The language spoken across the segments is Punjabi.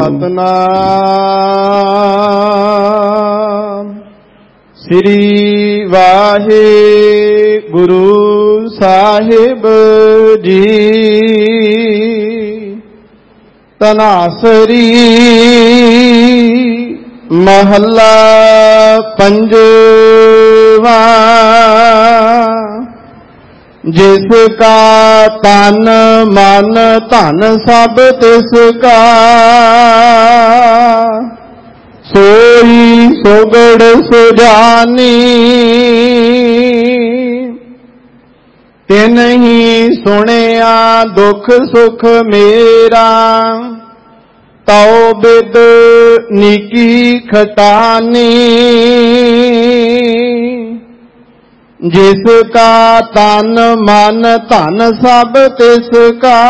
ਸਤਨਾਮ। ਸ੍ਰੀ ਵਾਹਿਗੁਰੂ ਸਾਹਿਬ ਜੀ। ਤਨਾਸਰੀ ਮਹੱਲਾ ਪੰਜਵਾ। ਜਿਸ ਕਾ ਤਨ ਮਨ ਧਨ ਸਭ ਤਿਸ ਕਾ। ਸੋਈ ਸੋਗੜ ਸੁਜਾਨੀ। ਤਿਨਹੀ ਸੁਣਿਆ ਦੁਖ ਸੁਖ ਮੇਰਾ। ਤਉ ਬਿਦ ਨੀਕੀ ਖਟਾਨੀ। ਜਿਸ ਕਾ ਤਨ ਮਨ ਧਨ ਸਭ ਤਿਸ ਕਾ।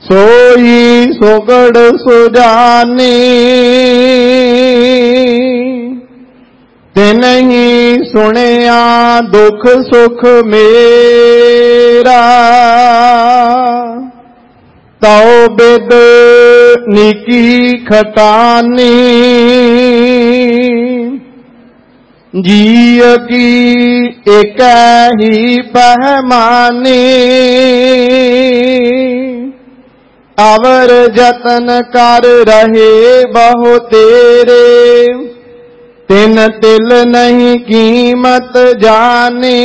ਸੋਈ ਸੋਗੜ ਸੁਜਾਨੀ। ਤਿਨਹੀ ਸੁਣਿਆ ਦੁਖ ਸੁਖ ਮੇਰਾ। ਤਉ ਬਿਦ ਨੀਕੀ ਖਟਾਨੀ। ਜੀਅ ਕੀ ਇਕ ਹੀ ਪਹਿਮਾਨੀ ਅਵਰ ਜਤਨ ਕਰ ਰਹੇ ਬਹੁ ਤੇਰੇ ਤਿਨ ਤਿਲ ਨਹੀਂ ਕੀਮਤ ਜਾਣੀ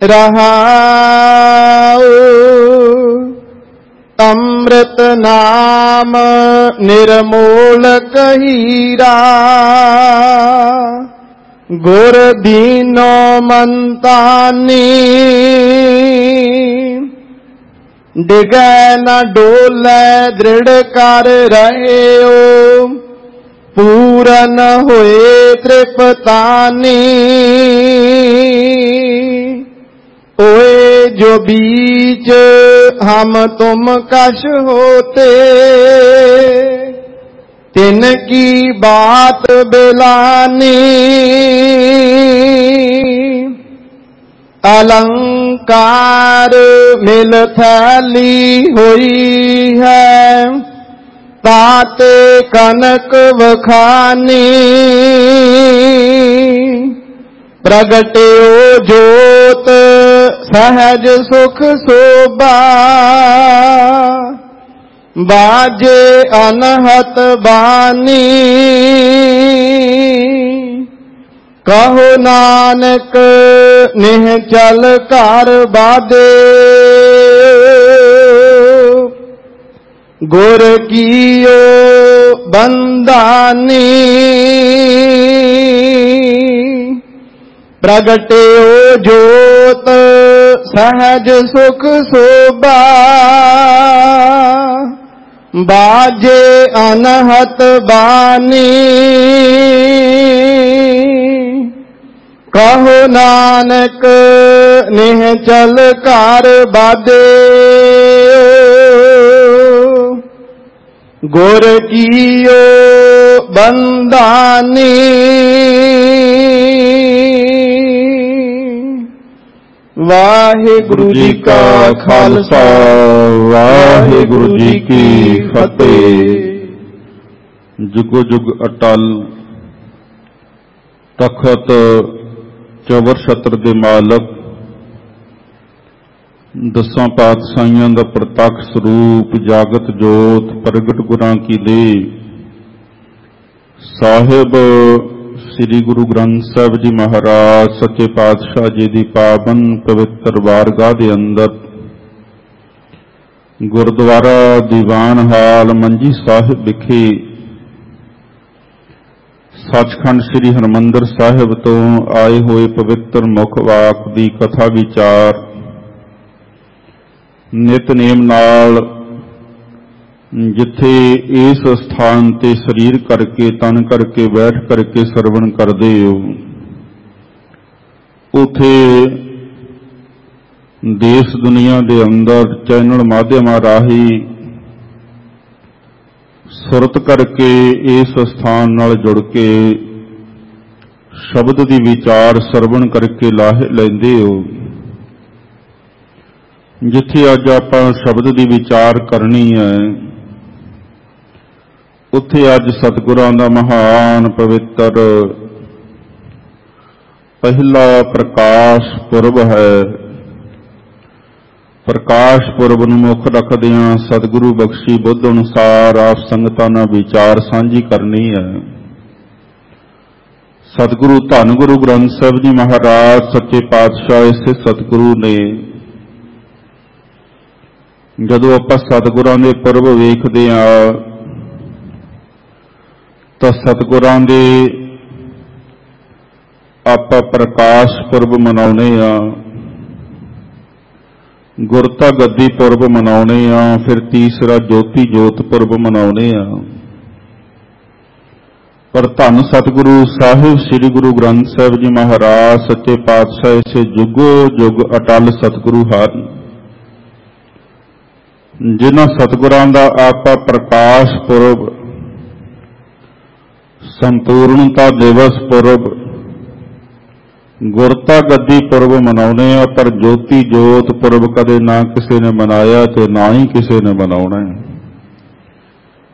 ਰਹਾਉ ਅੰਮ੍ਰਿਤ ਨਾਮ ਨਿਰਮੋਲ ਕਹੀਰਾ ਗੁਰ ਦੀਨੋ ਮੰਤਾਨੀ ਡਿਗੈ ਨਾ ਡੋਲੇ ਦ੍ਰਿੜ ਕਰ ਰਹਿਓ ਪੂਰਨ ਹੋਏ ਤ੍ਰਿਪਤਾਨੀ ओए जो बीच हम तुम कश होते तिन की बात बिलानी अलंकार मिल थैली हुई है ताते कनक वखानी ਪ੍ਰਗਟਿਓ ਜੋਤ, ਸਹਜ ਸੁਖ ਸੋਭਾ। ਬਾਜੇ ਅਨਹਤ ਬਾਨੀ। ਕਹੋ ਨਾਨਕ, ਨਿਹ ਚਲ ਘਰ ਬਾਦੇ ਗੁਰ ਕੀਓ ਬੰਦਾਨੀ ਪ੍ਰਗਟਿਓ ਜੋਤ ਸਹਜ ਸੁਖ ਸੋਭਾ। ਬਾਜੇ ਅਨਹਤ ਬਾਨੀ ਕਹੋ ਨਾਨਕ, ਨਿਹ ਚਲ ਘਰ ਬਾਦੇ ਗੁਰ ਕੀਓ ਬੰਦਾਨੀ ਵਾਹਿਗੁਰੂ ਜੀ ਕਾ ਖਾਲਸਾ, ਵਾਹਿਗੁਰੂ ਜੀ ਕੀ ਫਤਿਹ। ਜੁਗੋ ਜੁਗ ਅਟਲ, ਤਖਤ ਚਵਰ ਛਤਰ ਦੇ ਮਾਲਕ, ਦਸਾਂ ਪਾਤਸ਼ਾਹੀਆਂ ਦਾ ਪ੍ਰਤੱਖ ਸਰੂਪ ਜਾਗਤ ਜੋਤ ਪ੍ਰਗਟ ਗੁਰਾਂ ਕੀ ਦੇ, ਸਾਹਿਬ ਸ੍ਰੀ ਗੁਰੂ ਗ੍ਰੰਥ ਸਾਹਿਬ ਜੀ ਮਹਾਰਾਜ, ਸੱਚੇ ਪਾਤਸ਼ਾਹ ਜੀ ਦੀ ਪਾਵਨ ਪਵਿੱਤਰ ਵਾਰਗਾਹ ਦੇ ਅੰਦਰ। ਗੁਰਦੁਆਰਾ ਦੀਵਾਨ ਹਾਲ ਮੰਜੀ ਸਾਹਿਬ ਵਿਖੇ ਸੱਚਖੰਡ ਸ੍ਰੀ ਹਰਮੰਦਰ ਸਾਹਿਬ ਤੋਂ ਆਏ ਹੋਏ ਪਵਿੱਤਰ ਮੁਖ ਵਾਕ ਦੀ ਕਥਾ ਵਿਚਾਰ। ਨਿਤਨੇਮ ਨਾਲ ਜਿੱਥੇ ਇਸ ਸਥਾਨ ਤੇ ਸਰੀਰ ਕਰਕੇ, ਤਨ ਕਰਕੇ ਬੈਠ ਕਰਕੇ ਸਰਵਣ ਕਰਦੇ ਹੋ, ਉਥੇ ਦੇਸ਼ ਦੁਨੀਆ ਦੇ ਅੰਦਰ ਚੈਨਲ ਮਾਧਿਅਮਾਂ ਰਾਹੀਂ ਸੁਰਤ ਕਰਕੇ ਇਸ ਸਥਾਨ ਨਾਲ ਜੁੜ ਕੇ ਸ਼ਬਦ ਦੀ ਵਿਚਾਰ ਸਰਵਣ ਕਰਕੇ ਲਾਹ ਲੈਂਦੇ ਹੋ। ਜਿੱਥੇ ਅੱਜ ਆਪਾਂ ਸ਼ਬਦ ਦੀ ਵਿਚਾਰ ਕਰਨੀ ਹੈ ਉੱਥੇ ਅੱਜ ਸਤਿਗੁਰਾਂ ਦਾ ਮਹਾਨ ਪਵਿੱਤਰ ਪਹਿਲਾ ਪ੍ਰਕਾਸ਼ ਪੁਰਬ ਹੈ। ਪ੍ਰਕਾਸ਼ ਪੁਰਬ ਨੂੰ ਮੁੱਖ ਰੱਖਦਿਆਂ ਸਤਿਗੁਰੂ ਬਖਸ਼ੀ ਬੁੱਧ ਅਨੁਸਾਰ ਆਪ ਸੰਗਤਾਂ ਨਾਲ ਵਿਚਾਰ ਸਾਂਝੀ ਕਰਨੀ ਹੈ। ਸਤਿਗੁਰੂ ਧੰਨ ਗੁਰੂ ਗ੍ਰੰਥ ਸਾਹਿਬ ਜੀ ਮਹਾਰਾਜ, ਸੱਚੇ ਪਾਤਸ਼ਾਹ ਇਸੇ ਸਤਿਗੁਰੂ ਨੇ ਜਦੋਂ ਆਪਾਂ ਸਤਿਗੁਰਾਂ ਦੇ ਪੁਰਬ ਵੇਖਦੇ ਆ ਤਾਂ ਸਤਿਗੁਰਾਂ ਦੇ ਆਪਾਂ ਪ੍ਰਕਾਸ਼ ਪੁਰਬ ਮਨਾਉਨੇ ਆ। ਗੁਰਤਾ ਗੱਦੀ ਪੁਰਬ ਮਨਾਉਨੇ ਆ, ਫਿਰ ਤੀਸਰਾ ਜੋਤੀ ਜੋਤ ਪੁਰਬ ਮਨਾਉਨੇ ਆ। ਪਰ ਧੰਨ ਸਤਿਗੁਰੂ ਸਾਹਿਬ, ਸ੍ਰੀ ਗੁਰੂ ਗ੍ਰੰਥ ਸਾਹਿਬ ਜੀ ਮਹਾਰਾਜ, ਸੱਚੇ ਪਾਤਸ਼ਾਹ ਇਸੇ ਜੁਗੋ ਜੁਗ ਅਟਲ ਸਤਿਗੁਰੂ ਹਨ। ਜਿਨ੍ਹਾਂ ਸਤਿਗੁਰਾਂ ਦਾ ਆਪਾ ਪ੍ਰਕਾਸ਼ ਪੁਰਬ ਸੰਪੂਰਨਤਾ ਦਿਵਸ ਪੁਰਬ। ਗੁਰਤਾ ਗੱਦੀ ਪੁਰਬ ਮਨਾਉਨੇ ਆ, ਪਰ ਜੋਤੀ ਜੋਤ ਪੁਰਬ ਕਦੇ ਨਾ ਕਿਸੇ ਨੇ ਮਨਾਇਆ ਤੇ ਨਾ ਹੀ ਕਿਸੇ ਨੇ ਮਨਾਉਣਾ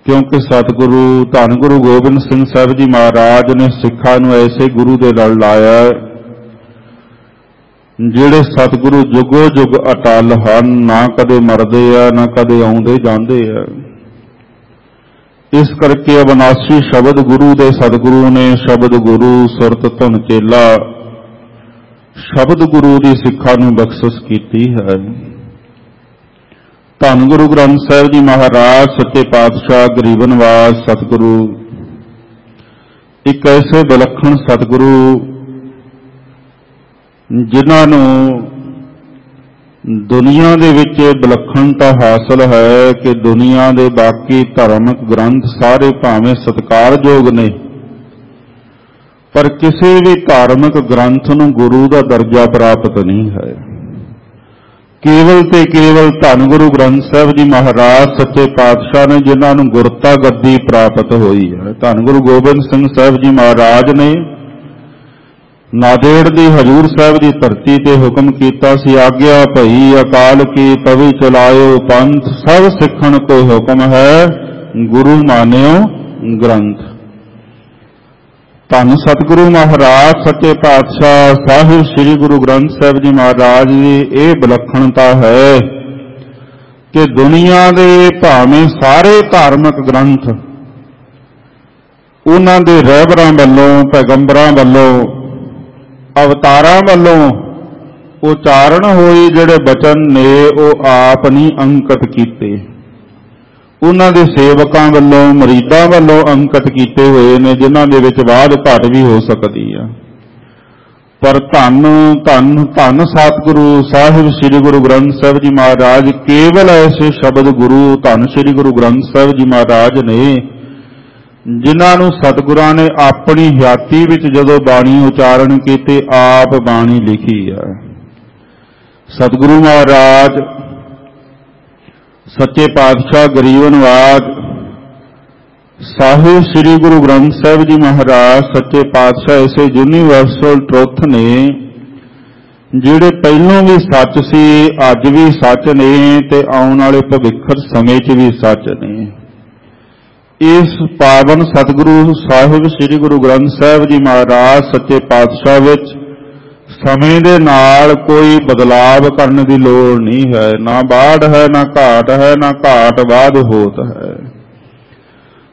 ਕਿਉਂਕਿ ਸਤਿਗੁਰੂ ਧੰਨ ਗੁਰੂ ਗੋਬਿੰਦ ਸਿੰਘ ਸਾਹਿਬ ਜੀ ਮਹਾਰਾਜ ਨੇ ਸਿੱਖਾਂ ਨੂੰ ਐਸੇ ਗੁਰੂ ਦੇ ਨਾਲ ਲਾਇਆ ਜਿਹੜੇ ਸਤਿਗੁਰੂ ਜੁਗੋ ਜੁਗ ਅਟਲ ਹਨ, ਨਾ ਕਦੇ ਮਰਦੇ ਆ, ਨਾ ਕਦੇ ਆਉਂਦੇ ਜਾਂਦੇ ਆ। ਇਸ ਕਰਕੇ ਅਬਨਾਸੀ ਸ਼ਬਦ ਗੁਰੂ ਦੇ ਸਤਿਗੁਰੂ ਨੇ ਸ਼ਬਦ ਗੁਰੂ ਸੁਰਤ ਧੁਨ ਚੇਲਾ ਸ਼ਬਦ ਗੁਰੂ ਦੀ ਸਿੱਖਾਂ ਨੂੰ ਬਖਸ਼ਿਸ਼ ਕੀਤੀ ਹੈ। ਧੰਨ ਗੁਰੂ ਗ੍ਰੰਥ ਸਾਹਿਬ ਜੀ ਮਹਾਰਾਜ, ਸੱਚੇ ਪਾਤਸ਼ਾਹ ਗਰੀਬ ਸਤਿਗੁਰੂ। ਇੱਕ ਐਸੇ ਵਿਲੱਖਣ ਸਤਿਗੁਰੂ ਜਿਨ੍ਹਾਂ ਨੂੰ ਦੁਨੀਆ ਦੇ ਵਿੱਚ ਵਿਲੱਖਣਤਾ ਹਾਸਲ ਹੈ ਕਿ ਦੁਨੀਆ ਦੇ ਬਾਕੀ ਧਾਰਮਿਕ ਗ੍ਰੰਥ ਸਾਰੇ ਭਾਵੇਂ ਸਤਿਕਾਰਯੋਗ ਨੇ, ਪਰ ਕਿਸੇ ਵੀ ਧਾਰਮਿਕ ਗ੍ਰੰਥ ਨੂੰ ਗੁਰੂ ਦਾ ਦਰਜਾ ਪ੍ਰਾਪਤ ਨਹੀਂ ਹੈ। ਕੇਵਲ ਤੇ ਕੇਵਲ ਧੰਨ ਗੁਰੂ ਗ੍ਰੰਥ ਸਾਹਿਬ ਜੀ ਮਹਾਰਾਜ ਸੱਚੇ ਪਾਤਸ਼ਾਹ ਨੇ ਜਿਨ੍ਹਾਂ ਨੂੰ ਗੁਰਤਾ ਗੱਦੀ ਪ੍ਰਾਪਤ ਹੋਈ ਹੈ। ਧੰਨ ਗੁਰੂ ਗੋਬਿੰਦ ਸਿੰਘ ਸਾਹਿਬ ਜੀ ਮਹਾਰਾਜ ਨੇ ਨਾਦੇੜ ਦੀ ਹਜੂਰ ਸਾਹਿਬ ਦੀ ਧਰਤੀ ਤੇ ਹੁਕਮ ਕੀਤਾ ਸੀ, ਆਗਿਆ ਭਈ, ਅਕਾਲ ਕੀ ਪਵੀ ਚਲਾਇਓ ਪੰਥ, ਸਭ ਸਿੱਖਣ ਕੋ ਹੁਕਮ ਹੈ, ਗੁਰੂ ਮਾਨਿਓ ਗ੍ਰੰਥ। ਧੰਨ ਸਤਿਗੁਰੂ ਮਹਾਰਾਜ, ਸੱਚੇ ਪਾਤਸ਼ਾਹ, ਸਾਹਿਬ ਸ੍ਰੀ ਗੁਰੂ ਗ੍ਰੰਥ ਸਾਹਿਬ ਜੀ ਮਹਾਰਾਜ ਦੀ ਇਹ ਵਿਲੱਖਣਤਾ ਹੈ ਕਿ ਦੁਨੀਆ ਦੇ ਭਾਵੇਂ ਸਾਰੇ ਧਾਰਮਿਕ ਗ੍ਰੰਥ, ਉਹਨਾਂ ਦੇ ਰਹਿਬਰਾਂ ਵੱਲੋਂ, ਪੈਗੰਬਰਾਂ ਵੱਲੋਂ ਅਵਤਾਰਾਂ ਵੱਲੋਂ ਉਚਾਰਨ ਹੋਏ ਜਿਹੜੇ ਬਚਨ ਨੇ, ਉਹ ਆਪ ਨਹੀਂ ਅੰਕਿਤ ਕੀਤੇ। ਉਹਨਾਂ ਦੇ ਸੇਵਕਾਂ ਵੱਲੋਂ, ਮਰੀਦਾਂ ਵੱਲੋਂ ਅੰਕਿਤ ਕੀਤੇ ਹੋਏ ਨੇ, ਜਿਨ੍ਹਾਂ ਦੇ ਵਿੱਚ ਬਾਦ ਘਟ ਵੀ ਹੋ ਸਕਦੀ ਆ। ਪਰ ਧੰਨ ਧੰਨ ਧੰਨ ਸਤਿਗੁਰੂ ਸਾਹਿਬ ਸ੍ਰੀ ਗੁਰੂ ਗ੍ਰੰਥ ਸਾਹਿਬ ਜੀ ਮਹਾਰਾਜ, ਕੇਵਲ ਐਸੇ ਸ਼ਬਦ ਗੁਰੂ ਧੰਨ ਸ੍ਰੀ ਗੁਰੂ ਗ੍ਰੰਥ ਸਾਹਿਬ ਜੀ ਮਹਾਰਾਜ ਨੇ ਜਿਨ੍ਹਾਂ ਨੂੰ ਸਤਿਗੁਰਾਂ ਨੇ ਆਪਣੀ ਹਿਆਤੀ ਵਿੱਚ ਜਦੋਂ ਬਾਣੀ ਉਚਾਰਨ ਕੀਤੇ, ਆਪ ਬਾਣੀ ਲਿਖੀ ਹੈ। ਸਤਿਗੁਰੂ ਮਹਾਰਾਜ, ਸੱਚੇ ਪਾਤਸ਼ਾਹ ਗਰੀਬ ਸਾਹਿਬ ਸ੍ਰੀ ਗੁਰੂ ਗ੍ਰੰਥ ਸਾਹਿਬ ਜੀ ਮਹਾਰਾਜ, ਸੱਚੇ ਪਾਤਸ਼ਾਹ ਇਸੇ ਯੂਨੀਵਰਸਲ ਟਰੁੱਥ ਨੇ, ਜਿਹੜੇ ਪਹਿਲੋਂ ਵੀ ਸੱਚ ਸੀ, ਅੱਜ ਵੀ ਸੱਚ ਨੇ ਤੇ ਆਉਣ ਵਾਲੇ ਭਵਿੱਖਰ ਸਮੇਂ 'ਚ ਵੀ ਸੱਚ ਨੇ। ਇਸ ਪਾਵਨ ਸਤਿਗੁਰੂ ਸਾਹਿਬ, ਸ੍ਰੀ ਗੁਰੂ ਗ੍ਰੰਥ ਸਾਹਿਬ ਜੀ ਮਹਾਰਾਜ, ਸੱਚੇ ਪਾਤਸ਼ਾਹ ਵਿੱਚ ਸਮੇਂ ਦੇ ਨਾਲ ਕੋਈ ਬਦਲਾਵ ਕਰਨ ਦੀ ਲੋੜ ਨਹੀਂ ਹੈ। ਨਾ ਬਾੜ ਹੈ, ਨਾ ਘਾਟ ਹੈ, ਨਾ ਘਾਟ ਬਾਦ ਹੋਤ ਹੈ।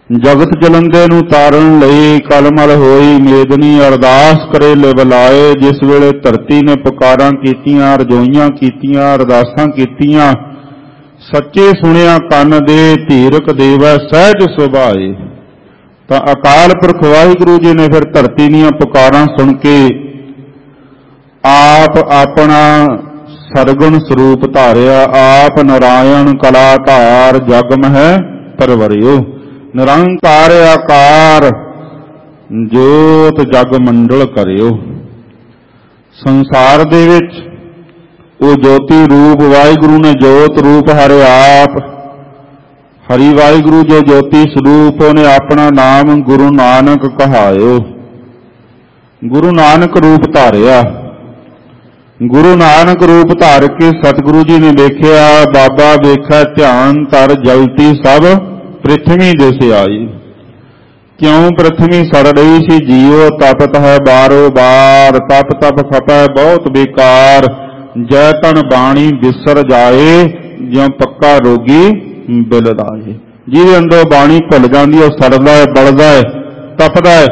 ਜਗਤ ਜਲੰਦੇ ਨੂੰ ਤਾਰਨ ਲਈ ਕਲਮਲ ਹੋਈ ਮੇਦਨੀ ਅਰਦਾਸ ਕਰੇ ਲਿਵਲਾਏ ਜਿਸ ਵੇਲੇ ਧਰਤੀ ਨੇ ਪੁਕਾਰਾਂ ਕੀਤੀਆਂ, ਰਜੋਈਆਂ ਕੀਤੀਆਂ, ਅਰਦਾਸਾਂ ਕੀਤੀਆਂ ਸੱਚੇ ਸੁਣਿਆ ਕੰਨ ਦੇ ਧੀਰਕ ਦੇਵੈ ਸਹਿਜ ਸੁਭਾਏ। ਤਾਂ ਅਕਾਲ ਪੁਰਖ ਵਾਹਿਗੁਰੂ ਜੀ ਨੇ ਫਿਰ ਧਰਤੀ ਦੀਆਂ ਪੁਕਾਰਾਂ ਸੁਣ ਕੇ ਆਪ ਆਪਣਾ ਸਰਗੁਣ ਸਰੂਪ ਧਾਰਿਆ, ਆਪ ਨਾਰਾਇਣ ਕਲਾਕਾਰ ਧਾਰ ਜਗ ਪਰਵਰਿਓ। ਨਿਰੰਕਾਰ ਆਕਾਰ ਜੋਤ ਜਗ ਮੰਡਲ ਕਰਿਓ। ਸੰਸਾਰ ਦੇ ਵਿੱਚ ਉਹ ਜੋਤੀ ਰੂਪ, ਵਾਹਿਗੁਰੂ ਨੇ ਜੋਤ ਰੂਪ ਹਰਿ ਆਪ। ਹਰੀ ਵਾਹਿਗੁਰੂ ਜੋ ਜੋਤੀ ਸਰੂਪ, ਉਹਨੇ ਆਪਣਾ ਨਾਮ ਗੁਰੂ ਨਾਨਕ ਕਹਾਇਓ। ਗੁਰੂ ਨਾਨਕ ਰੂਪ ਧਾਰਿਆ। ਗੁਰੂ ਨਾਨਕ ਰੂਪ ਧਾਰ ਕੇ ਸਤਿਗੁਰੂ ਜੀ ਨੇ ਵੇਖਿਆ, ਬਾਬਾ ਵੇਖਿਆ, ਧਿਆਨ ਤਰ ਜਲਤੀ ਸਭ ਪ੍ਰਿਥਵੀ ਦਿਸ ਆਈ। ਕਿਉਂ ਪ੍ਰਥਮੀ ਸੜ ਰਹੀ ਸੀ ਜੀਉ ਤਪਤ ਹੈ ਬਾਰੋ ਬਾਰ, ਤਪ ਤਪ ਖਪੈ ਬਹੁਤ ਬੇਕਾਰ। ਜੈ ਤਨ ਬਾਣੀ ਵਿਸਰ ਜਾਏ, ਜਿਉ ਪੱਕਾ ਰੋਗੀ ਬਿਲਦਾਏ ਜਿਹਦੇ ਅੰਦਰ ਬਾਣੀ ਭੁੱਲ ਜਾਂਦੀ ਉਹ ਸੜਦਾ ਹੈ, ਬਲਦਾ ਹੈ, ਤਪਦਾ ਹੈ।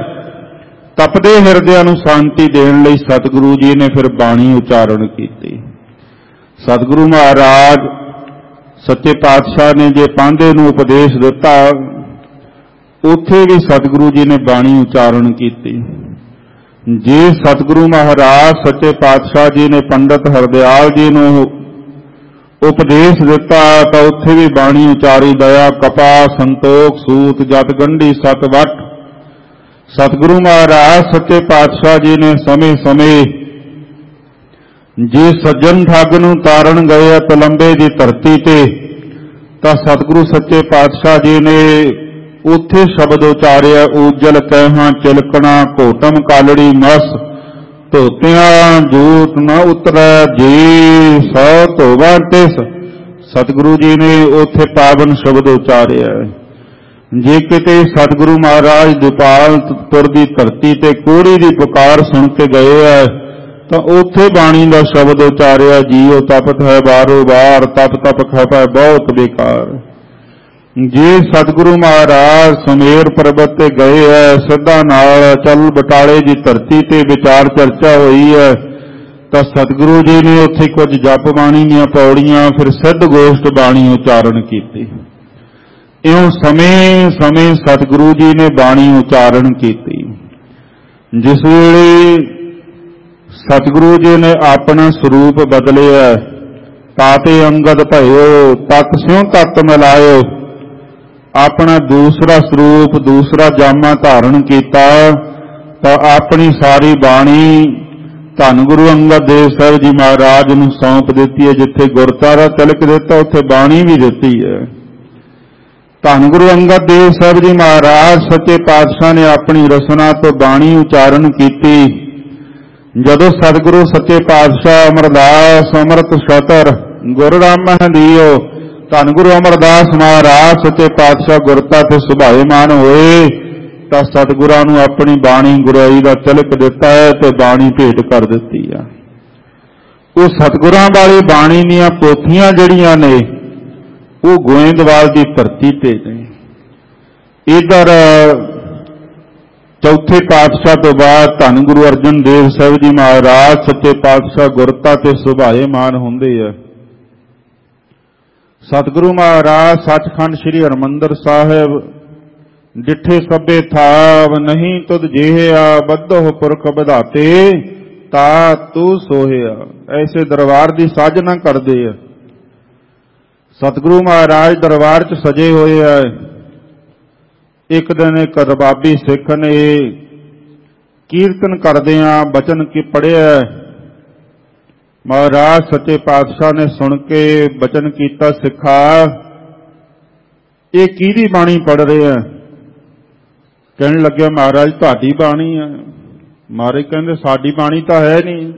ਤਪਦੇ ਹਿਰਦਿਆਂ ਨੂੰ ਸ਼ਾਂਤੀ ਦੇਣ ਲਈ ਸਤਿਗੁਰੂ ਜੀ ਨੇ ਫਿਰ ਬਾਣੀ ਉਚਾਰਨ ਕੀਤੀ। ਸਤਿਗੁਰੂ ਮਹਾਰਾਜ, ਸੱਚੇ ਪਾਤਸ਼ਾਹ ਨੇ ਜੇ ਪਾਂਦੇ ਨੂੰ ਉਪਦੇਸ਼ ਦਿੱਤਾ, ਉੱਥੇ ਵੀ ਸਤਿਗੁਰੂ ਜੀ ਨੇ ਬਾਣੀ ਉਚਾਰਨ ਕੀਤੀ। ਜੇ ਸਤਿਗੁਰੂ ਮਹਾਰਾਜ, ਸੱਚੇ ਪਾਤਸ਼ਾਹ ਜੀ ਨੇ ਪੰਡਤ ਹਰਦਿਆਲ ਜੀ ਨੂੰ ਉਪਦੇਸ਼ ਦਿੱਤਾ ਤਾਂ ਉੱਥੇ ਵੀ ਬਾਣੀ ਉਚਾਰੀ ਦਇਆ, ਕਪਾ, ਸੰਤੋਖ, ਸੂਤ, ਜਤ, ਗੰਢੀ, ਸਤ ਸਤਿਗੁਰੂ ਮਹਾਰਾਜ, ਸੱਚੇ ਪਾਤਸ਼ਾਹ ਜੀ ਨੇ ਸਮੇਂ-ਸਮੇਂ ਜੇ ਸੱਜਣ ਠੱਗ ਨੂੰ ਤਾਰਨ ਗਏ ਤਲੰਬੇ ਦੀ ਧਰਤੀ ਤੇ, ਤਾਂ ਸਤਿਗੁਰੂ ਸੱਚੇ ਪਾਤਸ਼ਾਹ ਜੀ ਨੇ ਉੱਥੇ ਸ਼ਬਦ ਉਚਾਰਿਆ ਉਜਲ ਕਹਿਹਾਂ ਚਿਲਕਣਾ, ਘੋਟਮ ਕਾਲੜੀ ਮਸ, ਧੋਤਿਆਂ ਜੂਤ ਨਾ ਉਤਰੈ ਜੀ, ਸੋ ਧੋਵਾ ਤਿਸ। ਸਤਿਗੁਰੂ ਜੀ ਨੇ ਉੱਥੇ ਪਾਵਨ ਸ਼ਬਦ ਉਚਾਰਿਆ। ਜੇ ਕਿਤੇ ਸਤਿਗੁਰੂ ਮਹਾਰਾਜ ਦੁਪਾਲਪੁਰ ਦੀ ਧਰਤੀ ਤੇ ਕੋੜੀ ਦੀ ਪੁਕਾਰ ਸੁਣ ਕੇ ਗਏ ਐ, ਤਾਂ ਉੱਥੇ ਬਾਣੀ ਦਾ ਸ਼ਬਦ ਉਚਾਰਿਆ, ਜੀਉ ਤਪਤ ਹੈ ਬਾਰੋ ਬਾਰ, ਤਪ ਤਪ ਖਪੈ ਬਹੁਤ ਬੇਕਾਰ। ਜੇ ਸਤਿਗੁਰੂ ਮਹਾਰਾਜ ਸੁਮੇਰ ਪਰਬਤ ਤੇ ਗਏ ਐ, ਸਿੱਧਾ ਨਾਲ ਚੱਲ ਬਟਾਲੇ ਦੀ ਧਰਤੀ ਤੇ ਵਿਚਾਰ ਚਰਚਾ ਹੋਈ ਹੈ ਤਾਂ ਸਤਿਗੁਰੂ ਜੀ ਨੇ ਉੱਥੇ ਕੁਝ ਜਪ ਬਾਣੀ ਦੀਆਂ ਪੌੜੀਆਂ, ਫਿਰ ਸਿੱਧ ਗੋਸ਼ਟ ਬਾਣੀ ਉਚਾਰਨ ਕੀਤੀ। ਇਉਂ ਸਮੇਂ ਸਮੇਂ ਸਤਿਗੁਰੂ ਜੀ ਨੇ ਬਾਣੀ ਉਚਾਰਨ ਕੀਤੀ। ਜਿਸ ਵੇਲੇ ਸਤਿਗੁਰੂ ਜੀ ਨੇ ਆਪਣਾ ਸਰੂਪ ਬਦਲਿਆ ਤਾਤੇ ਅੰਗਦ ਭਇਓ ਤਤ ਸਿਉ ਤਤ ਮਿਲਾਇਓ ਆਪਣਾ ਦੂਸਰਾ ਸਰੂਪ, ਦੂਸਰਾ ਜਾਮਾ ਧਾਰਨ ਕੀਤਾ, ਤਾਂ ਆਪਣੀ ਸਾਰੀ ਬਾਣੀ ਧੰਨ ਗੁਰੂ ਅੰਗਦ ਦੇਵ ਸਾਹਿਬ ਜੀ ਮਹਾਰਾਜ ਨੂੰ ਸੌਂਪ ਦਿੱਤੀ ਹੈ, ਜਿੱਥੇ ਗੁਰਤਾ ਦਾ ਤਿਲਕ ਦਿੱਤਾ, ਉੱਥੇ ਬਾਣੀ ਵੀ ਦਿੱਤੀ ਹੈ। ਧੰਨ ਗੁਰੂ ਅੰਗਦ ਦੇਵ ਸਾਹਿਬ ਜੀ ਮਹਾਰਾਜ, ਸੱਚੇ ਪਾਤਸ਼ਾਹ ਨੇ ਆਪਣੀ ਰਸਨਾ ਤੋਂ ਬਾਣੀ ਉਚਾਰਨ ਕੀਤੀ। ਜਦੋਂ ਸਤਿਗੁਰੂ ਸੱਚੇ ਪਾਤਸ਼ਾਹ ਅਮਰਦਾਸ, ਅੰਮ੍ਰਿਤ ਸ਼ਤਰ ਗੁਰੂ ਰਾਮ ਹੰਦੀਓ ਧੰਨ ਗੁਰੂ ਅਮਰਦਾਸ ਮਹਾਰਾਜ ਸੱਚੇ ਪਾਤਸ਼ਾਹ ਗੁਰਤਾ ਤੇ ਸੁਭਾਏਮਾਨ ਹੋਏ, ਤਾਂ ਸਤਿਗੁਰਾਂ ਨੂੰ ਆਪਣੀ ਬਾਣੀ ਗੁਰਾਈ ਦਾ ਤਿਲਕ ਦਿੱਤਾ ਹੈ ਤੇ ਬਾਣੀ ਭੇਟ ਕਰ ਦਿੱਤੀ ਆ। ਉਹ ਸਤਿਗੁਰਾਂ ਵਾਲੀ ਬਾਣੀ ਦੀਆਂ ਪੋਥੀਆਂ ਜਿਹੜੀਆਂ ਨੇ, ਉਹ ਗੋਇੰਦਵਾਲ ਦੀ ਧਰਤੀ ਤੇ ਨੇ। ਇਧਰ ਚੌਥੇ ਪਾਤਸ਼ਾਹ ਤੋਂ ਬਾਅਦ ਧੰਨ ਗੁਰੂ ਅਰਜਨ ਦੇਵ ਸਾਹਿਬ ਜੀ ਮਹਾਰਾਜ ਸੱਚੇ ਪਾਤਸ਼ਾਹ ਗੁਰਤਾ ਤੇ ਸੁਭਾਏਮਾਨ ਹੁੰਦੇ ਆ। ਸਤਿਗੁਰੂ ਮਹਾਰਾਜ, ਸੱਚਖੰਡ ਸ੍ਰੀ ਹਰਮੰਦਰ ਸਾਹਿਬ, ਡਿੱਠੇ ਸਭੇ ਥਾਵ ਨਹੀਂ ਤੁਧ ਜਿਹਿਆ ਬੱਧੋ ਪੁਰਖ ਵਧਾਤੇ, ਤਾ ਤੂੰ ਸੋਹਿਆ। ਐਸੇ ਦਰਬਾਰ ਦੀ ਸਾਜਨਾ ਕਰਦੇ ਆ। ਸਤਿਗੁਰੂ ਮਹਾਰਾਜ ਦਰਬਾਰ 'ਚ ਸਜੇ ਹੋਏ ਆ। ਇੱਕ ਦਿਨ ਇੱਕ ਰਬਾਬੀ ਸਿੱਖ ਨੇ ਕੀਰਤਨ ਕਰਦਿਆਂ ਬਚਨ ਕੀ ਪੜਿਆ ਮਹਾਰਾਜ ਸੱਚੇ ਪਾਤਸ਼ਾਹ ਨੇ ਸੁਣ ਕੇ ਬਚਨ ਕੀਤਾ ਸਿੱਖਾ। ਇਹ ਕਿਹਦੀ ਬਾਣੀ ਪੜ ਰਹੇ ਆ? ਕਹਿਣ ਲੱਗਿਆ, ਮਹਾਰਾਜ, ਤੁਹਾਡੀ ਬਾਣੀ ਆ। ਮਹਾਰਾਜ ਕਹਿੰਦੇ, ਸਾਡੀ ਬਾਣੀ ਤਾਂ ਹੈ ਨਹੀਂ।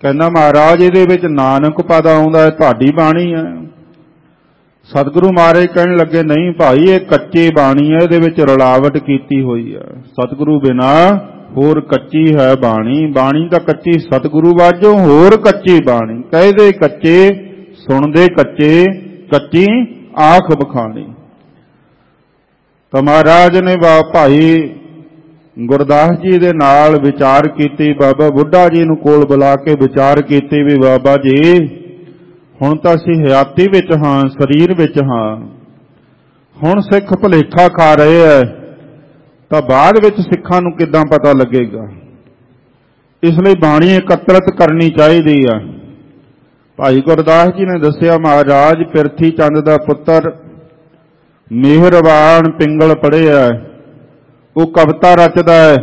ਕਹਿੰਦਾ, ਮਹਾਰਾਜ, ਇਹਦੇ ਵਿੱਚ ਨਾਨਕ ਪਦ ਆਉਂਦਾ ਹੈ, ਤੁਹਾਡੀ ਬਾਣੀ ਹੈ ਸਤਿਗੁਰੂ ਮਹਾਰਾਜ ਕਹਿਣ ਲੱਗੇ, ਨਹੀਂ ਭਾਈ, ਇਹ ਕੱਚੀ ਬਾਣੀ ਹੈ ਇਹਦੇ ਵਿੱਚ ਰਲਾਵਟ ਕੀਤੀ ਹੋਈ ਹੈ ਸਤਿਗੁਰੂ ਬਿਨਾ ਹੋਰ ਕੱਚੀ ਹੈ ਬਾਣੀ ਬਾਣੀ ਤਾਂ ਕੱਚੀ ਸਤਿਗੁਰੂ ਵਾਜੋ, ਹੋਰ ਕੱਚੀ ਬਾਣੀ। ਕਹਦੇ ਕੱਚੇ, ਸੁਣਦੇ ਕੱਚੇ, ਕੱਚੀ ਆਖ ਬਖਾਣੀ ਤਾਂ ਮਹਾਰਾਜ ਨੇ ਬਾ ਭਾਈ ਗੁਰਦਾਸ ਜੀ ਦੇ ਨਾਲ ਵਿਚਾਰ ਕੀਤੀ, ਬਾਬਾ ਬੁੱਢਾ ਜੀ ਨੂੰ ਕੋਲ ਬੁਲਾ ਕੇ ਵਿਚਾਰ ਕੀਤੀ ਵੀ ਬਾਬਾ ਜੀ, ਹੁਣ ਤਾਂ ਅਸੀਂ ਹਯਾਤੀ ਵਿੱਚ ਹਾਂ, ਸਰੀਰ ਵਿੱਚ ਹਾਂ। ਹੁਣ ਸਿੱਖ ਭੁਲੇਖਾ ਖਾ ਰਹੇ ਐ। ਤਾਂ ਬਾਅਦ ਵਿੱਚ ਸਿੱਖਾਂ ਨੂੰ ਕਿੱਦਾਂ ਪਤਾ ਲੱਗੇਗਾ? ਇਸ ਲਈ ਬਾਣੀ ਇਕੱਤਰਤ ਕਰਨੀ ਚਾਹੀਦੀ ਆ। ਭਾਈ ਗੁਰਦਾਸ ਜੀ ਨੇ ਦੱਸਿਆ, ਮਹਾਰਾਜ, ਪਿਰਥੀ ਚੰਦ ਦਾ ਪੁੱਤਰ ਮਿਹਰਬਾਨ ਪਿੰਗਲ ਪੜਿਆ ਉਹ ਕਵਿਤਾ ਰਚਦਾ ਹੈ।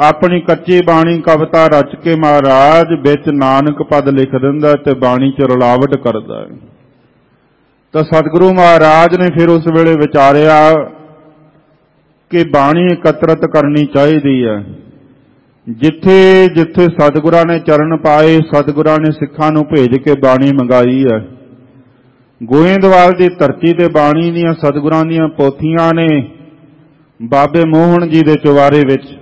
ਆਪਣੀ ਕੱਚੀ ਬਾਣੀ ਕਵਿਤਾ ਰਚ ਕੇ ਮਹਾਰਾਜ ਵਿੱਚ ਨਾਨਕ ਪਦ ਲਿਖ ਦਿੰਦਾ ਤੇ ਬਾਣੀ ਚ ਰਲਾਵਟ ਕਰਦਾ ਤਾਂ ਸਤਿਗੁਰੂ ਮਹਾਰਾਜ ਨੇ ਫਿਰ ਉਸ ਵੇਲੇ ਵਿਚਾਰਿਆ ਕਿ ਬਾਣੀ ਇਕੱਤਰਤ ਕਰਨੀ ਚਾਹੀਦੀ ਹੈ। ਜਿੱਥੇ ਜਿੱਥੇ ਸਤਿਗੁਰਾਂ ਨੇ ਚਰਨ ਪਾਏ, ਸਤਿਗੁਰਾਂ ਨੇ ਸਿੱਖਾਂ ਨੂੰ ਭੇਜ ਕੇ ਬਾਣੀ ਮੰਗਾਈ ਹੈ। ਗੋਇੰਦਵਾਲ ਦੀ ਧਰਤੀ ਤੇ ਬਾਣੀ ਦੀਆਂ ਸਤਿਗੁਰਾਂ ਦੀਆਂ ਪੋਥੀਆਂ ਨੇ ਬਾਬੇ ਮੋਹਨ ਜੀ ਦੇ ਚੁਬਾਰੇ ਵਿੱਚ।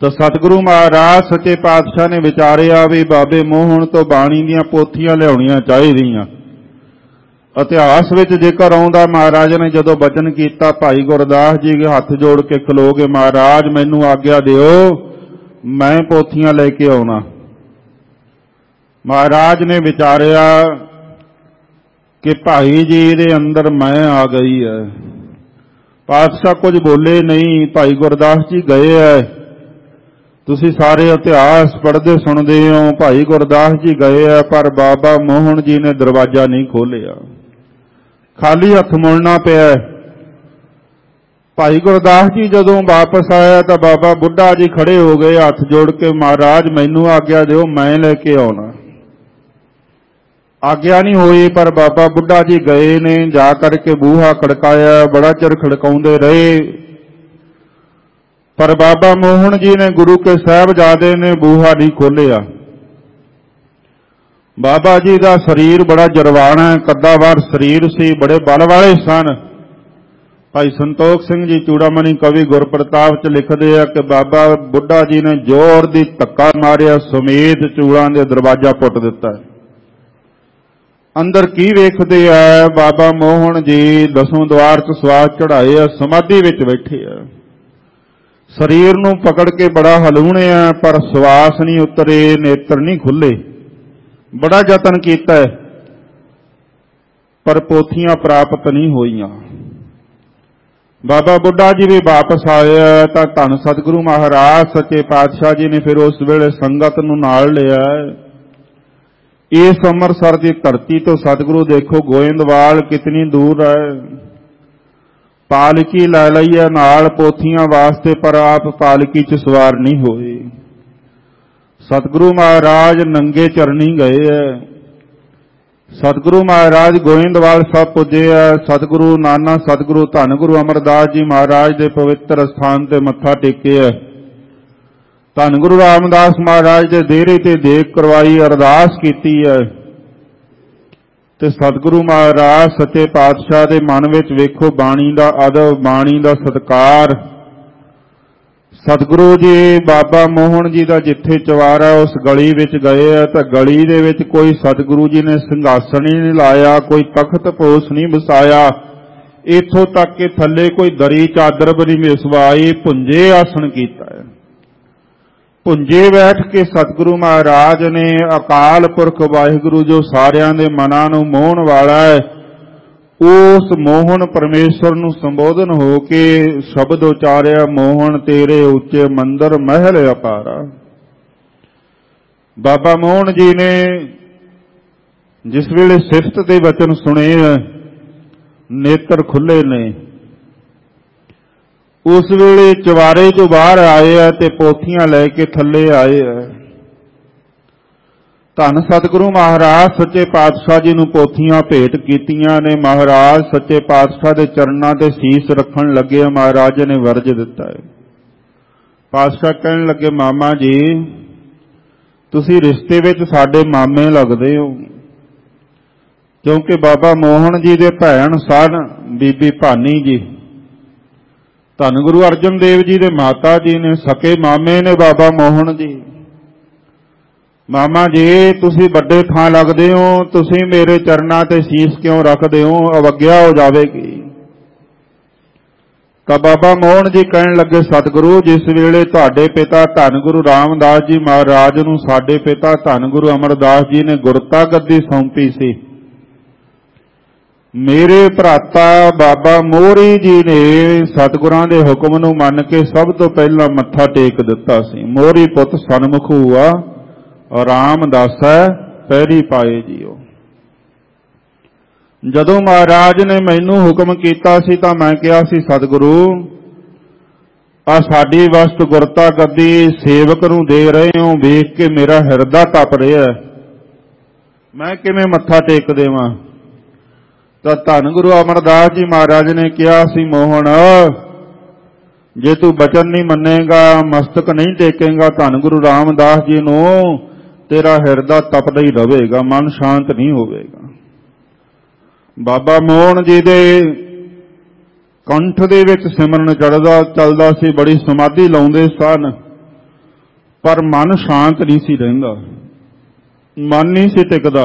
ਤਾਂ ਸਤਿਗੁਰੂ ਮਹਾਰਾਜ ਸੱਚੇ ਪਾਤਸ਼ਾਹ ਨੇ ਵਿਚਾਰਿਆ ਵੀ ਬਾਬੇ ਮੋਹਨ ਤੋਂ ਬਾਣੀ ਦੀਆਂ ਪੋਥੀਆਂ ਲਿਆਉਣੀਆਂ ਚਾਹੀਦੀਆਂ। ਇਤਿਹਾਸ ਵਿੱਚ ਜੇਕਰ ਆਉਂਦਾ ਮਹਾਰਾਜ ਨੇ ਜਦੋਂ ਬਚਨ ਕੀਤਾ, ਭਾਈ ਗੁਰਦਾਸ ਜੀ ਦੇ ਹੱਥ ਜੋੜ ਕੇ ਖਲੋਗੇ ਮਹਾਰਾਜ, ਮੈਨੂੰ ਆਗਿਆ ਦਿਓ, ਮੈਂ ਪੋਥੀਆਂ ਲੈ ਕੇ ਆਉਣਾ। ਮਹਾਰਾਜ ਨੇ ਵਿਚਾਰਿਆ ਕਿ ਭਾਈ ਜੀ ਦੇ ਅੰਦਰ ਮੈਂ ਆ ਗਈ ਹੈ ਪਾਤਸ਼ਾਹ ਕੁਝ ਬੋਲੇ ਨਹੀਂ, ਭਾਈ ਗੁਰਦਾਸ ਜੀ ਗਏ ਐ। ਤੁਸੀਂ ਸਾਰੇ ਇਤਿਹਾਸ ਪੜ੍ਹਦੇ ਸੁਣਦੇ ਹੋ, ਭਾਈ ਗੁਰਦਾਸ ਜੀ ਗਏ ਆ ਪਰ ਬਾਬਾ ਮੋਹਨ ਜੀ ਨੇ ਦਰਵਾਜ਼ਾ ਨਹੀਂ ਖੋਲਿਆ ਖਾਲੀ ਹੱਥ ਮੁੜਨਾ ਪਿਆ ਭਾਈ ਗੁਰਦਾਸ ਜੀ ਜਦੋਂ ਵਾਪਸ ਆਇਆ ਤਾਂ ਬਾਬਾ ਬੁੱਢਾ ਜੀ ਖੜੇ ਹੋ ਗਏ, ਹੱਥ ਜੋੜ ਕੇ, ਮਹਾਰਾਜ, ਮੈਨੂੰ ਆਗਿਆ ਦਿਓ, ਮੈਂ ਲੈ ਕੇ ਆਉਣਾ। ਆਗਿਆ ਨਹੀਂ ਹੋਈ, ਪਰ ਬਾਬਾ ਬੁੱਢਾ ਜੀ ਗਏ ਨੇ, ਜਾ ਕਰਕੇ ਬੂਹਾ ਖੜਕਾਇਆ, ਬੜਾ ਚਿਰ ਖੜਕਾਉਂਦੇ ਰਹੇ। ਪਰ ਬਾਬਾ ਮੋਹਨ ਜੀ ਨੇ ਗੁਰੂ ਕੇ ਸਾਹਿਬਜ਼ਾਦੇ ਨੇ ਬੂਹਾ ਨਹੀਂ ਖੋਲਿਆ ਬਾਬਾ ਜੀ ਦਾ ਸਰੀਰ ਬੜਾ ਜਰਵਾਣਾ ਕੱਦਾਵਾਰ ਸਰੀਰ ਸੀ, ਬੜੇ ਬਲ ਵਾਲੇ ਸਨ। ਭਾਈ ਸੰਤੋਖ ਸਿੰਘ ਜੀ ਚੂੜਾਮਣੀ ਕਵੀ ਗੁਰਪ੍ਰਤਾਪ ਚ ਲਿਖਦੇ ਆ ਕਿ ਬਾਬਾ ਬੁੱਢਾ ਜੀ ਨੇ ਜ਼ੋਰ ਦੀ ਧੱਕਾ ਮਾਰਿਆ, ਸਮੇਤ ਚੂੜਾਂ ਦੇ ਦਰਵਾਜ਼ਾ ਪੁੱਟ ਦਿੱਤਾ। ਅੰਦਰ ਕੀ ਵੇਖਦੇ ਆ? ਬਾਬਾ ਮੋਹਨ ਜੀ ਦਸੋਂ ਦਵਾਰ ਚ ਸਵਾਸ ਚੜਾਏ ਆ, ਸਮਾਧੀ ਵਿੱਚ ਬੈਠੇ ਆ। ਸਰੀਰ ਨੂੰ ਪਕੜ ਕੇ ਬੜਾ ਹਲੂਣੇ ਆ, ਪਰ ਸਵਾਸ ਨਹੀਂ ਉਤਰੇ, ਨੇਤਰ ਨਹੀਂ ਖੁੱਲੇ। ਬੜਾ ਯਤਨ ਕੀਤਾ ਹੈ, ਪਰ ਪੋਥੀਆਂ ਪ੍ਰਾਪਤ ਨਹੀਂ ਹੋਈਆਂ। ਬਾਬਾ ਬੁੱਢਾ ਜੀ ਵੀ ਵਾਪਸ ਆਇਆ ਤਾਂ ਧੰਨ ਸਤਿਗੁਰੂ ਮਹਾਰਾਜ, ਸੱਚੇ ਪਾਤਸ਼ਾਹ ਜੀ ਨੇ ਫਿਰ ਉਸ ਵੇਲੇ ਸੰਗਤ ਨੂੰ ਨਾਲ ਲਿਆ ਇਸ ਅੰਮ੍ਰਿਤਸਰ ਦੀ ਧਰਤੀ ਤੋਂ ਸਤਿਗੁਰੂ ਦੇਖੋ, ਗੋਇੰਦਵਾਲ ਕਿਤਨੀ ਦੂਰ ਹੈ। ਪਾਲਕੀ ਲੈ ਲਈ ਹੈ ਨਾਲ ਪੋਥੀਆਂ ਵਾਸਤੇ, ਪਰ ਆਪ ਪਾਲਕੀ 'ਚ ਸਵਾਰ ਨਹੀਂ ਹੋਏ। ਸਤਿਗੁਰੂ ਮਹਾਰਾਜ ਨੰਗੇ ਚਰਨੀ ਗਏ ਐ। ਸਤਿਗੁਰੂ ਮਹਾਰਾਜ ਗੋਇੰਦਵਾਲ ਸਾਹਿਬ ਪੁੱਜੇ ਐ। ਸਤਿਗੁਰੂ ਨਾਨਾ, ਸਤਿਗੁਰੂ ਧੰਨ ਗੁਰੂ ਅਮਰਦਾਸ ਜੀ ਮਹਾਰਾਜ ਦੇ ਪਵਿੱਤਰ ਸਥਾਨ ਤੇ ਮੱਥਾ ਟੇਕਿਆ ਧੰਨ ਗੁਰੂ ਰਾਮਦਾਸ ਮਹਾਰਾਜ ਦੇ ਦੇਰੇ ਤੇ ਦੇਖ ਕਰਵਾਈ ਅਰਦਾਸ ਕੀਤੀ ਹੈ ਤੇ ਸਤਿਗੁਰੂ ਮਹਾਰਾਜ ਸੱਚੇ ਪਾਤਸ਼ਾਹ ਦੇ ਮਨ ਵਿੱਚ ਵੇਖੋ ਬਾਣੀ ਦਾ ਅਦਬ, ਬਾਣੀ ਦਾ ਸਤਕਾਰ। ਸਤਿਗੁਰੂ ਜੀ, ਬਾਬਾ ਮੋਹਨ ਜੀ ਦਾ ਜਿੱਥੇ ਚਵਾਰਾ ਉਸ ਗਲੀ ਵਿੱਚ ਗਏ ਆ, ਤਾਂ ਗਲੀ ਦੇ ਵਿੱਚ ਕੋਈ ਸਤਿਗੁਰੂ ਜੀ ਨੇ ਸਿੰਘਾਸਣ ਹੀ ਨਹੀਂ ਲਾਇਆ, ਕੋਈ ਤਖਤ ਪੋਸ ਨਹੀਂ ਵਸਾਇਆ। ਇਥੋਂ ਤੱਕ ਕਿ ਥੱਲੇ ਕੋਈ ਦਰੀ ਚਾਦਰ ਵੀ ਮਿਸਵਾਈ ਵਿਸਵਾਈ ਪੁੰਜੇ ਆਸਣ ਕੀਤਾ ਹੈ। ਪੁੰਜੇ ਬੈਠ ਕੇ ਸਤਿਗੁਰੂ ਮਹਾਰਾਜ ਨੇ ਅਕਾਲ ਪੁਰਖ ਵਾਹਿਗੁਰੂ ਜੋ ਸਾਰਿਆਂ ਦੇ ਮਨਾਂ ਨੂੰ ਮੋਹਣ ਵਾਲਾ ਹੈ ਉਸ ਮੋਹਨ ਪਰਮੇਸ਼ਰ ਨੂੰ ਸੰਬੋਧਨ ਹੋ ਕੇ ਸ਼ਬਦ ਉਚਾਰਿਆ, ਮੋਹਨ ਤੇਰੇ ਉੱਚੇ ਮੰਦਰ ਮਹਿਲ ਅਪਾਰਾ। ਬਾਬਾ ਮੋਹਨ ਜੀ ਨੇ ਜਿਸ ਵੇਲੇ ਸਿਫਤ ਦੇ ਵਚਨ ਸੁਣੇ ਨੇਤਰ ਖੁੱਲੇ ਨੇ। ਉਸ ਵੇਲੇ ਚਵਾਰੇ ਤੋਂ ਬਾਹਰ ਆਏ ਆ ਤੇ ਪੋਥੀਆਂ ਲੈ ਕੇ ਥੱਲੇ ਆਏ ਆ। ਧੰਨ ਸਤਿਗੁਰੂ ਮਹਾਰਾਜ, ਸੱਚੇ ਪਾਤਸ਼ਾਹ ਜੀ ਨੂੰ ਪੋਥੀਆਂ ਭੇਟ ਕੀਤੀਆਂ ਨੇ। ਮਹਾਰਾਜ, ਸੱਚੇ ਪਾਤਸ਼ਾਹ ਦੇ ਚਰਨਾਂ ਤੇ ਸੀਸ ਰੱਖਣ ਲੱਗੇ ਮਹਾਰਾਜ ਨੇ ਵਰਜ ਦਿੱਤਾ ਹੈ ਪਾਤਸ਼ਾਹ ਕਹਿਣ ਲੱਗੇ, ਮਾਮਾ ਜੀ, ਤੁਸੀਂ ਰਿਸ਼ਤੇ ਵਿੱਚ ਸਾਡੇ ਮਾਮੇ ਲੱਗਦੇ ਹੋ। ਕਿਉਂਕਿ ਬਾਬਾ ਮੋਹਨ ਜੀ ਦੇ ਭੈਣ ਸਨ, ਬੀਬੀ ਭਾਨੀ ਜੀ। ਧੰਨ ਗੁਰੂ ਅਰਜਨ ਦੇਵ ਜੀ ਦੇ ਮਾਤਾ ਜੀ ਨੇ, ਸਕੇ ਮਾਮੇ ਨੇ ਬਾਬਾ ਮੋਹਨ ਜੀ। ਮਾਮਾ ਜੀ, ਤੁਸੀਂ ਵੱਡੇ ਥਾਂ ਲੱਗਦੇ ਹੋ, ਤੁਸੀਂ ਮੇਰੇ ਚਰਨਾਂ ਤੇ ਸੀਸ ਕਿਉਂ ਰੱਖਦੇ ਹੋ? ਅਵਗਿਆ ਹੋ ਜਾਵੇਗੀ। ਤਾਂ ਬਾਬਾ ਮੋਹਨ ਜੀ ਕਹਿਣ ਲੱਗੇ, ਸਤਿਗੁਰੂ, ਜਿਸ ਵੇਲੇ ਤੁਹਾਡੇ ਪਿਤਾ ਧੰਨ ਗੁਰੂ ਰਾਮਦਾਸ ਜੀ ਮਹਾਰਾਜ ਨੂੰ ਸਾਡੇ ਪਿਤਾ ਧੰਨ ਗੁਰੂ ਅਮਰਦਾਸ ਜੀ ਨੇ ਗੁਰਤਾ ਗੱਦੀ ਸੌਂਪੀ ਸੀ, ਮੇਰੇ ਭਰਾਤਾ ਬਾਬਾ ਮੋਹਰੀ ਜੀ ਨੇ ਸਤਿਗੁਰਾਂ ਦੇ ਹੁਕਮ ਨੂੰ ਮੰਨ ਕੇ ਸਭ ਤੋਂ ਪਹਿਲਾਂ ਮੱਥਾ ਟੇਕ ਦਿੱਤਾ ਸੀ। ਮੋਹਰੀ ਪੁੱਤ ਸਨਮੁਖ ਹੁਆ। ਰਾਮਦਾਸੈ ਪਹਿਰੀ ਪਾਏ ਜੀਓ। ਜਦੋਂ ਮਹਾਰਾਜ ਨੇ ਮੈਨੂੰ ਹੁਕਮ ਕੀਤਾ ਸੀ ਤਾਂ ਮੈਂ ਕਿਹਾ ਸੀ, ਸਤਿਗੁਰੂ ਆ ਸਾਡੀ ਵਸਤ ਗੁਰਤਾ ਗੱਦੀ ਸੇਵਕ ਨੂੰ ਦੇ ਰਹੇ ਹੋ, ਵੇਖ ਕੇ ਮੇਰਾ ਹਿਰਦਾ ਤਪ ਰਿਹਾ ਮੈਂ ਕਿਵੇਂ ਮੱਥਾ ਟੇਕ ਦੇਵਾਂ? ਤਾਂ ਧੰਨ ਗੁਰੂ ਅਮਰਦਾਸ ਜੀ ਮਹਾਰਾਜ ਨੇ ਕਿਹਾ ਸੀ ਮੋਹਨ ਜੇ ਤੂੰ ਬਚਨ ਨਹੀਂ ਮੰਨੇਗਾ, ਮਸਤਕ ਨਹੀਂ ਟੇਕੇਗਾ ਧੰਨ ਗੁਰੂ ਰਾਮਦਾਸ ਜੀ ਨੂੰ ਤੇਰਾ ਹਿਰਦਾ ਤਪਦਾ ਹੀ ਰਹੇਗਾ, ਮਨ ਸ਼ਾਂਤ ਨਹੀਂ ਹੋਵੇਗਾ। ਬਾਬਾ ਮੋਹਨ ਜੀ ਦੇ ਕੰਠ ਦੇ ਵਿੱਚ ਸਿਮਰਨ ਚੜਦਾ ਚੱਲਦਾ ਸੀ, ਬੜੀ ਸਮਾਧੀ ਲਾਉਂਦੇ ਸਨ, ਪਰ ਮਨ ਸ਼ਾਂਤ ਨਹੀਂ ਸੀ ਰਹਿੰਦਾ। ਮਨ ਨਹੀਂ ਸੀ ਟਿਕਦਾ।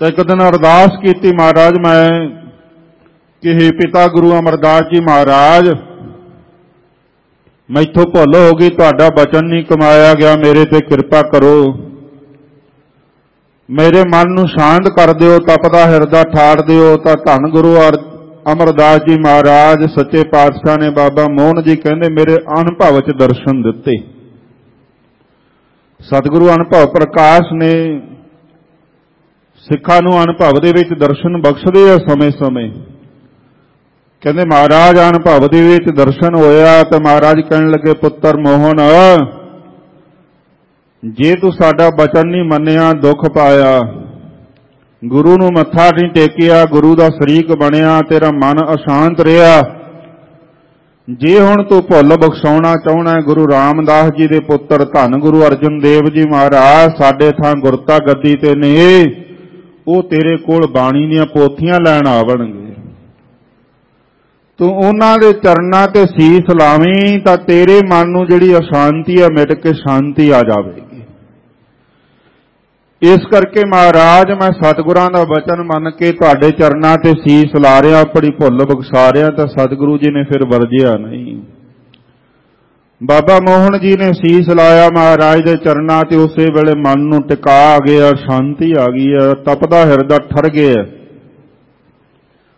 ਤਾਂ ਇੱਕ ਦਿਨ ਅਰਦਾਸ ਕੀਤੀ, ਮਹਾਰਾਜ, ਮੈਂ ਕਿ ਹੇ ਪਿਤਾ ਗੁਰੂ ਅਮਰਦਾਸ ਜੀ ਮਹਾਰਾਜ ਮੈਥੋਂ ਭੁੱਲ ਹੋ ਗਈ, ਤੁਹਾਡਾ ਬਚਨ ਨਹੀਂ ਕਮਾਇਆ ਗਿਆ, ਮੇਰੇ ਤੇ ਕਿਰਪਾ ਕਰੋ। ਮੇਰੇ ਮਨ ਨੂੰ ਸ਼ਾਂਤ ਕਰ ਦਿਓ, ਤਪਦਾ ਹਿਰਦਾ ਠਾੜ ਦਿਓ, ਤਾਂ ਧੰਨ ਗੁਰੂ ਅਮਰਦਾਸ ਜੀ ਮਹਾਰਾਜ, ਸੱਚੇ ਪਾਤਸ਼ਾਹ ਨੇ ਬਾਬਾ ਮੋਹਨ ਜੀ ਕਹਿੰਦੇ, ਮੇਰੇ ਅਨੁਭਵ ਚ ਦਰਸ਼ਨ ਦਿੱਤੇ। ਸਤਿਗੁਰੂ ਅਨੁਭਵ ਪ੍ਰਕਾਸ਼ ਨੇ ਸਿੱਖਾਂ ਨੂੰ ਅਨੁਭਵ ਦੇ ਵਿੱਚ ਦਰਸ਼ਨ ਬਖਸ਼ਦੇ ਆ ਸਮੇਂ-ਸਮੇਂ। ਕਹਿੰਦੇ ਮਹਾਰਾਜ ਅਨੁਭਵ ਦੇ ਵਿੱਚ ਦਰਸ਼ਨ ਹੋਇਆ ਤੇ ਮਹਾਰਾਜ ਕਹਿਣ ਲੱਗੇ, ਪੁੱਤਰ ਮੋਹਨ, ਜੇ ਤੂੰ ਸਾਡਾ ਬਚਨ ਨਹੀਂ ਮੰਨਿਆ, ਦੁੱਖ ਪਾਇਆ, ਗੁਰੂ ਨੂੰ ਮੱਥਾ ਨਹੀਂ ਟੇਕਿਆ, ਗੁਰੂ ਦਾ ਸ਼ਰੀਕ ਬਣਿਆ, ਤੇਰਾ ਮਨ ਅਸ਼ਾਂਤ ਰਿਹਾ, ਜੇ ਹੁਣ ਤੂੰ ਭੁੱਲ ਬਖਸ਼ਾਉਣਾ ਚਾਹਣਾ ਗੁਰੂ ਰਾਮਦਾਸ ਜੀ ਦੇ ਪੁੱਤਰ ਧੰਨ ਗੁਰੂ ਅਰਜਨ ਦੇਵ ਜੀ ਮਹਾਰਾਜ, ਸਾਡੇ ਥਾਂ ਗੁਰਤਾ ਗੱਦੀ ਤੇ ਨੇ ਉਹ ਤੇਰੇ ਕੋਲ ਬਾਣੀ ਦੀਆਂ ਪੋਥੀਆਂ ਲੈਣ ਆਵਣਗੇ। ਤੂੰ ਉਹਨਾਂ ਦੇ ਚਰਨਾਂ ਤੇ ਸੀਸ ਲਾਵੀਂ ਤਾਂ ਤੇਰੇ ਮਨ ਨੂੰ ਜਿਹੜੀ ਅਸ਼ਾਂਤੀ ਆ ਮਿਟ ਕੇ ਸ਼ਾਂਤੀ ਆ ਜਾਵੇਗੀ। ਇਸ ਕਰਕੇ ਮਹਾਰਾਜ, ਮੈਂ ਸਤਿਗੁਰਾਂ ਦਾ ਬਚਨ ਮੰਨ ਕੇ ਤੁਹਾਡੇ ਚਰਨਾਂ ਤੇ ਸੀਸ ਲਾ ਰਿਹਾ, ਆਪਣੀ ਭੁੱਲ ਬਖਸ਼ਾ ਰਿਹਾ, ਤਾਂ ਸਤਿਗੁਰੂ ਜੀ ਨੇ ਫਿਰ ਵਰਜਿਆ ਨਹੀਂ। ਬਾਬਾ ਮੋਹਨ ਜੀ ਨੇ ਸੀਸ ਲਾਇਆ ਮਹਾਰਾਜ ਦੇ ਚਰਨਾਂ ਤੇ, ਉਸੇ ਵੇਲੇ ਮਨ ਨੂੰ ਟਿਕਾ ਆ ਗਿਆ, ਸ਼ਾਂਤੀ ਆ ਗਈ ਹੈ, ਤਪਦਾ ਹਿਰਦਾ ਠਰ ਗਿਆ।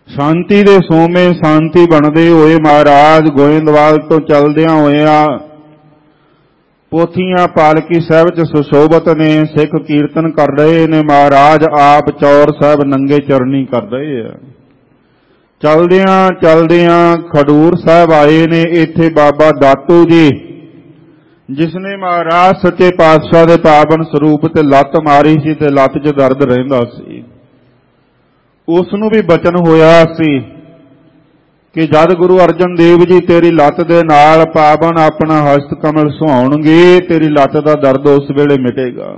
ਸ਼ਾਂਤੀ ਦੇ ਸੋਮੇ ਸ਼ਾਂਤੀ ਬਣਦੇ ਹੋਏ ਮਹਾਰਾਜ ਗੋਇੰਦਵਾਲ ਤੋਂ ਚੱਲਦਿਆਂ ਹੋਇਆਂ ਪੋਥੀਆਂ ਪਾਲਕੀ ਸਾਹਿਬ ਚ ਸੁਸ਼ੋਭਤ ਨੇ, ਸਿੱਖ ਕੀਰਤਨ ਕਰ ਰਹੇ ਨੇ, ਮਹਾਰਾਜ ਆਪ ਚੌਰ ਸਾਹਿਬ ਨੰਗੇ ਚਰਨੀ ਕਰ ਰਹੇ ਆ। ਚਲਦਿਆਂ ਚਲਦਿਆਂ ਖਡੂਰ ਸਾਹਿਬ ਆਏ ਨੇ, ਇੱਥੇ ਬਾਬਾ ਦਾਤੂ ਜੀ ਜਿਸ ਨੇ ਮਹਾਰਾਜ ਸੱਚੇ ਪਾਤਸ਼ਾਹ ਦੇ ਪਾਵਨ ਸਰੂਪ ਤੇ ਲੱਤ ਮਾਰੀ ਸੀ ਤੇ ਲੱਤ 'ਚ ਦਰਦ ਰਹਿੰਦਾ ਸੀ। ਉਸ ਨੂੰ ਵੀ ਬਚਨ ਹੋਇਆ ਸੀ ਕਿ ਜਦ ਗੁਰੂ ਅਰਜਨ ਦੇਵ ਜੀ ਤੇਰੀ ਲੱਤ ਦੇ ਨਾਲ ਪਾਵਨ ਆਪਣਾ ਹਸਤ ਕਮਲ ਸੁਹਾਉਣਗੇ, ਤੇਰੀ ਲੱਤ ਦਾ ਦਰਦ ਉਸ ਵੇਲੇ ਮਿਟੇਗਾ।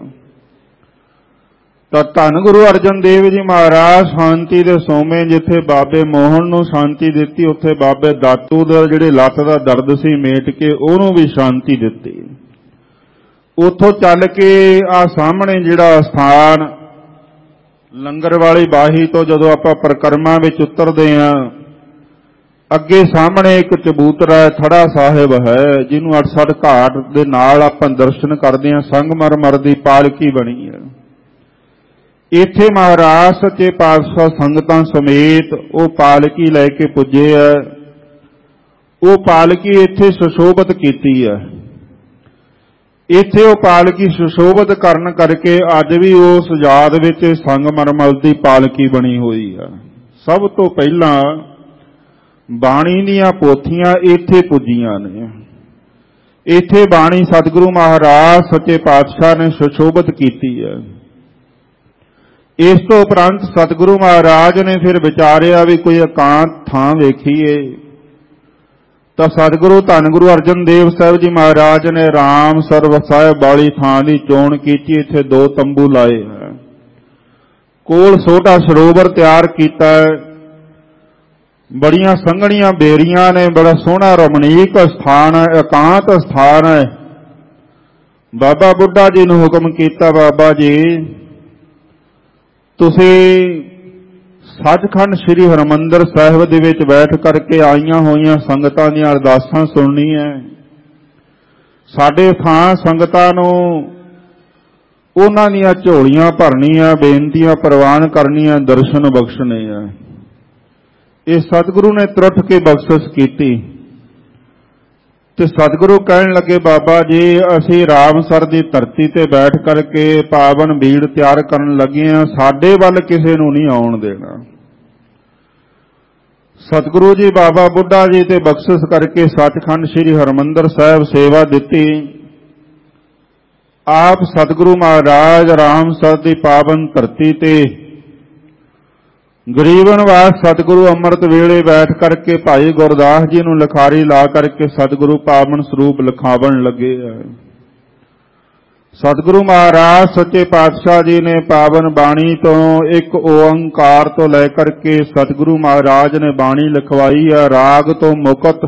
ਤਾਂ ਧੰਨ ਗੁਰੂ ਅਰਜਨ ਦੇਵ ਜੀ ਮਹਾਰਾਜ, ਸ਼ਾਂਤੀ ਦੇ ਸੋਮੇ ਜਿੱਥੇ ਬਾਬੇ ਮੋਹਨ ਨੂੰ ਸ਼ਾਂਤੀ ਦਿੱਤੀ, ਉੱਥੇ ਬਾਬੇ ਦਾਤੂ ਦਾ ਜਿਹੜੇ ਲੱਤ ਦਾ ਦਰਦ ਸੀ ਮੇਟ ਕੇ, ਉਹਨੂੰ ਵੀ ਸ਼ਾਂਤੀ ਦਿੱਤੀ। ਉੱਥੋਂ ਚੱਲ ਕੇ ਆ ਸਾਹਮਣੇ ਜਿਹੜਾ ਸਥਾਨ ਲੰਗਰ ਵਾਲੀ ਬਾਹੀ ਤੋਂ ਜਦੋਂ ਆਪਾਂ ਪ੍ਰਕਰਮਾ ਵਿੱਚ ਉਤਰਦੇ ਆਂ ਅੱਗੇ ਸਾਹਮਣੇ ਇੱਕ ਚਬੂਤਰਾ ਥੜਾ ਸਾਹਿਬ ਹੈ, ਜਿਹਨੂੰ 68 ਘਾਟ ਦੇ ਨਾਲ ਆਪਾਂ ਦਰਸ਼ਨ ਕਰਦੇ ਆਂ ਸੰਗਮਰਮਰ ਦੀ ਪਾਲਕੀ ਬਣੀ ਹੈ। ਇੱਥੇ ਮਹਾਰਾਜ ਸੱਚੇ ਪਾਤਸ਼ਾਹ ਸੰਗਤਾਂ ਸਮੇਤ ਉਹ ਪਾਲਕੀ ਲੈ ਕੇ ਪੁੱਜੇ ਆ ਉਹ ਪਾਲਕੀ ਇੱਥੇ ਸੁਸ਼ੋਭਿਤ ਕੀਤੀ ਹੈ। ਇੱਥੇ ਉਹ ਪਾਲਕੀ ਸੁਸ਼ੋਭਿਤ ਕਰਨ ਕਰਕੇ ਅੱਜ ਵੀ ਉਸ ਯਾਦ ਵਿੱਚ ਸੰਗਮਰਮਲ ਦੀ ਪਾਲਕੀ ਬਣੀ ਹੋਈ ਹੈ ਸਭ ਤੋਂ ਪਹਿਲਾਂ ਬਾਣੀ ਦੀਆਂ ਪੋਥੀਆਂ ਇੱਥੇ ਪੁੱਜੀਆਂ ਨੇ। ਇੱਥੇ ਬਾਣੀ ਸਤਿਗੁਰੂ ਮਹਾਰਾਜ ਸੱਚੇ ਪਾਤਸ਼ਾਹ ਨੇ ਸੁਸ਼ੋਭਿਤ ਕੀਤੀ ਹੈ ਇਸ ਤੋਂ ਉਪਰੰਤ ਸਤਿਗੁਰੂ ਮਹਾਰਾਜ ਨੇ ਫਿਰ ਵਿਚਾਰਿਆ ਵੀ ਕੋਈ ਇਕਾਂਤ ਥਾਂ ਵੇਖੀਏ। ਤਾਂ ਸਤਿਗੁਰੂ ਧੰਨ ਗੁਰੂ ਅਰਜਨ ਦੇਵ ਸਾਹਿਬ ਜੀ ਮਹਾਰਾਜ ਨੇ ਰਾਮ ਸਰਵ ਸਾਹਿਬ ਵਾਲੀ ਥਾਂ ਦੀ ਚੋਣ ਕੀਤੀ, ਇੱਥੇ ਦੋ ਤੰਬੂ ਲਾਏ ਹੈ। ਕੋਲ ਛੋਟਾ ਸਰੋਵਰ ਤਿਆਰ ਕੀਤਾ ਹੈ। ਬੜੀਆਂ ਸੰਘਣੀਆਂ ਬੇਰੀਆਂ ਨੇ, ਬੜਾ ਸੋਹਣਾ ਰਮਣੀਕ ਸਥਾਨ ਹੈ, ਇਕਾਂਤ ਸਥਾਨ ਹੈ। ਬਾਬਾ ਬੁੱਢਾ ਜੀ ਨੂੰ ਹੁਕਮ ਕੀਤਾ, ਬਾਬਾ ਜੀ, ਤੁਸੀਂ ਸੱਚਖੰਡ ਸ੍ਰੀ ਹਰਮੰਦਰ ਸਾਹਿਬ ਦੇ ਵਿੱਚ ਬੈਠ ਕਰਕੇ ਆਈਆਂ ਹੋਈਆਂ ਸੰਗਤਾਂ ਦੀਆਂ ਅਰਦਾਸਾਂ ਸੁਣਨੀ ਹੈ। ਸਾਡੇ ਥਾਂ ਸੰਗਤਾਂ ਨੂੰ ਉਹਨਾਂ ਦੀਆਂ ਝੋਲੀਆਂ ਭਰਨੀਆਂ, ਬੇਨਤੀਆਂ ਪ੍ਰਵਾਨ ਕਰਨੀਆਂ, ਦਰਸ਼ਨ ਬਖਸ਼ਣੇ ਆ। ਇਹ ਸਤਿਗੁਰੂ ਨੇ ਤਰੁੱਠ ਕੇ ਬਖਸ਼ਿਸ਼ ਕੀਤੀ। ਤੇ ਸਤਿਗੁਰੂ ਕਹਿਣ ਲੱਗੇ, ਬਾਬਾ ਜੀ, ਅਸੀਂ ਰਾਮਸਰ ਦੀ ਧਰਤੀ ਤੇ ਬੈਠ ਕਰਕੇ ਪਾਵਨ ਬੀੜ ਤਿਆਰ ਕਰਨ ਲੱਗੇ ਆ ਸਾਡੇ ਵੱਲ ਕਿਸੇ ਨੂੰ ਨਹੀਂ ਆਉਣ ਦੇਣਾ। ਸਤਿਗੁਰੂ ਜੀ, ਬਾਬਾ ਬੁੱਢਾ ਜੀ ਤੇ ਬਖਸ਼ਿਸ਼ ਕਰਕੇ ਸੱਚਖੰਡ ਸ੍ਰੀ ਹਰਮੰਦਰ ਸਾਹਿਬ ਸੇਵਾ ਦਿੱਤੀ। ਆਪ ਸਤਿਗੁਰੂ ਮਹਾਰਾਜ ਰਾਮ ਸਰ ਦੀ ਪਾਵਨ ਧਰਤੀ ਤੇ ਗਰੀਬਨ ਵਾਸ ਸਤਿਗੁਰੂ ਅੰਮ੍ਰਿਤ ਵੇਲੇ ਬੈਠ ਕਰਕੇ ਭਾਈ ਗੁਰਦਾਸ ਜੀ ਨੂੰ ਲਖਾਰੀ ਲਾ ਕਰਕੇ ਸਤਿਗੁਰੂ ਪਾਵਨ ਸਰੂਪ ਲਿਖਾਵਣ ਲੱਗੇ ਆ। ਸਤਿਗੁਰੂ ਮਹਾਰਾਜ, ਸੱਚੇ ਪਾਤਸ਼ਾਹ ਜੀ ਨੇ ਪਾਵਨ ਬਾਣੀ ਤੋਂ ਇੱਕ ਓੰਕਾਰ ਤੋਂ ਲੈ ਕਰਕੇ ਸਤਿਗੁਰੂ ਮਹਾਰਾਜ ਨੇ ਬਾਣੀ ਲਿਖਵਾਈ ਹੈ ਰਾਗ ਤੋਂ ਮੁਕਤ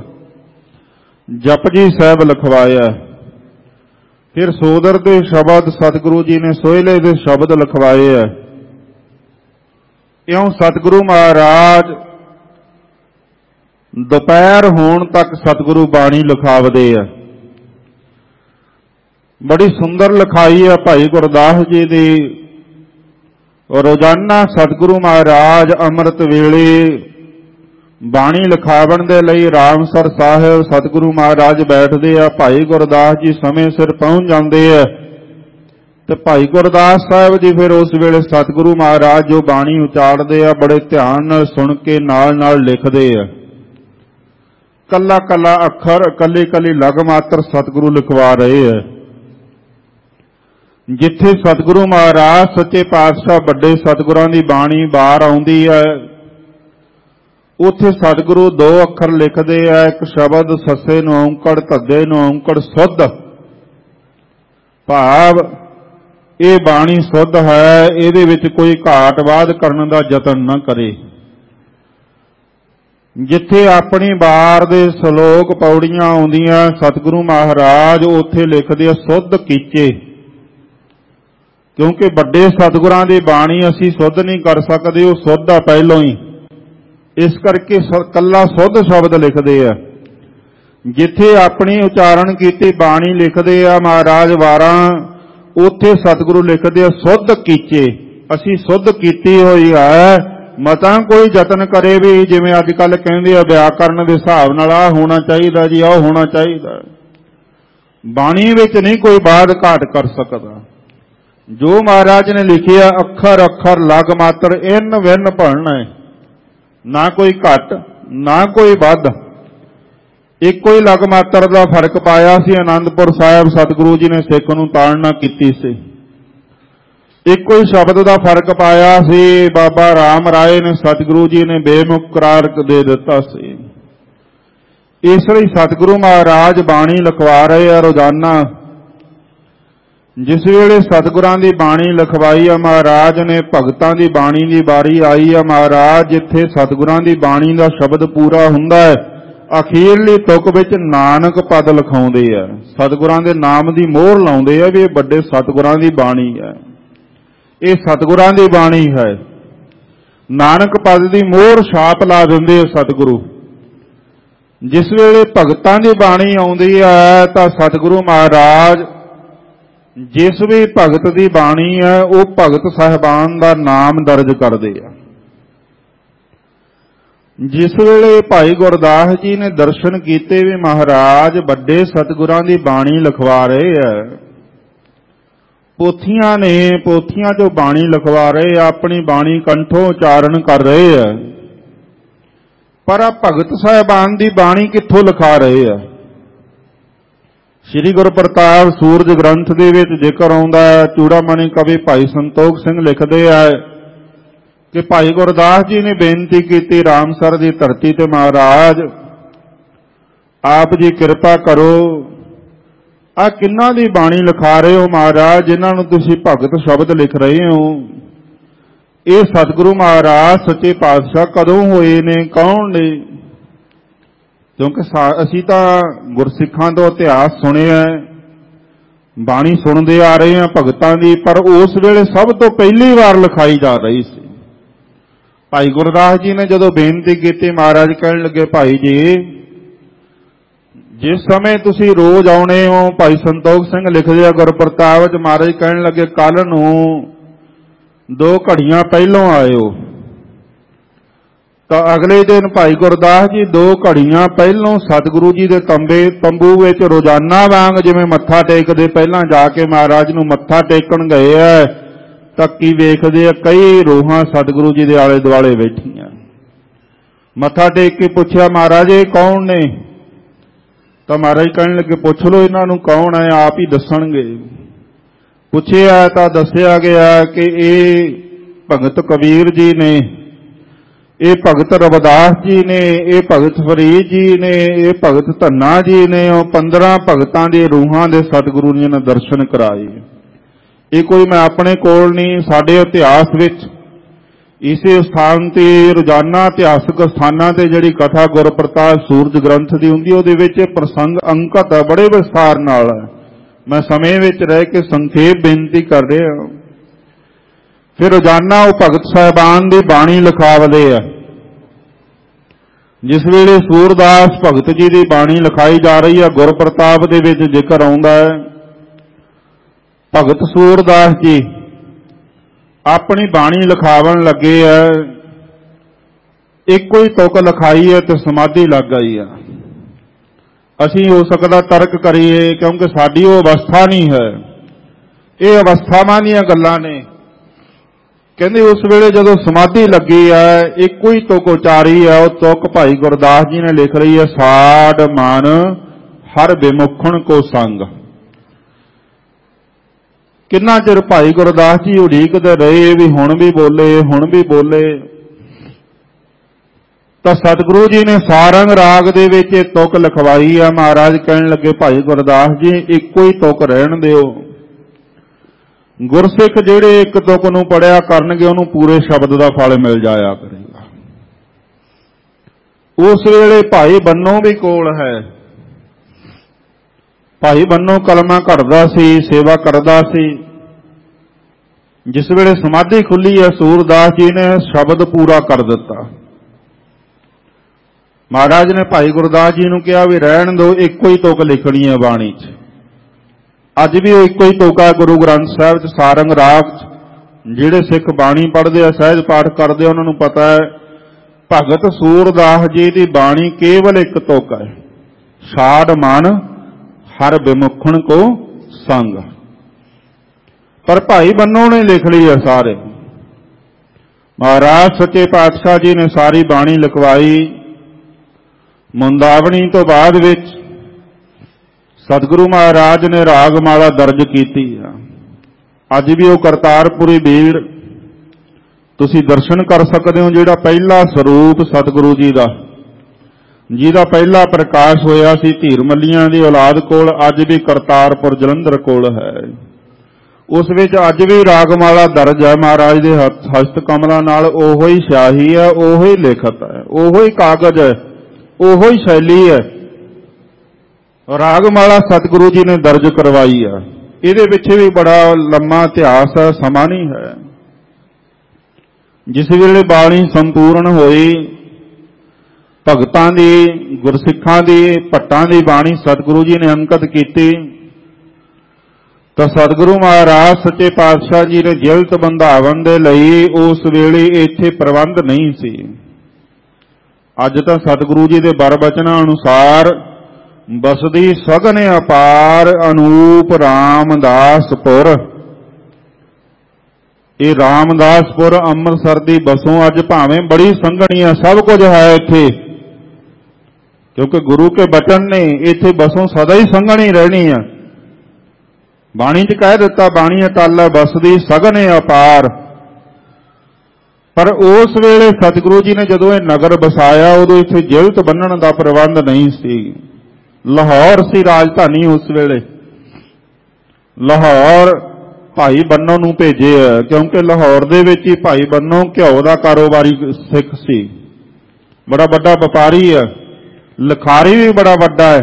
ਜਪਜੀ ਸਾਹਿਬ ਲਿਖਵਾਇਆ ਫਿਰ ਸੋਦਰ ਦੇ ਸ਼ਬਦ ਸਤਿਗੁਰੂ ਜੀ ਨੇ ਸੋਹਲੇ ਦੇ ਸ਼ਬਦ ਲਿਖਵਾਏ ਹੈ ਇਉਂ ਸਤਿਗੁਰੂ ਮਹਾਰਾਜ? ਦੁਪਹਿਰ ਹੋਣ ਤੱਕ ਸਤਿਗੁਰੂ ਬਾਣੀ ਲਿਖਾਵਦੇ ਆ। ਬੜੀ ਸੁੰਦਰ ਲਿਖਾਈ ਹੈ ਭਾਈ ਗੁਰਦਾਸ ਜੀ ਦੀ। ਰੋਜ਼ਾਨਾ ਸਤਿਗੁਰੂ ਮਹਾਰਾਜ ਅੰਮ੍ਰਿਤ ਵੇਲੇ ਬਾਣੀ ਲਿਖਾਵਣ ਦੇ ਲਈ ਰਾਮਸਰ ਸਾਹਿਬ ਸਤਿਗੁਰੂ ਮਹਾਰਾਜ ਬੈਠਦੇ ਆ। ਭਾਈ ਗੁਰਦਾਸ ਜੀ ਸਮੇਂ ਸਿਰ ਪਹੁੰਚ ਜਾਂਦੇ ਆ। ਤੇ ਭਾਈ ਗੁਰਦਾਸ ਸਾਹਿਬ ਜੀ ਫਿਰ ਉਸ ਵੇਲੇ ਸਤਿਗੁਰੂ ਮਹਾਰਾਜ ਜੋ ਬਾਣੀ ਉਚਾਰਦੇ ਆ, ਬੜੇ ਧਿਆਨ ਨਾਲ ਸੁਣ ਕੇ ਨਾਲ ਨਾਲ ਲਿਖਦੇ ਆ। ਕੱਲਾ ਕੱਲਾ ਅੱਖਰ, ਕੱਲੀ ਕੱਲੀ ਲਗ ਮਾਤਰ ਸਤਿਗੁਰੂ ਲਿਖਵਾ ਰਹੇ ਆ। ਜਿੱਥੇ ਸਤਿਗੁਰੂ ਮਹਾਰਾਜ, ਸੱਚੇ ਪਾਤਸ਼ਾਹ, ਵੱਡੇ ਸਤਿਗੁਰਾਂ ਦੀ ਬਾਣੀ ਬਾਹਰ ਆਉਂਦੀ ਹੈ ਉੱਥੇ ਸਤਿਗੁਰੂ ਦੋ ਅੱਖਰ ਲਿਖਦੇ ਆ, ਇੱਕ ਸ਼ਬਦ ਸੱਸੇ ਨੂੰ ਔਂਕੜ, ਧੱਦੇ ਨੂੰ ਔਂਕੜ, ਸੁੱਧ। ਭਾਵ ਇਹ ਬਾਣੀ ਸੁੱਧ ਹੈ, ਇਹਦੇ ਵਿੱਚ ਕੋਈ ਘਾਟ ਘਾਟਵਾਦ ਕਰਨ ਦਾ ਯਤਨ ਨਾ ਕਰੇ। ਜਿੱਥੇ ਆਪਣੀ ਬਾਰ ਦੇ ਸ਼ਲੋਕ ਪੌੜੀਆਂ ਆਉਂਦੀਆਂ, ਸਤਿਗੁਰੂ ਮਹਾਰਾਜ ਉੱਥੇ ਲਿਖਦੇ ਆ, ਸੁੱਧ ਕੀਚੇ। ਕਿਉਂਕਿ ਵੱਡੇ ਸਤਿਗੁਰਾਂ ਦੀ ਬਾਣੀ ਅਸੀਂ ਸੁੱਧ ਨਹੀਂ ਕਰ ਸਕਦੇ, ਉਹ ਸੁੱਧ ਆ ਪਹਿਲੋਂ ਹੀ। ਇਸ ਕਰਕੇ ਕੱਲਾ ਸੁੱਧ ਸ਼ਬਦ ਲਿਖਦੇ ਆ। ਜਿੱਥੇ ਆਪਣੀ ਉਚਾਰਨ ਕੀਤੀ ਬਾਣੀ ਲਿਖਦੇ ਆ ਮਹਾਰਾਜ ਵਾਰਾਂ ਉੱਥੇ ਸਤਿਗੁਰੂ ਲਿਖਦੇ ਆ, ਸੁੱਧ ਕੀਚੇ। ਅਸੀਂ ਸੁੱਧ ਕੀਤੀ ਹੋਈ ਹੈ। ਮਤਾਂ ਕੋਈ ਯਤਨ ਕਰੇ ਵੀ, ਜਿਵੇਂ ਅੱਜ ਕੱਲ ਕਹਿੰਦੇ ਆ ਵਿਆਕਰਨ ਦੇ ਹਿਸਾਬ ਨਾਲ ਆ ਹੋਣਾ ਚਾਹੀਦਾ ਜੀ ਆ ਹੋਣਾ ਚਾਹੀਦਾ। ਬਾਣੀ ਵਿੱਚ ਨਹੀਂ ਕੋਈ ਬਾਦ ਘਾਟ ਕਰ ਸਕਦਾ। ਜੋ ਮਹਾਰਾਜ ਨੇ ਲਿਖਿਆ, ਅੱਖਰ ਅੱਖਰ, ਲਗ ਮਾਤਰ, ਇਨ, ਵਿਨ ਪੜਨਾ ਨਾ ਕੋਈ ਘਟ, ਨਾ ਕੋਈ ਵੱਧ। ਇੱਕੋ ਹੀ ਲਗ ਮਾਤਰ ਦਾ ਫ਼ਰਕ ਪਾਇਆ ਸੀ, ਆਨੰਦਪੁਰ ਸਾਹਿਬ ਸਤਿਗੁਰੂ ਜੀ ਨੇ ਸਿੱਖ ਨੂੰ ਤਾੜਨਾ ਕੀਤੀ ਸੀ। ਇੱਕੋ ਹੀ ਸ਼ਬਦ ਦਾ ਫ਼ਰਕ ਪਾਇਆ ਸੀ, ਬਾਬਾ ਰਾਮ ਰਾਏ ਨੇ ਸਤਿਗੁਰੂ ਜੀ ਨੇ ਬੇਮੁਖ ਕਰਾਰ ਦੇ ਦਿੱਤਾ ਸੀ। ਇਸ ਲਈ ਸਤਿਗੁਰੂ ਮਹਾਰਾਜ ਬਾਣੀ ਲਿਖਵਾ ਰਹੇ ਆ ਰੋਜ਼ਾਨਾ। ਜਿਸ ਵੇਲੇ ਸਤਿਗੁਰਾਂ ਦੀ ਬਾਣੀ ਲਿਖਵਾਈ ਆ, ਮਹਾਰਾਜ ਨੇ ਭਗਤਾਂ ਦੀ ਬਾਣੀ ਦੀ ਵਾਰੀ ਆਈ ਆ, ਮਹਾਰਾਜ ਜਿੱਥੇ ਸਤਿਗੁਰਾਂ ਦੀ ਬਾਣੀ ਦਾ ਸ਼ਬਦ ਪੂਰਾ ਹੁੰਦਾ ਹੈ ਅਖੀਰਲੀ ਤੁਕ ਵਿੱਚ ਨਾਨਕ ਪਦ ਲਿਖਾਉਂਦੇ ਆ। ਸਤਿਗੁਰਾਂ ਦੇ ਨਾਮ ਦੀ ਮੋਹਰ ਲਾਉਂਦੇ ਆ ਵੀ ਇਹ ਵੱਡੇ ਸਤਿਗੁਰਾਂ ਦੀ ਬਾਣੀ ਹੈ ਇਹ ਸਤਿਗੁਰਾਂ ਦੀ ਬਾਣੀ ਹੈ। ਨਾਨਕ ਪਦ ਦੀ ਮੋਹਰ ਛਾਪ ਲਾ ਦਿੰਦੇ ਆ ਸਤਿਗੁਰੂ। ਜਿਸ ਵੇਲੇ ਭਗਤਾਂ ਦੀ ਬਾਣੀ ਆਉਂਦੀ ਹੈ ਤਾਂ ਸਤਿਗੁਰੂ ਮਹਾਰਾਜ, ਜਿਸ ਵੀ ਭਗਤ ਦੀ ਬਾਣੀ ਹੈ ਉਹ ਭਗਤ ਸਾਹਿਬਾਨ ਦਾ ਨਾਮ ਦਰਜ ਕਰਦੇ ਆ। ਜਿਸ ਵੇਲੇ ਭਾਈ ਗੁਰਦਾਸ ਜੀ ਨੇ ਦਰਸ਼ਨ ਕੀਤੇ ਵੀ ਮਹਾਰਾਜ ਵੱਡੇ ਸਤਿਗੁਰਾਂ ਦੀ ਬਾਣੀ ਲਿਖਵਾ ਰਹੇ ਆ। ਪੋਥੀਆਂ ਨੇ ਪੋਥੀਆਂ ਚੋਂ ਬਾਣੀ ਲਿਖਵਾ ਰਹੇ ਆ ਆਪਣੀ ਬਾਣੀ ਕੰਠੋਂ ਉਚਾਰਨ ਕਰ ਰਹੇ ਆ। ਪਰ ਆ ਭਗਤ ਸਾਹਿਬਾਨ ਦੀ ਬਾਣੀ ਕਿੱਥੋਂ ਲਿਖਾ ਰਹੇ ਆ? ਸ੍ਰੀ ਗੁਰੂ ਪ੍ਰਤਾਪ ਸੂਰਜ ਗ੍ਰੰਥ ਦੇ ਵਿੱਚ ਜ਼ਿਕਰ ਆਉਂਦਾ ਹੈ, ਚੂੜਾਮਣੀ ਕਵੀ ਭਾਈ ਸੰਤੋਖ ਸਿੰਘ ਲਿਖਦੇ ਆ ਕਿ ਭਾਈ ਗੁਰਦਾਸ ਜੀ ਨੇ ਬੇਨਤੀ ਕੀਤੀ ਰਾਮਸਰ ਦੀ ਧਰਤੀ ਤੇ ਮਹਾਰਾਜ, ਆਪ ਜੀ ਕਿਰਪਾ ਕਰੋ। ਆ ਕਿੰਨਾ ਦੀ ਬਾਣੀ ਲਿਖਾ ਰਹੇ ਹੋ ਮਹਾਰਾਜ, ਜਿਨ੍ਹਾਂ ਨੂੰ ਤੁਸੀਂ ਭਗਤ ਸ਼ਬਦ ਲਿਖ ਰਹੇ ਹੋ। ਇਹ ਸਤਿਗੁਰੂ ਮਹਾਰਾਜ, ਸੱਚੇ ਪਾਤਸ਼ਾਹ ਕਦੋਂ ਹੋਏ ਨੇ, ਕੌਣ ਨੇ? ਕਿਉਂਕਿ ਅਸੀਂ ਤਾਂ ਗੁਰਸਿੱਖਾਂ ਤੋਂ ਇਤਿਹਾਸ ਸੁਣਿਆ ਬਾਣੀ ਸੁਣਦੇ ਆ ਰਹੇ ਹਾਂ ਭਗਤਾਂ ਦੀ, ਪਰ ਉਸ ਵੇਲੇ ਸਭ ਤੋਂ ਪਹਿਲੀ ਵਾਰ ਲਿਖਾਈ ਜਾ ਰਹੀ ਸੀ। ਭਾਈ ਗੁਰਦਾਸ ਜੀ ਨੇ ਜਦੋਂ ਬੇਨਤੀ ਕੀਤੀ, ਮਹਾਰਾਜ ਕਹਿਣ ਲੱਗੇ, ਭਾਈ ਜੀ, ਜਿਸ ਸਮੇਂ ਤੁਸੀਂ ਰੋਜ਼ ਆਉਣੇ ਹੋ, ਭਾਈ ਸੰਤੋਖ ਸਿੰਘ ਲਿਖਦੇ ਆ ਗੁਰਪ੍ਰਤਾਪ ਚ, ਮਹਾਰਾਜ ਕਹਿਣ ਲੱਗੇ ਕੱਲ ਨੂੰ ਦੋ ਘੜੀਆਂ ਪਹਿਲਾਂ ਆਇਓ। ਤਾਂ ਅਗਲੇ ਦਿਨ ਭਾਈ ਗੁਰਦਾਸ ਜੀ ਦੋ ਘੜੀਆਂ ਪਹਿਲਾਂ ਸਤਿਗੁਰੂ ਜੀ ਦੇ ਤੰਬੇ, ਤੰਬੂ ਵਿੱਚ ਰੋਜ਼ਾਨਾ ਵਾਂਗ ਜਿਵੇਂ ਮੱਥਾ ਟੇਕਦੇ, ਪਹਿਲਾਂ ਜਾ ਕੇ ਮਹਾਰਾਜ ਨੂੰ ਮੱਥਾ ਟੇਕਣ ਗਏ ਐ। ਤਾਂ ਕੀ ਵੇਖਦੇ ਆ, ਕਈ ਰੂਹਾਂ ਸਤਿਗੁਰੂ ਜੀ ਦੇ ਆਲੇ ਦੁਆਲੇ ਬੈਠੀਆਂ। ਮੱਥਾ ਟੇਕ ਕੇ ਪੁੱਛਿਆ, ਮਹਾਰਾਜ ਇਹ ਕੌਣ ਨੇ? ਤਾਂ ਮਹਾਰਾਜ ਕਹਿਣ ਲੱਗੇ, ਪੁੱਛ ਲਓ ਇਹਨਾਂ ਨੂੰ ਕੌਣ ਹੈ, ਆਪ ਹੀ ਦੱਸਣਗੇ। ਪੁੱਛਿਆ ਤਾਂ ਦੱਸਿਆ ਗਿਆ ਕਿ ਇਹ ਭਗਤ ਕਬੀਰ ਜੀ ਨੇ, ਇਹ ਭਗਤ ਰਵਿਦਾਸ ਜੀ ਨੇ, ਇਹ ਭਗਤ ਫਰੀਦ ਜੀ ਨੇ, ਇਹ ਭਗਤ ਧੰਨਾ ਜੀ ਨੇ, ਉਹ 15 ਭਗਤਾਂ ਦੇ ਰੂਹਾਂ ਦੇ ਸਤਿਗੁਰੂ ਜੀ ਨੇ ਦਰਸ਼ਨ ਕਰਾਏ। ਇਹ ਕੋਈ ਮੈਂ ਆਪਣੇ ਕੋਲ ਨਹੀਂ, ਸਾਡੇ ਇਤਿਹਾਸ ਵਿੱਚ ਇਸੇ ਸਥਾਨ ਤੇ, ਰੋਜ਼ਾਨਾ ਇਤਿਹਾਸਕ ਸਥਾਨਾਂ ਤੇ ਜਿਹੜੀ ਕਥਾ ਗੁਰਪ੍ਰਤਾਪ ਸੂਰਜ ਗ੍ਰੰਥ ਦੀ ਹੁੰਦੀ, ਉਹਦੇ ਵਿੱਚ ਇਹ ਪ੍ਰਸੰਗ ਅੰਕਤ ਹੈ ਬੜੇ ਵਿਸਥਾਰ ਨਾਲ ਹੈ ਮੈਂ ਸਮੇਂ ਵਿੱਚ ਰਹਿ ਕੇ ਸੰਖੇਪ ਬੇਨਤੀ ਕਰ ਰਿਹਾ ਫਿਰ ਰੋਜ਼ਾਨਾ ਉਹ ਭਗਤ ਸਾਹਿਬਾਨ ਦੀ ਬਾਣੀ ਲਿਖਾਵਦੇ ਆ। ਜਿਸ ਵੇਲੇ ਸੂਰਦਾਸ ਭਗਤ ਜੀ ਦੀ ਬਾਣੀ ਲਿਖਾਈ ਜਾ ਰਹੀ ਹੈ ਗੁਰਪ੍ਰਤਾਪ ਦੇ ਵਿੱਚ ਜ਼ਿਕਰ ਆਉਂਦਾ ਹੈ। ਭਗਤ ਸੂਰਦਾਸ ਜੀ, ਆਪਣੀ ਬਾਣੀ ਲਿਖਾਵਣ ਲੱਗੇ ਆ। ਇੱਕੋ ਹੀ ਤੁਕ ਲਿਖਾਈ ਹੈ ਤੇ ਸਮਾਧੀ ਲੱਗ ਗਈ ਆ। ਅਸੀਂ ਹੋ ਸਕਦਾ ਤਰਕ ਕਰੀਏ, ਕਿਉਂਕਿ ਸਾਡੀ ਉਹ ਅਵਸਥਾ ਨਹੀਂ ਹੈ। ਇਹ ਅਵਸਥਾਵਾਂ ਦੀਆਂ ਗੱਲਾਂ ਨੇ। ਕਹਿੰਦੇ ਉਸ ਵੇਲੇ ਜਦੋਂ ਸਮਾਧੀ ਲੱਗੀ ਹੈ ਇੱਕੋ ਹੀ ਤੁਕ ਉਚਾਰੀ ਹੈ ਉਹ ਤੁਕ ਭਾਈ ਗੁਰਦਾਸ ਜੀ ਨੇ ਲਿਖ ਲਈ ਹੈ ਸਾਡ ਮਨ ਹਰ ਵਿਮੁਖਣ ਕੋ ਸੰਗ। ਕਿੰਨਾ ਚਿਰ ਭਾਈ ਗੁਰਦਾਸ ਜੀ ਉਡੀਕਦੇ ਰਹੇ ਵੀ ਹੁਣ ਵੀ ਬੋਲੇ, ਹੁਣ ਵੀ ਬੋਲੇ। ਤਾਂ ਸਤਿਗੁਰੂ ਜੀ ਨੇ ਸਾਰੰਗ ਰਾਗ ਦੇ ਵਿੱਚ ਇਹ ਤੁਕ ਲਿਖਵਾਈ ਆ। ਮਹਾਰਾਜ ਕਹਿਣ ਲੱਗੇ, ਭਾਈ ਗੁਰਦਾਸ ਜੀ, ਇੱਕੋ ਹੀ ਤੁਕ ਰਹਿਣ ਦਿਓ। ਗੁਰਸਿੱਖ ਜਿਹੜੇ ਇੱਕ ਤੁਕ ਨੂੰ ਪੜਿਆ ਕਰਨਗੇ, ਉਹਨੂੰ ਪੂਰੇ ਸ਼ਬਦ ਦਾ ਫਲ ਮਿਲ ਜਾਇਆ ਕਰੇਗਾ। ਉਸ ਵੇਲੇ ਭਾਈ ਬੰਨੋ ਵੀ ਕੋਲ ਹੈ। ਭਾਈ ਬੰਨੋ ਕਲਮਾ ਘੜਦਾ ਸੀ, ਸੇਵਾ ਕਰਦਾ ਸੀ। ਜਿਸ ਵੇਲੇ ਸਮਾਧੀ ਖੁੱਲੀ ਹੈ, ਸੂਰਦਾਸ ਜੀ ਨੇ ਸ਼ਬਦ ਪੂਰਾ ਕਰ ਦਿੱਤਾ। ਮਹਾਰਾਜ ਨੇ ਭਾਈ ਗੁਰਦਾਸ ਜੀ ਨੂੰ ਕਿਹਾ ਵੀ ਰਹਿਣ ਦਿਓ, ਇੱਕੋ ਹੀ ਤੁਕ ਲਿਖਣੀ ਹੈ ਬਾਣੀ 'ਚ। ਅੱਜ ਵੀ ਉਹ ਇੱਕੋ ਹੀ ਤੋਕਾ ਗੁਰੂ ਗ੍ਰੰਥ ਸਾਹਿਬ ਚ, ਸਾਰੰਗ ਰਾਗ ਚ। ਜਿਹੜੇ ਸਿੱਖ ਬਾਣੀ ਪੜ੍ਹਦੇ ਆ, ਸਹਿਜ ਪਾਠ ਕਰਦੇ ਆ, ਉਹਨਾਂ ਨੂੰ ਪਤਾ ਹੈ, ਭਗਤ ਸੂਰਦਾਸ ਜੀ ਦੀ ਬਾਣੀ ਕੇਵਲ ਇੱਕ ਤੋਕਾ ਹੈ। ਛਾੜ ਮਨ ਹਰ ਵਿਮੁਖਣ ਕੋ ਸੰਗ। ਪਰ ਭਾਈ ਬੰਨੋ ਨੇ ਲਿਖ ਲਈ ਹੈ ਸਾਰੇ। ਮਹਾਰਾਜ ਸੱਚੇ ਪਾਤਸ਼ਾਹ ਜੀ ਨੇ ਸਾਰੀ ਬਾਣੀ ਲਿਖਵਾਈ। ਮੁੰਦਾਵਣੀ ਤੋਂ ਬਾਅਦ ਵਿੱਚ ਸਤਿਗੁਰੂ ਮਹਾਰਾਜ ਨੇ ਰਾਗਮਾਲਾ ਦਰਜ ਕੀਤੀ ਆ। ਅੱਜ ਵੀ ਉਹ ਕਰਤਾਰਪੁਰੀ ਬੀੜ, ਤੁਸੀਂ ਦਰਸ਼ਨ ਕਰ ਸਕਦੇ ਹੋ ਜਿਹੜਾ ਪਹਿਲਾ ਸਰੂਪ ਸਤਿਗੁਰੂ ਜੀ ਦਾ। ਜਿਹਦਾ ਪਹਿਲਾ ਪ੍ਰਕਾਸ਼ ਹੋਇਆ ਸੀ ਧੀਰ ਮੱਲੀਆਂ ਦੀ ਔਲਾਦ ਕੋਲ, ਅੱਜ ਵੀ ਕਰਤਾਰਪੁਰ ਜਲੰਧਰ ਕੋਲ ਹੈ। ਉਸ ਵਿੱਚ ਅੱਜ ਵੀ ਰਾਗਮਾਲਾ ਦਰਜ ਹੈ ਮਹਾਰਾਜ ਦੇ ਹਸਤ ਕਮਲਾਂ ਨਾਲ ਉਹੋ ਹੀ ਸਿਆਹੀ ਹੈ, ਉਹੋ ਹੀ ਲਿਖਤ ਹੈ, ਉਹੋ ਹੀ ਕਾਗਜ਼ ਹੈ, ਉਹੋ ਹੀ ਸ਼ੈਲੀ ਹੈ। ਰਾਗਮਾਲਾ ਸਤਿਗੁਰੂ ਜੀ ਨੇ ਦਰਜ ਕਰਵਾਈ ਹੈ। ਇਹਦੇ ਪਿੱਛੇ ਵੀ ਬੜਾ ਲੰਮਾ ਇਤਿਹਾਸ ਹੈ, ਸਮਾਂ ਨਹੀਂ ਹੈ। ਜਿਸ ਵੇਲੇ ਬਾਣੀ ਸੰਪੂਰਨ ਹੋਈ ਭਗਤਾਂ ਦੀ, ਗੁਰਸਿੱਖਾਂ ਦੀ, ਭੱਟਾਂ ਦੀ ਬਾਣੀ ਸਤਿਗੁਰੂ ਜੀ ਨੇ ਅੰਕਿਤ ਕੀਤੀ। ਤਾਂ ਸਤਿਗੁਰੂ ਮਹਾਰਾਜ, ਸੱਚੇ ਪਾਤਸ਼ਾਹ ਜੀ ਨੇ ਜਿਲਤ ਬੰਧਾਵਨ ਦੇ ਲਈ ਉਸ ਵੇਲੇ ਇੱਥੇ ਪ੍ਰਬੰਧ ਨਹੀਂ ਸੀ। ਅੱਜ ਤਾਂ ਸਤਿਗੁਰੂ ਜੀ ਦੇ ਬਰ ਬਚਨਾਂ ਅਨੁਸਾਰ ਬਸਦੀ ਸਗਨ ਅਪਾਰ ਅਨੂਪ ਰਾਮਦਾਸਪੁਰ। ਇਹ ਰਾਮਦਾਸਪੁਰ ਅੰਮ੍ਰਿਤਸਰ ਦੀ ਬਸੋਂ ਅੱਜ ਭਾਵੇਂ ਬੜੀ ਸੰਘਣੀ ਆ, ਸਭ ਕੁਝ ਹੈ ਇੱਥੇ। ਕਿਉਂਕਿ ਗੁਰੂ ਕੇ ਬਚਨ ਨੇ ਇੱਥੇ ਬਸੋਂ ਸਦਾ ਹੀ ਸੰਘਣੀ ਰਹਿਣੀ ਆ। ਬਾਣੀ 'ਚ ਕਹਿ ਦਿੱਤਾ, ਬਾਣੀ ਅਟਲ ਬਸਦੀ ਸਗਨ ਅਪਾਰ। ਪਰ ਉਸ ਵੇਲੇ ਸਤਿਗੁਰੂ ਜੀ ਨੇ ਜਦੋਂ ਇਹ ਨਗਰ ਬਸਾਇਆ ਉਦੋਂ ਇੱਥੇ ਜਿਲਤ ਬੰਨਣ ਦਾ ਪ੍ਰਬੰਧ ਨਹੀਂ ਸੀ। ਲਾਹੌਰ ਸੀ ਰਾਜਧਾਨੀ ਉਸ ਵੇਲੇ। ਲਾਹੌਰ ਭਾਈ ਬੰਨੋ ਨੂੰ ਭੇਜਿਆ ਕਿਉਂਕਿ ਲਾਹੌਰ ਦੇ ਵਿੱਚ ਹੀ ਭਾਈ ਬੰਨੋ ਘਿਓ ਦਾ ਕਾਰੋਬਾਰੀ ਸਿੱਖ ਸੀ। ਬੜਾ ਵੱਡਾ ਵਪਾਰੀ ਹੈ ਲਖਾਰੀ ਵੀ ਬੜਾ ਵੱਡਾ ਹੈ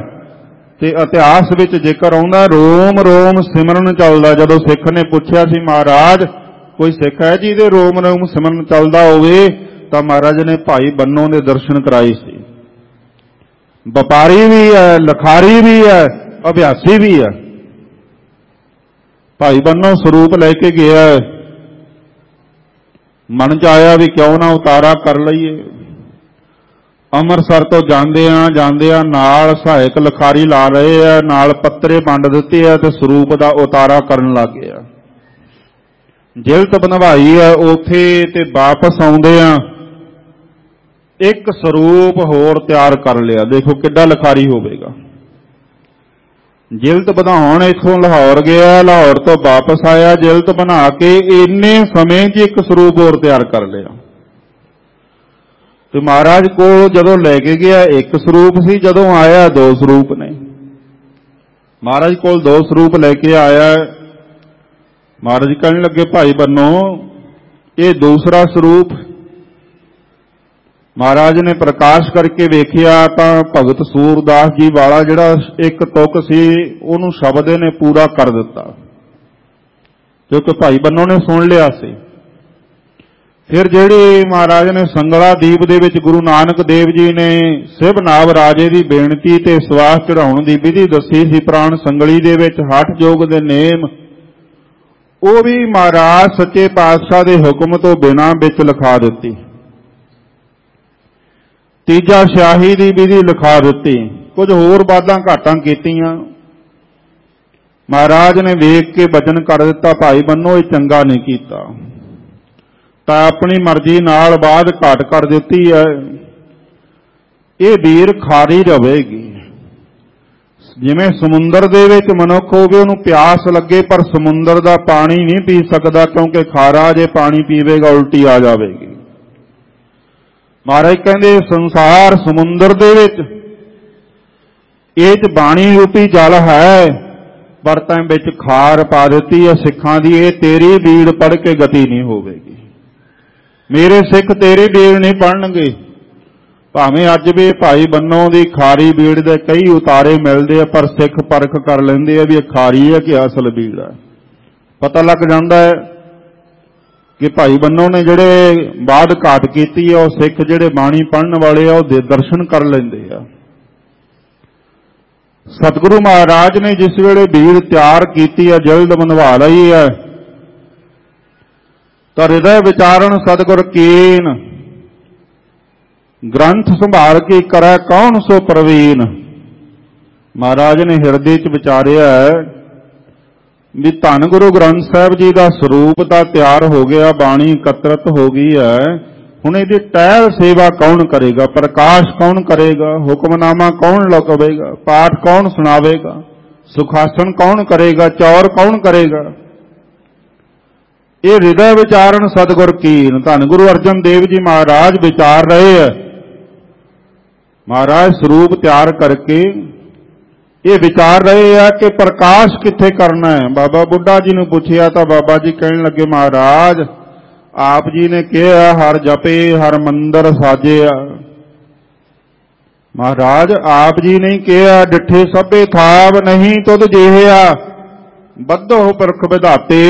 ਤੇ ਇਤਿਹਾਸ ਵਿੱਚ ਜ਼ਿਕਰ ਆਉਂਦਾ ਰੋਮ ਰੋਮ ਸਿਮਰਨ ਚੱਲਦਾ। ਜਦੋਂ ਸਿੱਖ ਨੇ ਪੁੱਛਿਆ ਸੀ, ਮਹਾਰਾਜ, ਕੋਈ ਸਿੱਖ ਹੈ ਜਿਹਦੇ ਰੋਮ ਰੋਮ ਸਿਮਰਨ ਚੱਲਦਾ ਹੋਵੇ? ਤਾਂ ਮਹਾਰਾਜ ਨੇ ਭਾਈ ਬੰਨੋ ਦੇ ਦਰਸ਼ਨ ਕਰਾਏ ਸੀ। ਵਪਾਰੀ ਵੀ ਹੈ, ਲਖਾਰੀ ਵੀ ਹੈ, ਅਭਿਆਸੀ ਵੀ ਹੈ। ਭਾਈ ਬੰਨੋ ਸਰੂਪ ਲੈ ਕੇ ਗਿਆ। ਮਨ ਚ ਆਇਆ ਵੀ ਕਿਉਂ ਨਾ ਉਤਾਰਾ ਕਰ ਲਈਏ। ਅੰਮ੍ਰਿਤਸਰ ਤੋਂ ਜਾਂਦੇ ਆ ਜਾਂਦੇ ਆ, ਨਾਲ ਸਹਾਇਕ ਲਖਾਰੀ ਲਾ ਰਹੇ ਆ, ਨਾਲ ਪੱਤਰੇ ਵੰਡ ਦਿੱਤੇ ਆ ਤੇ ਸਰੂਪ ਦਾ ਉਤਾਰਾ ਕਰਨ ਲੱਗ ਗਏ ਆ। ਜਿਲਤ ਬਣਵਾਈ ਆ, ਉਥੇ ਤੇ ਵਾਪਸ ਆਉਂਦੇ ਆ। ਇੱਕ ਸਰੂਪ ਹੋਰ ਤਿਆਰ ਕਰ ਲਿਆ। ਦੇਖੋ ਕਿੱਡਾ ਲਖਾਰੀ ਹੋਵੇਗਾ। ਜਿਲਤ ਵਧਾਉਣ ਇਥੋਂ ਲਾਹੌਰ ਗਿਆ, ਲਾਹੌਰ ਤੋਂ ਵਾਪਸ ਆਇਆ, ਜਿਲਤ ਬਣਾ ਕੇ ਇੰਨੇ ਸਮੇਂ 'ਚ ਇੱਕ ਸਰੂਪ ਹੋਰ ਤਿਆਰ ਕਰ ਲਿਆ। ਤੇ ਮਹਾਰਾਜ ਕੋਲ ਜਦੋਂ ਲੈ ਕੇ ਗਿਆ, ਇੱਕ ਸਰੂਪ ਸੀ, ਜਦੋਂ ਆਇਆ, ਦੋ ਸਰੂਪ ਨੇ। ਮਹਾਰਾਜ ਕੋਲ ਦੋ ਸਰੂਪ ਲੈ ਕੇ ਆਇਆ। ਮਹਾਰਾਜ ਕਹਿਣ ਲੱਗੇ, ਭਾਈ ਬੰਨੋ, ਇਹ ਦੂਸਰਾ ਸਰੂਪ। ਮਹਾਰਾਜ ਨੇ ਪ੍ਰਕਾਸ਼ ਕਰਕੇ ਵੇਖਿਆ ਤਾਂ ਭਗਤ ਸੂਰਦਾਸ ਜੀ ਵਾਲਾ ਜਿਹੜਾ ਇੱਕ ਤੁਕ ਸੀ, ਉਹਨੂੰ ਸ਼ਬਦ ਨੇ ਪੂਰਾ ਕਰ ਦਿੱਤਾ। ਕਿਉਂਕਿ ਭਾਈ ਬੰਨੋ ਨੇ ਸੁਣ ਲਿਆ ਸੀ। ਫਿਰ ਜਿਹੜੇ ਮਹਾਰਾਜ ਨੇ ਸੰਗਲਾ ਦੀਪ ਦੇ ਵਿੱਚ ਗੁਰੂ ਨਾਨਕ ਦੇਵ ਜੀ ਨੇ ਸਿਵਨਾਵ ਰਾਜੇ ਦੀ ਬੇਨਤੀ ਤੇ ਸਵਾਸ ਚੜਾਉਣ ਦੀ ਵਿਧੀ ਦੱਸੀ ਸੀ ਪ੍ਰਾਣ ਸੰਗਲੀ ਦੇ ਵਿੱਚ ਹੱਠ ਯੋਗ ਦੇ ਨੇਮ, ਉਹ ਵੀ ਮਹਾਰਾਜ ਸੱਚੇ ਪਾਤਸ਼ਾਹ ਦੇ ਹੁਕਮ ਤੋਂ ਬਿਨਾਂ ਵਿੱਚ ਲਿਖਾ ਦਿੱਤੀ। ਤੀਜਾ ਸ਼ਾਹੀ ਦੀ ਵਿਧੀ ਲਿਖਾ ਦਿੱਤੀ। ਕੁਝ ਹੋਰ ਬਾਦਾਂ ਘਾਟਾਂ ਕੀਤੀਆਂ। ਮਹਾਰਾਜ ਨੇ ਵੇਖ ਕੇ ਵਚਨ ਕਰ ਦਿੱਤਾ, ਭਾਈ ਬੰਨੋ, ਇਹ ਚੰਗਾ ਨਹੀਂ ਕੀਤਾ। ਤਾਂ ਆਪਣੀ ਮਰਜ਼ੀ ਨਾਲ ਬਾਅਦ ਘਾਟ ਕਰ ਦਿੱਤੀ ਹੈ। ਇਹ ਵੀਰ ਖਾਰੀ ਰਹੇਗੀ ਜਿਵੇਂ ਸਮੁੰਦਰ ਦੇ ਵਿੱਚ ਮਨੁੱਖ ਹੋਵੇ, ਉਹਨੂੰ ਪਿਆਸ ਲੱਗੇ, ਪਰ ਸਮੁੰਦਰ ਦਾ ਪਾਣੀ ਨਹੀਂ ਪੀ ਸਕਦਾ, ਕਿਉਂਕਿ ਖਾਰਾ ਜੇ ਪਾਣੀ ਪੀਵੇਗਾ, ਉਲਟੀ ਆ ਜਾਵੇਗੀ। ਮਹਾਰਾਜ ਕਹਿੰਦੇ, ਸੰਸਾਰ ਸਮੁੰਦਰ ਦੇ ਵਿੱਚ, ਇਹ ਚ ਬਾਣੀ ਰੂਪੀ ਜਲ ਹੈ, ਵਰਤਾਂ ਵਿੱਚ ਖਾਰ ਪਾ ਦਿੱਤੀ ਹੈ, ਸਿੱਖਾਂ ਦੀ, ਇਹ ਤੇਰੀ ਬੀੜ ਪੜ ਕੇ ਗਤੀ ਨਹੀਂ ਹੋਵੇਗੀ। ਮੇਰੇ ਸਿੱਖ ਤੇਰੀ ਬੀੜ ਨਹੀਂ ਪੜਨਗੇ। ਭਾਵੇਂ ਅੱਜ ਵੀ ਭਾਈ ਬੰਨੋ ਦੀ ਖਾਰੀ ਬੀੜ ਦੇ ਕਈ ਉਤਾਰੇ ਮਿਲਦੇ ਆ, ਪਰ ਸਿੱਖ ਪਰਖ ਕਰ ਲੈਂਦੇ ਆ ਵੀ ਇਹ ਖਾਰੀ ਹੈ ਕਿ ਅਸਲ ਬੀੜ ਹੈ। ਪਤਾ ਲੱਗ ਜਾਂਦਾ ਹੈ ਕਿ ਭਾਈ ਬੰਨੋ ਨੇ ਜਿਹੜੇ ਬਾਦ ਘਾਟ ਕੀਤੀ ਹੈ ਉਹ ਸਿੱਖ ਜਿਹੜੇ ਬਾਣੀ ਪੜਨ ਵਾਲੇ ਆ, ਉਹ ਦੇ ਦਰਸ਼ਨ ਕਰ ਲੈਂਦੇ ਆ। ਸਤਿਗੁਰੂ ਮਹਾਰਾਜ ਨੇ ਜਿਸ ਵੇਲੇ ਬੀੜ ਤਿਆਰ ਕੀਤੀ ਆ, ਜਲਦ ਬੰਧਵਾ ਲਈ ਹੈ ਤਾਂ ਹਿਰਦੈ ਵਿਚਾਰਨ ਸਤਿਗੁਰ ਕੀਨ। ਗ੍ਰੰਥ ਸੰਭਾਲ ਕੇ ਕਰੈ ਕੌਣ ਸੋ ਪ੍ਰਵੀਨ। ਮਹਾਰਾਜ ਨੇ ਹਿਰਦੇ 'ਚ ਵਿਚਾਰਿਆ ਵੀ ਧੰਨ ਗੁਰੂ ਗ੍ਰੰਥ ਸਾਹਿਬ ਜੀ ਦਾ ਸਰੂਪ ਤਾਂ ਤਿਆਰ ਹੋ ਗਿਆ, ਬਾਣੀ ਇਕੱਤਰਤ ਹੋ ਗਈ ਹੈ। ਹੁਣ ਇਹਦੀ ਟਹਿਲ ਸੇਵਾ ਕੌਣ ਕਰੇਗਾ, ਪ੍ਰਕਾਸ਼ ਕੌਣ ਕਰੇਗਾ, ਹੁਕਮਨਾਮਾ ਕੌਣ ਲਗਾਵੇਗਾ, ਪਾਠ ਕੌਣ ਸੁਣਾਵੇਗਾ, ਸੁਖਾਸਨ ਕੌਣ ਕਰੇਗਾ, ਚੌਰ ਕੌਣ ਕਰੇਗਾ? ਇਹ ਹਿਰਦੈ ਵਿਚਾਰਨ ਸਤਿਗੁਰ ਕੀਨ। ਧੰਨ ਗੁਰੂ ਅਰਜਨ ਦੇਵ ਜੀ ਮਹਾਰਾਜ ਵਿਚਾਰ ਰਹੇ ਆ। ਮਹਾਰਾਜ ਸਰੂਪ ਤਿਆਰ ਕਰਕੇ ਇਹ ਵਿਚਾਰ ਰਹੇ ਆ ਕਿ ਪ੍ਰਕਾਸ਼ ਕਿੱਥੇ ਕਰਨਾ ਹੈ। ਬਾਬਾ ਬੁੱਢਾ ਜੀ ਨੂੰ ਪੁੱਛਿਆ ਤਾਂ ਬਾਬਾ ਜੀ ਕਹਿਣ ਲੱਗੇ, ਮਹਾਰਾਜ, ਆਪ ਜੀ ਨੇ ਕਿਹਾ, ਹਰ ਜਪੇ, ਹਰ ਮੰਦਰ ਸਾਜਿਆ ਮਹਾਰਾਜ, ਆਪ ਜੀ ਨੇ ਕਿਹਾ, ਡਿੱਠੇ ਸਭੇ ਥਾਵ ਨਹੀਂ ਤੁਧ ਜਿਹਿਆ। ਬੱਧੋ ਪਰਖ ਵਿਧਾਤੇ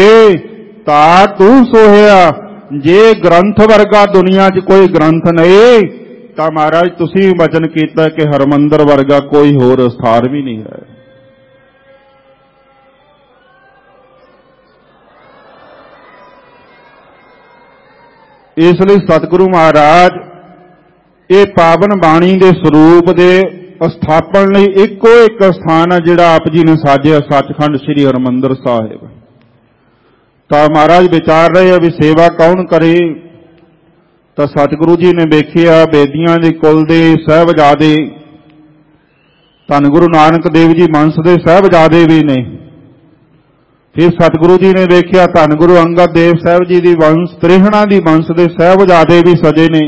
ਤਾ ਤੂੰ ਸੋਹਿਆ। ਜੇ ਗ੍ਰੰਥ ਵਰਗਾ ਦੁਨੀਆ 'ਚ ਕੋਈ ਗ੍ਰੰਥ ਨਹੀਂ, ਤਾਂ ਮਹਾਰਾਜ ਤੁਸੀਂ ਵਚਨ ਕੀਤਾ ਕਿ ਹਰਮੰਦਰ ਵਰਗਾ ਕੋਈ ਹੋਰ ਸਥਾਨ ਵੀ ਨਹੀਂ ਹੈ। ਇਸ ਲਈ ਸਤਿਗੁਰੂ ਮਹਾਰਾਜ, ਇਹ ਪਾਵਨ ਬਾਣੀ ਦੇ ਸਰੂਪ ਦੇ ਸਥਾਪਨ ਲਈ ਇੱਕੋ ਇੱਕ ਸਥਾਨ ਹੈ ਜਿਹੜਾ ਆਪ ਜੀ ਨੇ ਸਾਜਿਆ ਸੱਚਖੰਡ ਸ੍ਰੀ ਹਰਮੰਦਰ ਸਾਹਿਬ। ਤਾਂ ਮਹਾਰਾਜ ਵਿਚਾਰ ਰਹੇ ਆ ਵੀ ਸੇਵਾ ਕੌਣ ਕਰੇ। ਤਾਂ ਸਤਿਗੁਰੂ ਜੀ ਨੇ ਵੇਖਿਆ, ਬੇਦੀਆਂ ਦੇ ਕੁਲ ਦੇ ਸਹਿਬਜ਼ਾਦੇ, ਧੰਨ ਗੁਰੂ ਨਾਨਕ ਦੇਵ ਜੀ ਮੰਸ ਦੇ ਸਹਿਬਜ਼ਾਦੇ ਵੀ ਨੇ। ਫਿਰ ਸਤਿਗੁਰੂ ਜੀ ਨੇ ਵੇਖਿਆ, ਧੰਨ ਗੁਰੂ ਅੰਗਦ ਦੇਵ ਸਾਹਿਬ ਜੀ ਦੀ ਵੰਸ਼, ਤ੍ਰਿਹਣਾ ਦੀ ਵੰਸ਼ ਦੇ ਸਹਿਬਜ਼ਾਦੇ ਵੀ ਸਜੇ ਨੇ।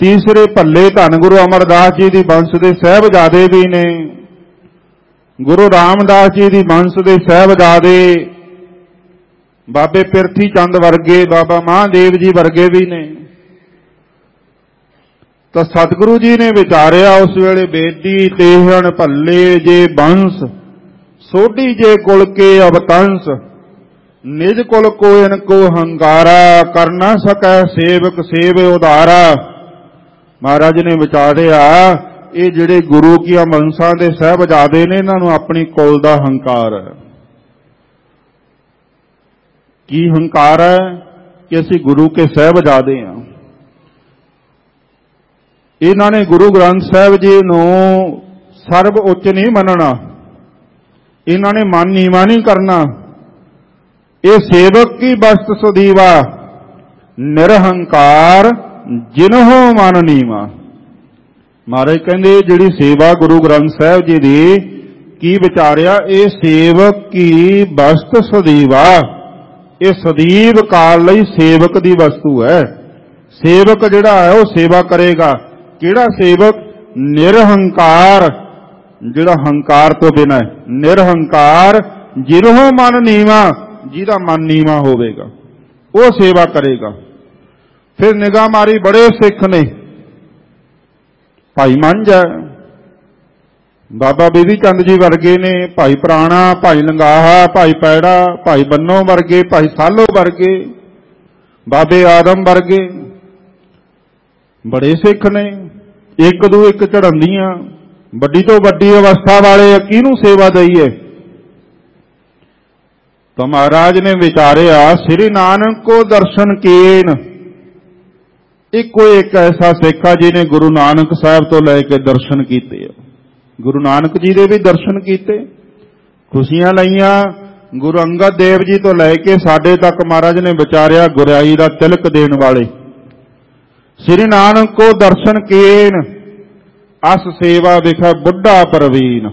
ਤੀਸਰੇ ਭੱਲੇ ਧੰਨ ਗੁਰੂ ਅਮਰਦਾਸ ਜੀ ਦੀ ਵੰਸ਼ ਦੇ ਸਹਿਬਜ਼ਾਦੇ ਵੀ ਨੇ। ਗੁਰੂ ਰਾਮਦਾਸ ਜੀ ਦੀ ਵੰਸ਼ ਦੇ ਸਹਿਬਜ਼ਾਦੇ ਬਾਬੇ ਪਿਰਥੀ ਚੰਦ ਵਰਗੇ, ਬਾਬਾ ਮਹਾਦੇਵ ਜੀ ਵਰਗੇ ਵੀ ਨੇ। ਤਾਂ ਸਤਿਗੁਰੂ ਜੀ ਨੇ ਵਿਚਾਰਿਆ ਉਸ ਵੇਲੇ ਬੇਦੀ, ਤੇਹਣ, ਭੱਲੇ ਜੇ ਬੰਸ, ਸੋਢੀ ਜੇ ਕੁਲ ਕੇ ਅਵਤੰਸ, ਨਿਜ ਕੁਲ ਕੋਇਨ ਕੋ ਹੰਕਾਰਾ ਕਰ ਨਾ ਸਕੈ ਸੇਵਕ ਸੇਵ ਉਧਾਰਾ। ਮਹਾਰਾਜ ਨੇ ਵਿਚਾਰਿਆ, ਇਹ ਜਿਹੜੇ ਗੁਰੂ ਕੀਆਂ ਮਨਸਾਂ ਦੇ ਸਹਿਬਜ਼ਾਦੇ ਨੇ, ਇਹਨਾਂ ਨੂੰ ਆਪਣੀ ਕੁਲ ਦਾ ਹੰਕਾਰ ਹੈ। ਕੀ ਹੰਕਾਰ ਹੈ ਕਿ ਅਸੀਂ ਗੁਰੂ ਕੇ ਸਹਿਬਜ਼ਾਦੇ ਹਾਂ? ਇਹਨਾਂ ਨੇ ਗੁਰੂ ਗ੍ਰੰਥ ਸਾਹਿਬ ਜੀ ਨੂੰ ਸਰਬ ਉੱਚ ਨਹੀਂ ਮੰਨਣਾ। ਇਹਨਾਂ ਨੇ ਮਨ ਨੀਵਾ ਨਹੀਂ ਕਰਨਾ। ਇਹ ਸੇਵਕ ਕੀ ਬਸਤ ਸੁਦੀਵਾ? ਨਿਰਹੰਕਾਰ ਜਿਨਹੋ ਮਨ ਨੀਵਾ। ਮਹਾਰਾਜ ਕਹਿੰਦੇ, ਜਿਹੜੀ ਸੇਵਾ ਗੁਰੂ ਗ੍ਰੰਥ ਸਾਹਿਬ ਜੀ ਦੀ ਕੀ ਵਿਚਾਰਿਆ, ਇਹ ਸੇਵਕ ਕੀ ਬਸਤ ਸੁਦੀਵਾ? ਇਹ ਸਦੀਵ ਕਾਲ ਲਈ ਸੇਵਕ ਦੀ ਵਸਤੂ ਹੈ। ਸੇਵਕ ਜਿਹੜਾ ਹੈ, ਉਹ ਸੇਵਾ ਕਰੇਗਾ। ਕਿਹੜਾ ਸੇਵਕ? ਨਿਰਹੰਕਾਰ। ਜਿਹੜਾ ਹੰਕਾਰ ਤੋਂ ਬਿਨਾ ਹੈ। ਨਿਰਹੰਕਾਰ ਜਿਰਹੋ ਮਨ ਨੀਵਾ, ਜਿਹਦਾ ਮਨ ਨੀਵਾ ਹੋਵੇਗਾ, ਉਹ ਸੇਵਾ ਕਰੇਗਾ। ਫਿਰ ਨਿਗਾਹ ਮਾਰੀ, ਬੜੇ ਸਿੱਖ ਨੇ। ਭਾਈ ਮੰਝ ਹੈ। ਬਾਬਾ ਬੀਬੀ ਚੰਦ ਜੀ ਵਰਗੇ ਨੇ ਭਾਈ ਪ੍ਰਾਣਾ ਭਾਈ ਲੰਗਾਹਾ ਭਾਈ ਪੈੜਾ ਭਾਈ ਬੰਨੋ ਵਰਗੇ ਭਾਈ ਸਾਲੋ ਵਰਗੇ ਬਾਬੇ ਆਦਮ ਵਰਗੇ ਬੜੇ ਸਿੱਖ ਨੇ ਇੱਕ ਦੋ ਇੱਕ ਚੜੰਦੀਆਂ ਵੱਡੀ ਤੋਂ ਵੱਡੀ ਅਵਸਥਾ ਵਾਲੇ ਆ, ਕਿਹਨੂੰ ਸੇਵਾ ਦਈਏ? ਤਾਂ ਮਹਾਰਾਜ ਨੇ ਵਿਚਾਰਿਆ ਸ੍ਰੀ ਨਾਨਕ ਕੋ ਦਰਸ਼ਨ ਕੀਨ ਇੱਕੋ ਇੱਕ ਐਸਾ ਸਿੱਖ ਆ ਜਿਹਨੇ ਗੁਰੂ ਨਾਨਕ ਸਾਹਿਬ ਤੋਂ ਲੈ ਕੇ ਦਰਸ਼ਨ ਕੀਤੇ ਆ। ਗੁਰੂ ਨਾਨਕ ਜੀ ਦੇ ਵੀ ਦਰਸ਼ਨ ਕੀਤੇ। ਖੁਸ਼ੀਆਂ ਲਈਆਂ। ਗੁਰੂ ਅੰਗਦ ਦੇਵ ਜੀ ਤੋਂ ਲੈ ਕੇ ਸਾਡੇ ਤੱਕ ਮਹਾਰਾਜ ਨੇ ਵਿਚਾਰਿਆ ਗੁਰਿਆਈ ਦਾ ਤਿਲਕ ਦੇਣ ਵਾਲੇ। ਸ੍ਰੀ ਨਾਨਕ ਕੋ ਦਰਸ਼ਨ ਕੀਨ, ਅਸ ਸੇਵਾ ਵਿਖੇ ਬੁੱਢਾ ਪ੍ਰਵੀਨ।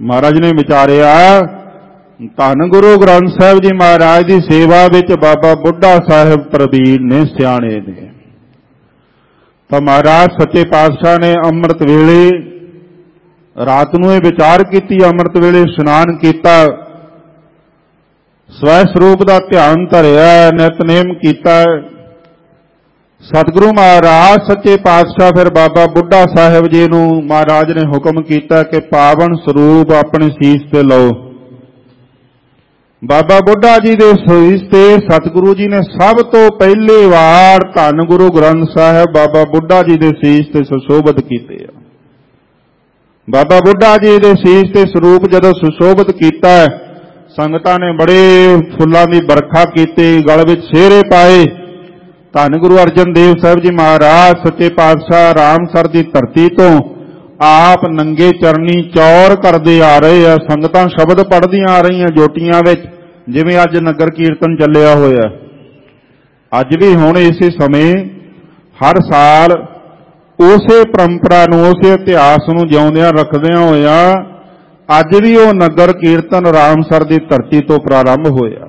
ਮਹਾਰਾਜ ਨੇ ਵਿਚਾਰਿਆ, ਧੰਨ ਗੁਰੂ ਗ੍ਰੰਥ ਸਾਹਿਬ ਜੀ ਮਹਾਰਾਜ ਦੀ ਸੇਵਾ ਵਿੱਚ ਬਾਬਾ ਬੁੱਢਾ ਸਾਹਿਬ ਪ੍ਰਵੀਨ ਨੇ ਸਿਆਣੇ ਨੇ। ਤਾਂ ਮਹਾਰਾਜ ਸੱਚੇ ਪਾਤਸ਼ਾਹ ਨੇ ਅੰਮ੍ਰਿਤ ਵੇਲੇ ਰਾਤ ਨੂੰ ਇਹ ਵਿਚਾਰ ਕੀਤੀ, ਅੰਮ੍ਰਿਤ ਵੇਲੇ ਇਸ਼ਨਾਨ ਕੀਤਾ, ਸਵੈ ਸਰੂਪ ਦਾ ਧਿਆਨ ਧਰਿਆ, ਨਿਤਨੇਮ ਕੀਤਾ। ਸਤਿਗੁਰੂ ਮਹਾਰਾਜ, ਸੱਚੇ ਪਾਤਸ਼ਾਹ, ਫਿਰ ਬਾਬਾ ਬੁੱਢਾ ਸਾਹਿਬ ਜੀ ਨੂੰ ਮਹਾਰਾਜ ਨੇ ਹੁਕਮ ਕੀਤਾ ਕਿ ਪਾਵਨ ਸਰੂਪ ਆਪਣੇ ਸੀਸ ਤੇ ਲਓ। ਬਾਬਾ ਬੁੱਢਾ ਜੀ ਦੇ ਸੀਸ ਤੇ ਸਤਿਗੁਰੂ ਜੀ ਨੇ ਸਭ ਤੋਂ ਪਹਿਲੀ ਵਾਰ ਧੰਨ ਗੁਰੂ ਗ੍ਰੰਥ ਸਾਹਿਬ ਬਾਬਾ ਬੁੱਢਾ ਜੀ ਦੇ ਸੀਸ ਤੇ ਸੁਸ਼ੋਭਿਤ ਕੀਤੇ ਆ। ਬਾਬਾ ਬੁੱਢਾ ਜੀ ਦੇ ਸੀਸ ਤੇ ਸਰੂਪ ਜਦੋਂ ਸੁਸ਼ੋਭਿਤ ਕੀਤਾ ਸੰਗਤਾਂ ਨੇ ਬੜੇ ਫੁੱਲਾਂ ਦੀ ਵਰਖਾ ਕੀਤੀ, ਗਲ ਵਿੱਚ ਸਿਹਰੇ ਪਾਏ। ਧੰਨ ਗੁਰੂ ਅਰਜਨ ਦੇਵ ਸਾਹਿਬ ਜੀ ਮਹਾਰਾਜ, ਸੱਚੇ ਪਾਤਸ਼ਾਹ ਰਾਮਸਰ ਦੀ ਧਰਤੀ ਤੋਂ ਆਪ ਨੰਗੇ ਚਰਨੀ ਚੌਰ ਕਰਦੇ ਆ ਰਹੇ ਆ, ਸੰਗਤਾਂ ਸ਼ਬਦ ਪੜ੍ਹਦੀਆਂ ਆ ਰਹੀਆਂ ਜੋਟੀਆਂ ਵਿੱਚ, ਜਿਵੇਂ ਅੱਜ ਨਗਰ ਕੀਰਤਨ ਚੱਲਿਆ ਹੋਇਆ। ਅੱਜ ਵੀ ਹੁਣ ਇਸੇ ਸਮੇਂ, ਹਰ ਸਾਲ ਉਸੇ ਪਰੰਪਰਾ ਨੂੰ, ਉਸੇ ਇਤਿਹਾਸ ਨੂੰ ਜਿਉਂਦਿਆਂ ਰੱਖਦਿਆਂ ਹੋਇਆਂ ਅੱਜ ਵੀ ਉਹ ਨਗਰ ਕੀਰਤਨ ਰਾਮਸਰ ਦੀ ਧਰਤੀ ਤੋਂ ਪ੍ਰਾਰੰਭ ਹੋਇਆ।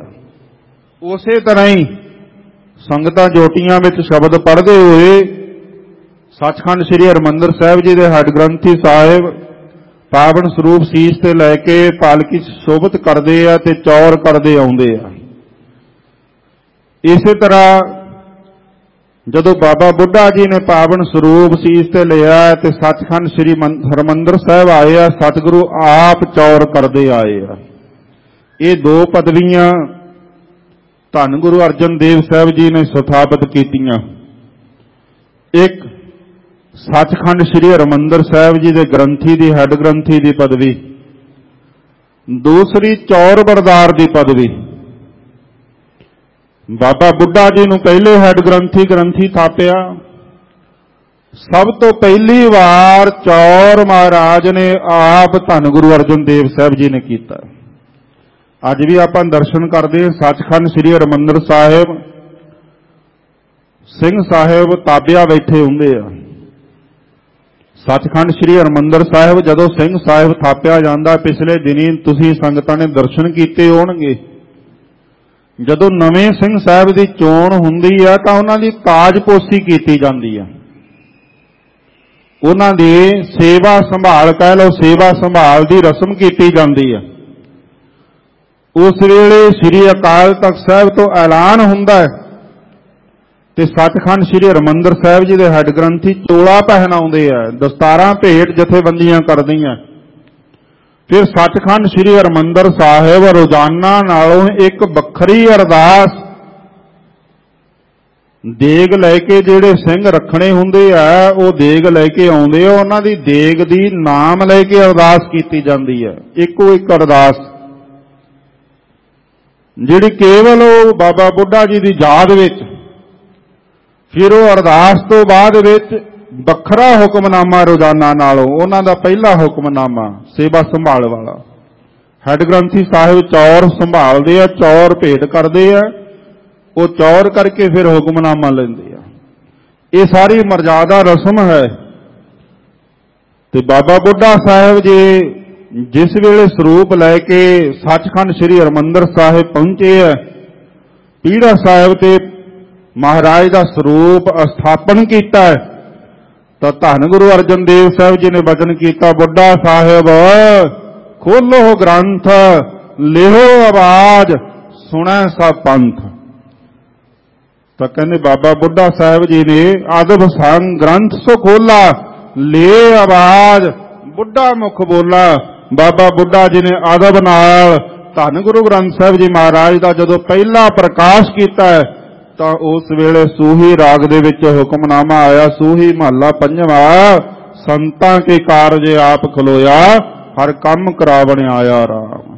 ਉਸੇ ਤਰ੍ਹਾਂ ਹੀ ਸੰਗਤਾਂ ਜੋਟੀਆਂ ਵਿੱਚ ਸ਼ਬਦ ਪੜ੍ਹਦੇ ਹੋਏ ਸੱਚਖੰਡ ਸ੍ਰੀ ਹਰਮੰਦਰ ਸਾਹਿਬ ਜੀ ਦੇ ਹੱਡ ਗ੍ਰੰਥੀ ਸਾਹਿਬ ਪਾਵਨ ਸਰੂਪ ਸੀਸ ਤੇ ਲੈ ਕੇ ਪਾਲਕੀ ਸ਼ੋਭਤ ਕਰਦੇ ਆ ਤੇ ਚੌਰ ਕਰਦੇ ਆਉਂਦੇ ਆ। ਇਸੇ ਤਰ੍ਹਾਂ ਜਦੋਂ ਬਾਬਾ ਬੁੱਢਾ ਜੀ ਨੇ ਪਾਵਨ ਸਰੂਪ ਸੀਸ ਤੇ ਲਿਆ ਤੇ ਸੱਚਖੰਡ ਸ੍ਰੀ ਮੰ- ਹਰਿਮੰਦਰ ਸਾਹਿਬ ਆਏ ਆ, ਸਤਿਗੁਰੂ ਆਪ ਚੌਰ ਕਰਦੇ ਆਏ ਆ। ਇਹ ਦੋ ਪਦਵੀਆਂ ਧੰਨ ਗੁਰੂ ਅਰਜਨ ਦੇਵ ਸਾਹਿਬ ਜੀ ਨੇ ਸਥਾਪਿਤ ਕੀਤੀਆਂ। ਇੱਕ, ਸੱਚਖੰਡ ਸ੍ਰੀ ਹਰਿਮੰਦਰ ਸਾਹਿਬ ਜੀ ਦੇ ਗ੍ਰੰਥੀ ਦੀ, ਹੈੱਡ ਗ੍ਰੰਥੀ ਦੀ ਪਦਵੀ। ਦੂਸਰੀ, ਚੌਰ ਬਰਦਾਰ ਦੀ ਪਦਵੀ। ਬਾਬਾ ਬੁੱਢਾ ਜੀ ਨੂੰ ਪਹਿਲੇ ਹੈੱਡ ਗ੍ਰੰਥੀ ਗ੍ਰੰਥੀ ਥਾਪਿਆ। ਸਭ ਤੋਂ ਪਹਿਲੀ ਵਾਰ ਚੌਰ ਮਹਾਰਾਜ ਨੇ ਆਪ ਧੰਨ ਗੁਰੂ ਅਰਜਨ ਦੇਵ ਸਾਹਿਬ ਜੀ ਨੇ ਕੀਤਾ। ਅੱਜ ਵੀ ਆਪਾਂ ਦਰਸ਼ਨ ਕਰਦੇ ਹਾਂ ਸੱਚਖੰਡ ਸ੍ਰੀ ਹਰਿਮੰਦਰ ਸਾਹਿਬ। ਸਿੰਘ ਸਾਹਿਬ ਤਾਬਿਆ ਬੈਠੇ ਹੁੰਦੇ ਆ। ਸੱਚਖੰਡ ਸ੍ਰੀ ਹਰਿਮੰਦਰ ਸਾਹਿਬ ਜਦੋਂ ਸਿੰਘ ਸਾਹਿਬ ਥਾਪਿਆ ਜਾਂਦਾ, ਪਿਛਲੇ ਦਿਨੀ ਤੁਸੀਂ ਸੰਗਤਾਂ ਨੇ ਦਰਸ਼ਨ ਕੀਤੇ ਹੋਣਗੇ। ਜਦੋਂ ਨਵੇਂ ਸਿੰਘ ਸਾਹਿਬ ਦੀ ਚੋਣ ਹੁੰਦੀ ਆ ਤਾਂ ਉਹਨਾਂ ਦੀ ਤਾਜਪੋਸ਼ੀ ਕੀਤੀ ਜਾਂਦੀ ਆ। ਉਹਨਾਂ ਦੀ ਸੇਵਾ ਸੰਭਾਲ, ਕਹਿ ਲਓ ਸੇਵਾ ਸੰਭਾਲ ਦੀ ਰਸਮ ਕੀਤੀ ਜਾਂਦੀ ਆ। ਉਸ ਵੇਲੇ ਸ੍ਰੀ ਅਕਾਲ ਤਖਤ ਸਾਹਿਬ ਤੋਂ ਐਲਾਨ ਹੁੰਦਾ ਹੈ ਤੇ ਸੱਚਖੰਡ ਸ੍ਰੀ ਹਰਿਮੰਦਰ ਸਾਹਿਬ ਜੀ ਦੇ ਹੈੱਡ ਗ੍ਰੰਥੀ ਚੋਲਾ ਪਹਿਨਾਉਂਦੇ ਆ, ਦਸਤਾਰਾਂ ਭੇਟ ਜਥੇਬੰਦੀਆਂ ਕਰਦੀਆਂ। ਫਿਰ ਸੱਚਖੰਡ ਸ੍ਰੀ ਹਰਿਮੰਦਰ ਸਾਹਿਬ ਰੋਜ਼ਾਨਾ ਨਾਲੋਂ ਇੱਕ ਵੱਖਰੀ ਅਰਦਾਸ ਦੇਗ ਲੈ ਕੇ ਜਿਹੜੇ ਸਿੰਘ ਰੱਖਣੇ ਹੁੰਦੇ ਆ, ਉਹ ਦੇਗ ਲੈ ਕੇ ਆਉਂਦੇ ਆ। ਉਹਨਾਂ ਦੀ ਦੇਗ ਦੀ ਨਾਮ ਲੈ ਕੇ ਅਰਦਾਸ ਕੀਤੀ ਜਾਂਦੀ ਹੈ ਇੱਕੋ ਇੱਕ ਅਰਦਾਸ। ਜਿਹੜੀ ਕੇਵਲ ਉਹ ਬਾਬਾ ਬੁੱਢਾ ਜੀ ਦੀ ਯਾਦ ਵਿੱਚ, ਫਿਰ ਉਹ ਅਰਦਾਸ ਤੋਂ ਬਾਅਦ ਵਿੱਚ ਵੱਖਰਾ ਹੁਕਮਨਾਮਾ ਰੋਜ਼ਾਨਾ ਨਾਲੋਂ ਉਹਨਾਂ ਦਾ ਪਹਿਲਾ ਹੁਕਮਨਾਮਾ ਸੇਵਾ ਸੰਭਾਲ ਵਾਲਾ। ਹੈਡ ਗ੍ਰੰਥੀ ਸਾਹਿਬ ਚੌਰ ਸੰਭਾਲਦੇ ਆ, ਚੌਰ ਭੇਟ ਕਰਦੇ ਆ, ਉਹ ਚੌਰ ਕਰਕੇ ਫਿਰ ਹੁਕਮਨਾਮਾ ਲੈਂਦੇ ਆ। ਇਹ ਸਾਰੀ ਮਰਜ਼ਾਦਾ ਰਸਮ ਹੈ। ਤੇ ਬਾਬਾ ਬੁੱਢਾ ਸਾਹਿਬ ਜੀ ਜਿਸ ਵੇਲੇ ਸਰੂਪ ਲੈ ਕੇ ਸੱਚਖੰਡ ਸ੍ਰੀ ਹਰਮੰਦਰ ਸਾਹਿਬ ਪਹੁੰਚੇ ਆ ਪੀੜਾ ਸਾਹਿਬ ਤੇ ਮਹਾਰਾਜ ਦਾ ਸਰੂਪ ਅਸਥਾਪਨ ਕੀਤਾ ਹੈ। ਤਾਂ ਧੰਨ ਗੁਰੂ ਅਰਜਨ ਦੇਵ ਸਾਹਿਬ ਜੀ ਨੇ ਬਚਨ ਕੀਤਾ, ਬੁੱਢਾ ਸਾਹਿਬ, ਖੋਲੋ ਗ੍ਰੰਥ ਲਿਹੋ ਆਵਾਜ਼, ਸੁਣੈ ਸਭ ਪੰਥ। ਤਾਂ ਕਹਿੰਦੇ, ਬਾਬਾ ਬੁੱਢਾ ਸਾਹਿਬ ਜੀ ਨੇ ਆਦਬ ਸੰਗ ਗ੍ਰੰਥ ਸੋ ਖੋਲਾ ਲੇ ਆਵਾਜ਼, ਬੁੱਢਾ ਮੁਖ ਬੋਲਾ। ਬਾਬਾ ਬੁੱਢਾ ਜੀ ਨੇ ਆਦਬ ਨਾਲ ਧੰਨ ਗੁਰੂ ਗ੍ਰੰਥ ਸਾਹਿਬ ਜੀ ਮਹਾਰਾਜ ਦਾ ਜਦੋਂ ਪਹਿਲਾ ਪ੍ਰਕਾਸ਼ ਕੀਤਾ ਤਾਂ ਉਸ ਵੇਲੇ ਸੂਹੀ ਰਾਗ ਦੇ ਵਿੱਚ ਹੁਕਮਨਾਮਾ ਆਇਆ, ਸੂਹੀ ਮਹੱਲਾ ਪੰਜਵਾਂ, ਸੰਤਾਂ ਕੇ ਕਾਰਜ ਆਪ ਖਲੋਇਆ, ਹਰ ਕੰਮ ਕਰਾਵਣ ਆਇਆ ਰਾਮ।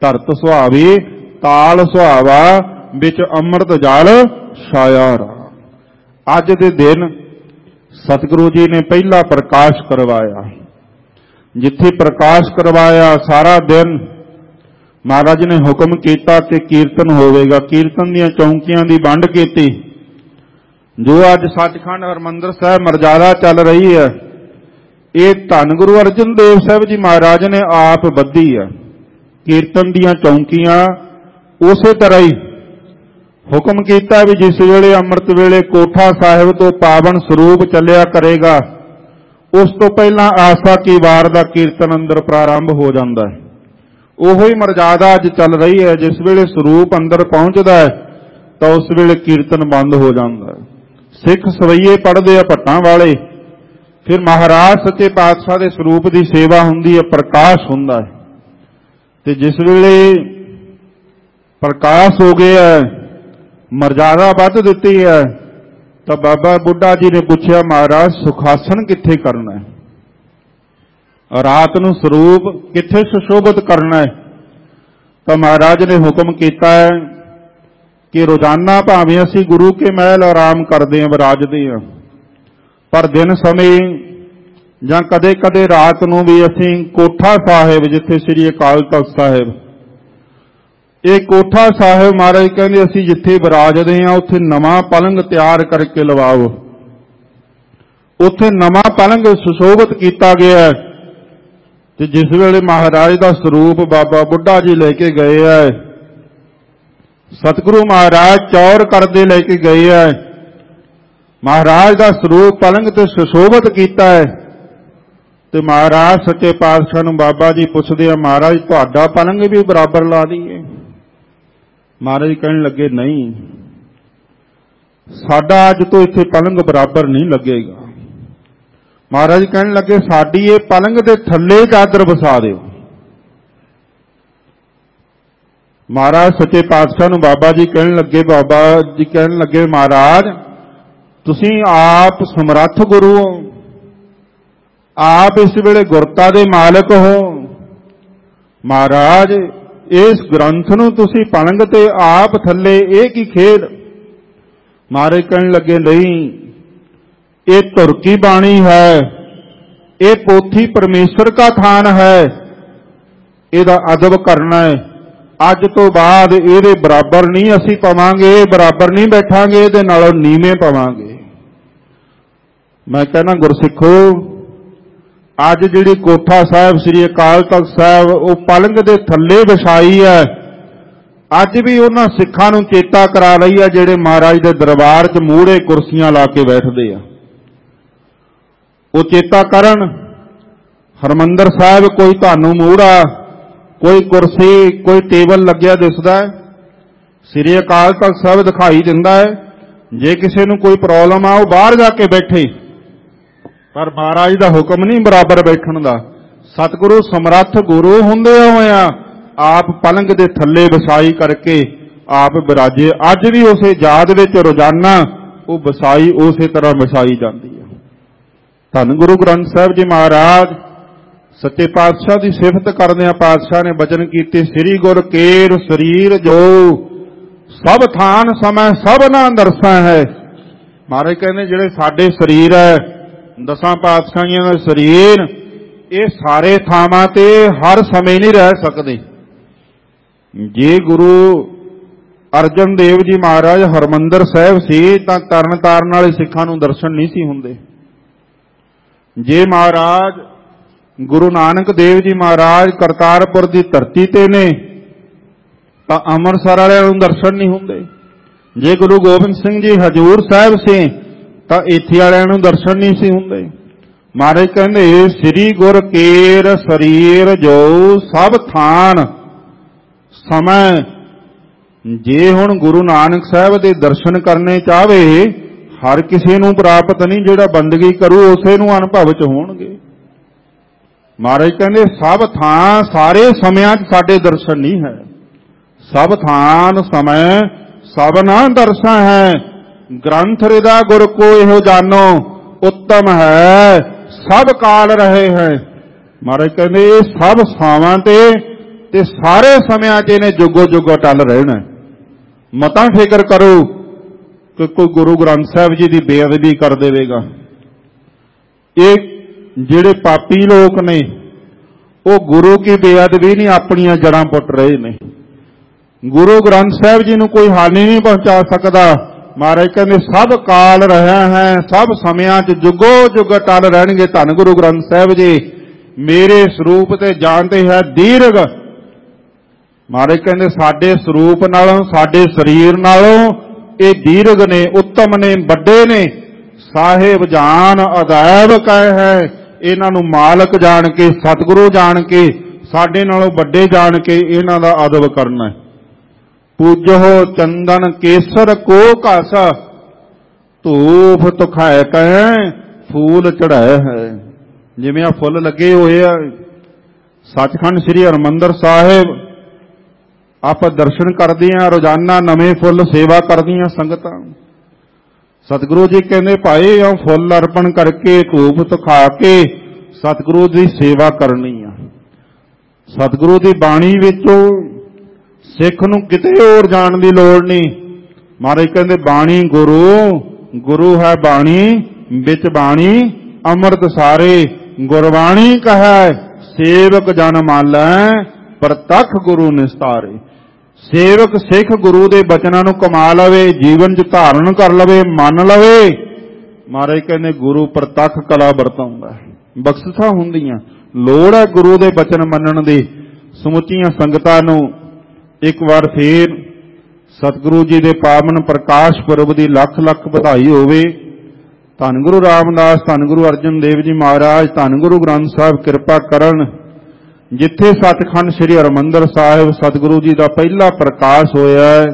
ਧਰਤ ਸੁਹਾਵੀ, ਤਾਲ ਸੁਹਾਵਾ, ਵਿੱਚ ਅੰਮ੍ਰਿਤ ਜਲ ਛਾਇਆ ਰਾਮ। ਅੱਜ ਦੇ ਦਿਨ ਸਤਿਗੁਰੂ ਜੀ ਨੇ ਪਹਿਲਾ ਪ੍ਰਕਾਸ਼ ਕਰਵਾਇਆ। ਜਿੱਥੇ ਪ੍ਰਕਾਸ਼ ਕਰਵਾਇਆ, ਸਾਰਾ ਦਿਨ ਮਹਾਰਾਜ ਨੇ ਹੁਕਮ ਕੀਤਾ ਕਿ ਕੀਰਤਨ ਹੋਵੇਗਾ। ਕੀਰਤਨ ਦੀਆਂ ਚੌਂਕੀਆਂ ਦੀ ਵੰਡ ਕੀਤੀ। ਜੋ ਅੱਜ ਸੱਚਖੰਡ ਹਰਮੰਦਰ ਸਾਹਿਬ ਮਰਜ਼ਾਦਾ ਚੱਲ ਰਹੀ ਹੈ, ਇਹ ਧੰਨ ਗੁਰੂ ਅਰਜਨ ਦੇਵ ਸਾਹਿਬ ਜੀ ਮਹਾਰਾਜ ਨੇ ਆਪ ਬੱਧੀ ਹੈ। ਕੀਰਤਨ ਦੀਆਂ ਚੌਂਕੀਆਂ ਉਸੇ ਤਰ੍ਹਾਂ ਹੀ ਹੁਕਮ ਕੀਤਾ ਵੀ ਜਿਸ ਵੇਲੇ ਅੰਮ੍ਰਿਤ ਵੇਲੇ ਕੋਠਾ ਸਾਹਿਬ ਤੋਂ ਪਾਵਨ ਸਰੂਪ ਚੱਲਿਆ ਕਰੇਗਾ, ਉਸ ਤੋਂ ਪਹਿਲਾਂ ਆਸਾ ਕੀ ਵਾਰ ਦਾ ਕੀਰਤਨ ਅੰਦਰ ਪ੍ਰਾਰੰਭ ਹੋ ਜਾਂਦਾ ਹੈ। ਉਹੋ ਹੀ ਮਰਜ਼ਾਦਾ ਅੱਜ ਚੱਲ ਰਹੀ ਹੈ, ਜਿਸ ਵੇਲੇ ਸਰੂਪ ਅੰਦਰ ਪਹੁੰਚਦਾ ਹੈ, ਤਾਂ ਉਸ ਵੇਲੇ ਕੀਰਤਨ ਬੰਦ ਹੋ ਜਾਂਦਾ ਹੈ। ਸਿੱਖ ਸਵਈਏ ਪੜਦੇ ਆ ਭੱਟਾਂ ਵਾਲੇ, ਫਿਰ ਮਹਾਰਾਜ ਸੱਚੇ ਪਾਤਸ਼ਾਹ ਦੇ ਸਰੂਪ ਦੀ ਸੇਵਾ ਹੁੰਦੀ ਹੈ, ਪ੍ਰਕਾਸ਼ ਹੁੰਦਾ ਹੈ। ਤੇ ਜਿਸ ਵੇਲੇ ਪ੍ਰਕਾਸ਼ ਹੋ ਗਿਆ ਮਰਜ਼ਾਦਾ ਵੱਧ ਦਿੱਤੀ ਹੈ, ਤਾਂ ਬਾਬਾ ਬੁੱਢਾ ਜੀ ਨੇ ਪੁੱਛਿਆ, ਮਹਾਰਾਜ, ਸੁਖਾਸਨ ਕਿੱਥੇ ਕਰਨਾ ਹੈ? ਰਾਤ ਨੂੰ ਸਰੂਪ ਕਿੱਥੇ ਸੁਸ਼ੋਭਿਤ ਕਰਨਾ ਹੈ? ਤਾਂ ਮਹਾਰਾਜ ਨੇ ਹੁਕਮ ਕੀਤਾ ਹੈ ਕਿ ਰੋਜ਼ਾਨਾ ਭਾਵੇਂ ਅਸੀਂ ਗੁਰੂ ਕੇ ਮਹਿਲ ਆਰਾਮ ਕਰਦੇ ਹਾਂ, ਵਿਰਾਜਦੇ ਹਾਂ, ਪਰ ਦਿਨ ਸਮੇਂ ਜਾਂ ਕਦੇ-ਕਦੇ ਰਾਤ ਨੂੰ ਵੀ ਅਸੀਂ ਕੋਠਾ ਸਾਹਿਬ, ਜਿੱਥੇ ਸ੍ਰੀ ਅਕਾਲ ਤਖਤ ਸਾਹਿਬ, ਇਹ ਕੋਠਾ ਸਾਹਿਬ ਮਹਾਰਾਜ ਕਹਿੰਦੇ ਅਸੀਂ ਜਿੱਥੇ ਵਿਰਾਜਦੇ ਹਾਂ, ਉੱਥੇ ਨਵਾਂ ਪਲੰਗ ਤਿਆਰ ਕਰਕੇ ਲਵਾਓ। ਉੱਥੇ ਨਵਾਂ ਪਲੰਗ ਸੁਸ਼ੋਭਿਤ ਕੀਤਾ ਗਿਆ ਹੈ। ਤੇ ਜਿਸ ਵੇਲੇ ਮਹਾਰਾਜ ਦਾ ਸਰੂਪ ਬਾਬਾ ਬੁੱਢਾ ਜੀ ਲੈ ਕੇ ਗਏ ਹੈ ਸਤਿਗੁਰੂ ਮਹਾਰਾਜ ਚੌਰ ਕਰਦੇ ਲੈ ਕੇ ਗਏ ਹੈ ਮਹਾਰਾਜ ਦਾ ਸਰੂਪ ਪਲੰਗ ਤੇ ਸੁਸ਼ੋਭਿਤ ਕੀਤਾ ਹੈ ਤੇ ਮਹਾਰਾਜ ਸੱਚੇ ਪਾਤਸ਼ਾਹ ਨੂੰ ਬਾਬਾ ਜੀ ਪੁੱਛਦੇ ਆ, ਮਹਾਰਾਜ ਤੁਹਾਡਾ ਪਲੰਗ ਵੀ ਬਰਾਬਰ ਲਾ ਦਈਏ। ਮਹਾਰਾਜ ਕਹਿਣ ਲੱਗੇ, ਨਹੀਂ, ਸਾਡਾ ਅੱਜ ਤੋਂ ਇੱਥੇ ਪਲੰਗ ਬਰਾਬਰ ਨਹੀਂ ਲੱਗੇਗਾ। ਮਹਾਰਾਜ ਕਹਿਣ ਲੱਗੇ, ਸਾਡੀ ਇਹ ਪਲੰਗ ਦੇ ਥੱਲੇ ਚਾਦਰ ਵਸਾ ਦਿਓ। ਮਹਾਰਾਜ ਸੱਚੇ ਪਾਤਸ਼ਾਹ ਨੂੰ ਬਾਬਾ ਜੀ ਕਹਿਣ ਲੱਗੇ, ਬਾਬਾ ਜੀ ਕਹਿਣ ਲੱਗੇ, ਮਹਾਰਾਜ, ਤੁਸੀਂ ਆਪ ਸਮਰੱਥ ਗੁਰੂ ਹੋ। ਆਪ ਇਸ ਵੇਲੇ ਗੁਰਤਾ ਦੇ ਮਾਲਕ ਹੋ। ਮਹਾਰਾਜ, ਇਸ ਗ੍ਰੰਥ ਨੂੰ ਤੁਸੀਂ ਪਲੰਗ ਤੇ ਆਪ ਥੱਲੇ ਇਹ ਕੀ ਖੇਡ? ਮਹਾਰਾਜ ਕਹਿਣ ਲੱਗੇ, ਨਹੀਂ ਇਹ ਤੁਰਕੀ ਬਾਣੀ ਹੈ। ਇਹ ਪੋਥੀ ਪਰਮੇਸ਼ਰ ਦਾ ਥਾਨ ਹੈ। ਇਹਦਾ ਅਦਬ ਕਰਨਾ ਹੈ। ਅੱਜ ਤੋਂ ਬਾਅਦ ਇਹਦੇ ਬਰਾਬਰ ਨਹੀਂ ਅਸੀਂ ਪਵਾਂਗੇ ਬਰਾਬਰ ਨਹੀਂ ਬੈਠਾਂਗੇ, ਇਹਦੇ ਨਾਲੋਂ ਨੀਵੇਂ ਪਵਾਂਗੇ। ਮੈਂ ਕਹਿੰਦਾ, ਗੁਰਸਿੱਖੋ, ਅੱਜ ਜਿਹੜੀ ਕੋਠਾ ਸਾਹਿਬ, ਸ੍ਰੀ ਅਕਾਲ ਤਖਤ ਸਾਹਿਬ, ਉਹ ਪਲੰਗ ਦੇ ਥੱਲੇ ਵਿਛਾਈ ਹੈ। ਅੱਜ ਵੀ ਉਹਨਾਂ ਸਿੱਖਾਂ ਨੂੰ ਚੇਤਾ ਕਰਾ ਰਹੀ ਹੈ, ਜਿਹੜੇ ਮਹਾਰਾਜ ਦੇ ਦਰਬਾਰ 'ਚ ਮੂਹਰੇ ਕੁਰਸੀਆਂ ਲਾ ਕੇ ਬੈਠਦੇ ਆ। ਉਹ ਚੇਤਾ ਕਰਨ। ਹਰਮੰਦਰ ਸਾਹਿਬ ਕੋਈ ਤੁਹਾਨੂੰ ਮੂਹਰਾ ਕੋਈ ਕੁਰਸੀ, ਕੋਈ ਟੇਬਲ ਲੱਗਿਆ ਦਿਸਦਾ ਹੈ। ਸ੍ਰੀ ਅਕਾਲ ਤਖਤ ਸਾਹਿਬ ਦਿਖਾਈ ਦਿੰਦਾ ਹੈ। ਜੇ ਕਿਸੇ ਨੂੰ ਕੋਈ ਪ੍ਰੋਬਲਮ ਆ, ਉਹ ਬਾਹਰ ਜਾ ਕੇ ਬੈਠੇ। ਪਰ ਮਹਾਰਾਜ ਦਾ ਹੁਕਮ ਨਹੀਂ ਬਰਾਬਰ ਬੈਠਣ ਦਾ। ਸਤਿਗੁਰੂ ਸਮਰੱਥ ਗੁਰੂ ਹੁੰਦੇ ਹੋਇਆ ਆਪ ਪਲੰਗ ਦੇ ਥੱਲੇ ਵਸਾਈ ਕਰਕੇ ਆਪ ਬਿਰਾਜੇ। ਅੱਜ ਵੀ ਉਸੇ ਯਾਦ ਵਿੱਚ ਰੋਜ਼ਾਨਾ ਉਹ ਵਸਾਈ ਉਸੇ ਤਰ੍ਹਾਂ ਵਸਾਈ ਜਾਂਦੀ ਧੰਨ ਗੁਰੂ ਗ੍ਰੰਥ ਸਾਹਿਬ ਜੀ ਮਹਾਰਾਜ, ਸੱਚੇ ਪਾਤਸ਼ਾਹ ਦੀ ਸਿਫਤ ਕਰਦੇ ਆ ਪਾਤਸ਼ਾਹ ਨੇ ਬਚਨ ਕੀਤੇ, ਸ੍ਰੀ ਗੁਰ ਕੇਰ ਸਰੀਰ ਜੋ, ਸਭ ਥਾਨ ਸਮੈ, ਸਭ ਨਾ ਦਰਸਾਂ ਹੈ। ਮਹਾਰਾਜ ਕਹਿੰਦੇ, ਜਿਹੜੇ ਸਾਡੇ ਸਰੀਰ ਹੈ, ਦਸਾਂ ਪਾਤਸ਼ਾਹੀਆਂ ਦਾ ਸਰੀਰ, ਇਹ ਸਾਰੇ ਥਾਵਾਂ ਤੇ ਹਰ ਸਮੇਂ ਨਹੀਂ ਰਹਿ ਸਕਦੇ। ਜੇ ਗੁਰੂ ਅਰਜਨ ਦੇਵ ਜੀ ਮਹਾਰਾਜ ਹਰਮੰਦਰ ਸਾਹਿਬ ਸੀ, ਤਾਂ ਤਰਨ ਤਾਰਨ ਵਾਲੇ ਸਿੱਖਾਂ ਨੂੰ ਦਰਸ਼ਨ ਨਹੀਂ ਸੀ ਹੁੰਦੇ। ਜੇ ਮਹਾਰਾਜ ਗੁਰੂ ਨਾਨਕ ਦੇਵ ਜੀ ਮਹਾਰਾਜ ਕਰਤਾਰਪੁਰ ਦੀ ਧਰਤੀ ਤੇ ਨੇ, ਤਾਂ ਅੰਮ੍ਰਿਤਸਰ ਵਾਲਿਆਂ ਨੂੰ ਦਰਸ਼ਨ ਨਹੀਂ ਹੁੰਦੇ। ਜੇ ਗੁਰੂ ਗੋਬਿੰਦ ਸਿੰਘ ਜੀ ਹਜੂਰ ਸਾਹਿਬ ਸੀ, ਤਾਂ ਇੱਥੇ ਵਾਲਿਆਂ ਨੂੰ ਦਰਸ਼ਨ ਨਹੀਂ ਸੀ ਹੁੰਦੇ। ਮਹਾਰਾਜ ਕਹਿੰਦੇ, ਸ੍ਰੀ ਗੁਰ ਕੇਰ ਸਰੀਰ ਜੋ ਸਭ ਥਾਨ ਸਮੈ। ਜੇ ਹੁਣ ਗੁਰੂ ਨਾਨਕ ਸਾਹਿਬ ਦੇ ਦਰਸ਼ਨ ਕਰਨੇ ਚਾਹਵੇ ਹਰ ਕਿਸੇ ਨੂੰ ਪ੍ਰਾਪਤ ਨਹੀਂ, ਜਿਹੜਾ ਬੰਦਗੀ ਕਰੂ, ਉਸੇ ਨੂੰ ਅਨੁਭਵ ਚ ਹੋਣਗੇ। ਮਹਾਰਾਜ ਕਹਿੰਦੇ, ਸਭ ਥਾਂ ਸਾਰੇ ਸਮਿਆਂ 'ਚ ਸਾਡੇ ਦਰਸ਼ਨ ਨਹੀਂ ਹੈ। ਸਭ ਥਾਨ ਸਮੈ ਸਭਨਾ ਦਰਸ਼ਨ ਹੈ। ਗ੍ਰੰਥ ਰਿਦਾ ਗੁਰ ਕੋ ਇਹੋ ਜਾਣੋ, ਉੱਤਮ ਹੈ, ਸਭ ਕਾਲ ਰਹੇ ਹੈ। ਮਹਾਰਾਜ ਕਹਿੰਦੇ, ਇਹ ਸਭ ਥਾਵਾਂ ਤੇ ਤੇ ਸਾਰੇ ਸਮਿਆਂ 'ਚ ਇਹਨੇ ਜੁਗੋ ਜੁਗੋ ਟਲ ਰਹਿਣਾ ਮਤਾਂ ਫਿਕਰ ਕਰੋ ਕਿ ਕੋਈ ਗੁਰੂ ਗ੍ਰੰਥ ਸਾਹਿਬ ਜੀ ਦੀ ਬੇਅਦਬੀ ਕਰ ਦੇਵੇਗਾ। ਇਹ ਜਿਹੜੇ ਪਾਪੀ ਲੋਕ ਨੇ, ਉਹ ਗੁਰੂ ਕੀ ਬੇਅਦਬੀ ਨਹੀਂ ਆਪਣੀਆਂ ਜੜਾਂ ਪੁੱਟ ਰਹੇ ਨੇ। ਗੁਰੂ ਗ੍ਰੰਥ ਸਾਹਿਬ ਜੀ ਨੂੰ ਕੋਈ ਹਾਨੀ ਨਹੀਂ ਪਹੁੰਚਾ ਸਕਦਾ। ਮਹਾਰਾਜ ਕਹਿੰਦੇ, ਸਭ ਕਾਲ ਰਹਾ ਹੈ, ਸਭ ਸਮਿਆਂ 'ਚ ਜੁਗੋ ਜੁਗ ਟਲ ਰਹਿਣਗੇ ਧੰਨ ਗੁਰੂ ਗ੍ਰੰਥ ਸਾਹਿਬ ਜੀ। ਮੇਰੇ ਸਰੂਪ ਤੇ ਜਾਣਦੇ ਹੈ ਦੀਰਘ। ਮਹਾਰਾਜ ਕਹਿੰਦੇ, ਸਾਡੇ ਸਰੂਪ ਨਾਲੋਂ, ਸਾਡੇ ਸਰੀਰ ਨਾਲੋਂ ਇਹ ਦੀਰਗ ਨੇ, ਉੱਤਮ ਨੇ, ਵੱਡੇ ਨੇ। ਸਾਹਿਬ ਜਾਨ ਅਦਾਇਬ ਕਹੇ ਹੈ। ਇਹਨਾਂ ਨੂੰ ਮਾਲਕ ਜਾਣ ਕੇ, ਸਤਿਗੁਰੂ ਜਾਣ ਕੇ, ਸਾਡੇ ਨਾਲੋਂ ਵੱਡੇ ਜਾਣ ਕੇ ਇਹਨਾਂ ਦਾ ਅਦਬ ਕਰਨਾ ਹੈ। ਪੂਜੋ ਚੰਦਨ ਕੇਸਰ ਕੋ ਘਸ ਧੂਫ ਤੁਖਾਇ ਕੈ ਫੂਲ ਚੜਾਇਆ ਹੈ। ਜਿਵੇਂ ਆ ਫੁੱਲ ਲੱਗੇ ਹੋਏ ਆ, ਸੱਚਖੰਡ ਸ੍ਰੀ ਹਰਮੰਦਰ ਸਾਹਿਬ ਆਪਾਂ ਦਰਸ਼ਨ ਕਰਦੇ ਆ ਰੋਜ਼ਾਨਾ ਨਵੇਂ ਫੁੱਲ ਸੇਵਾ ਕਰਦੀਆਂ ਸੰਗਤਾਂ। ਸਤਿਗੁਰੂ ਜੀ ਕਹਿੰਦੇ, ਭਾਈ ਆ ਫੁੱਲ ਅਰਪਣ ਕਰਕੇ ਧੂਪ ਤੁਖਾ ਕੇ ਸਤਿਗੁਰੂ ਦੀ ਸੇਵਾ ਕਰਨੀ ਆ। ਸਤਿਗੁਰੂ ਦੀ ਬਾਣੀ ਵਿੱਚੋਂ ਸਿੱਖ ਨੂੰ ਕਿਤੇ ਹੋਰ ਜਾਣ ਦੀ ਲੋੜ ਨਹੀਂ। ਮਹਾਰਾਜ ਕਹਿੰਦੇ, ਬਾਣੀ ਗੁਰੂ ਗੁਰੂ ਹੈ ਬਾਣੀ, ਵਿੱਚ ਬਾਣੀ, ਅੰਮ੍ਰਿਤ ਸਾਰੇ, ਗੁਰਬਾਣੀ ਕਹੈ, ਸੇਵਕ ਜਨ ਮਾਲੈ, ਪ੍ਰਤੱਖ ਗੁਰੂ ਨਿਸਤਾਰੇ। ਸੇਵਕ ਸਿੱਖ ਗੁਰੂ ਦੇ ਬਚਨਾਂ ਨੂੰ ਕਮਾ ਲਵੇ, ਜੀਵਨ 'ਚ ਧਾਰਨ ਕਰ ਲਵੇ, ਮੰਨ ਲਵੇ। ਮਹਾਰਾਜ ਕਹਿੰਦੇ, ਗੁਰੂ ਪ੍ਰਤੱਖ ਕਲਾ ਵਰਤਾਉਂਦਾ ਬਖਸ਼ਿਸ਼ਾਂ ਹੁੰਦੀਆਂ। ਲੋੜ ਹੈ ਗੁਰੂ ਦੇ ਬਚਨ ਮੰਨਣ ਦੀ। ਸਮੁੱਚੀਆਂ ਸੰਗਤਾਂ ਨੂੰ ਇੱਕ ਵਾਰ ਫੇਰ ਸਤਿਗੁਰੂ ਜੀ ਦੇ ਪਾਵਨ ਪ੍ਰਕਾਸ਼ ਪੁਰਬ ਦੀ ਲੱਖ ਲੱਖ ਵਧਾਈ ਹੋਵੇ। ਧੰਨ ਗੁਰੂ ਰਾਮਦਾਸ, ਧੰਨ ਗੁਰੂ ਅਰਜਨ ਦੇਵ ਜੀ ਮਹਾਰਾਜ, ਧੰਨ ਗੁਰੂ ਗ੍ਰੰਥ ਸਾਹਿਬ, ਕਿਰਪਾ ਕਰਨ ਜਿੱਥੇ ਸਤਖੰਡ ਸ੍ਰੀ ਹਰਮੰਦਰ ਸਾਹਿਬ ਸਤਿਗੁਰੂ ਜੀ ਦਾ ਪਹਿਲਾ ਪ੍ਰਕਾਸ਼ ਹੋਇਆ ਹੈ,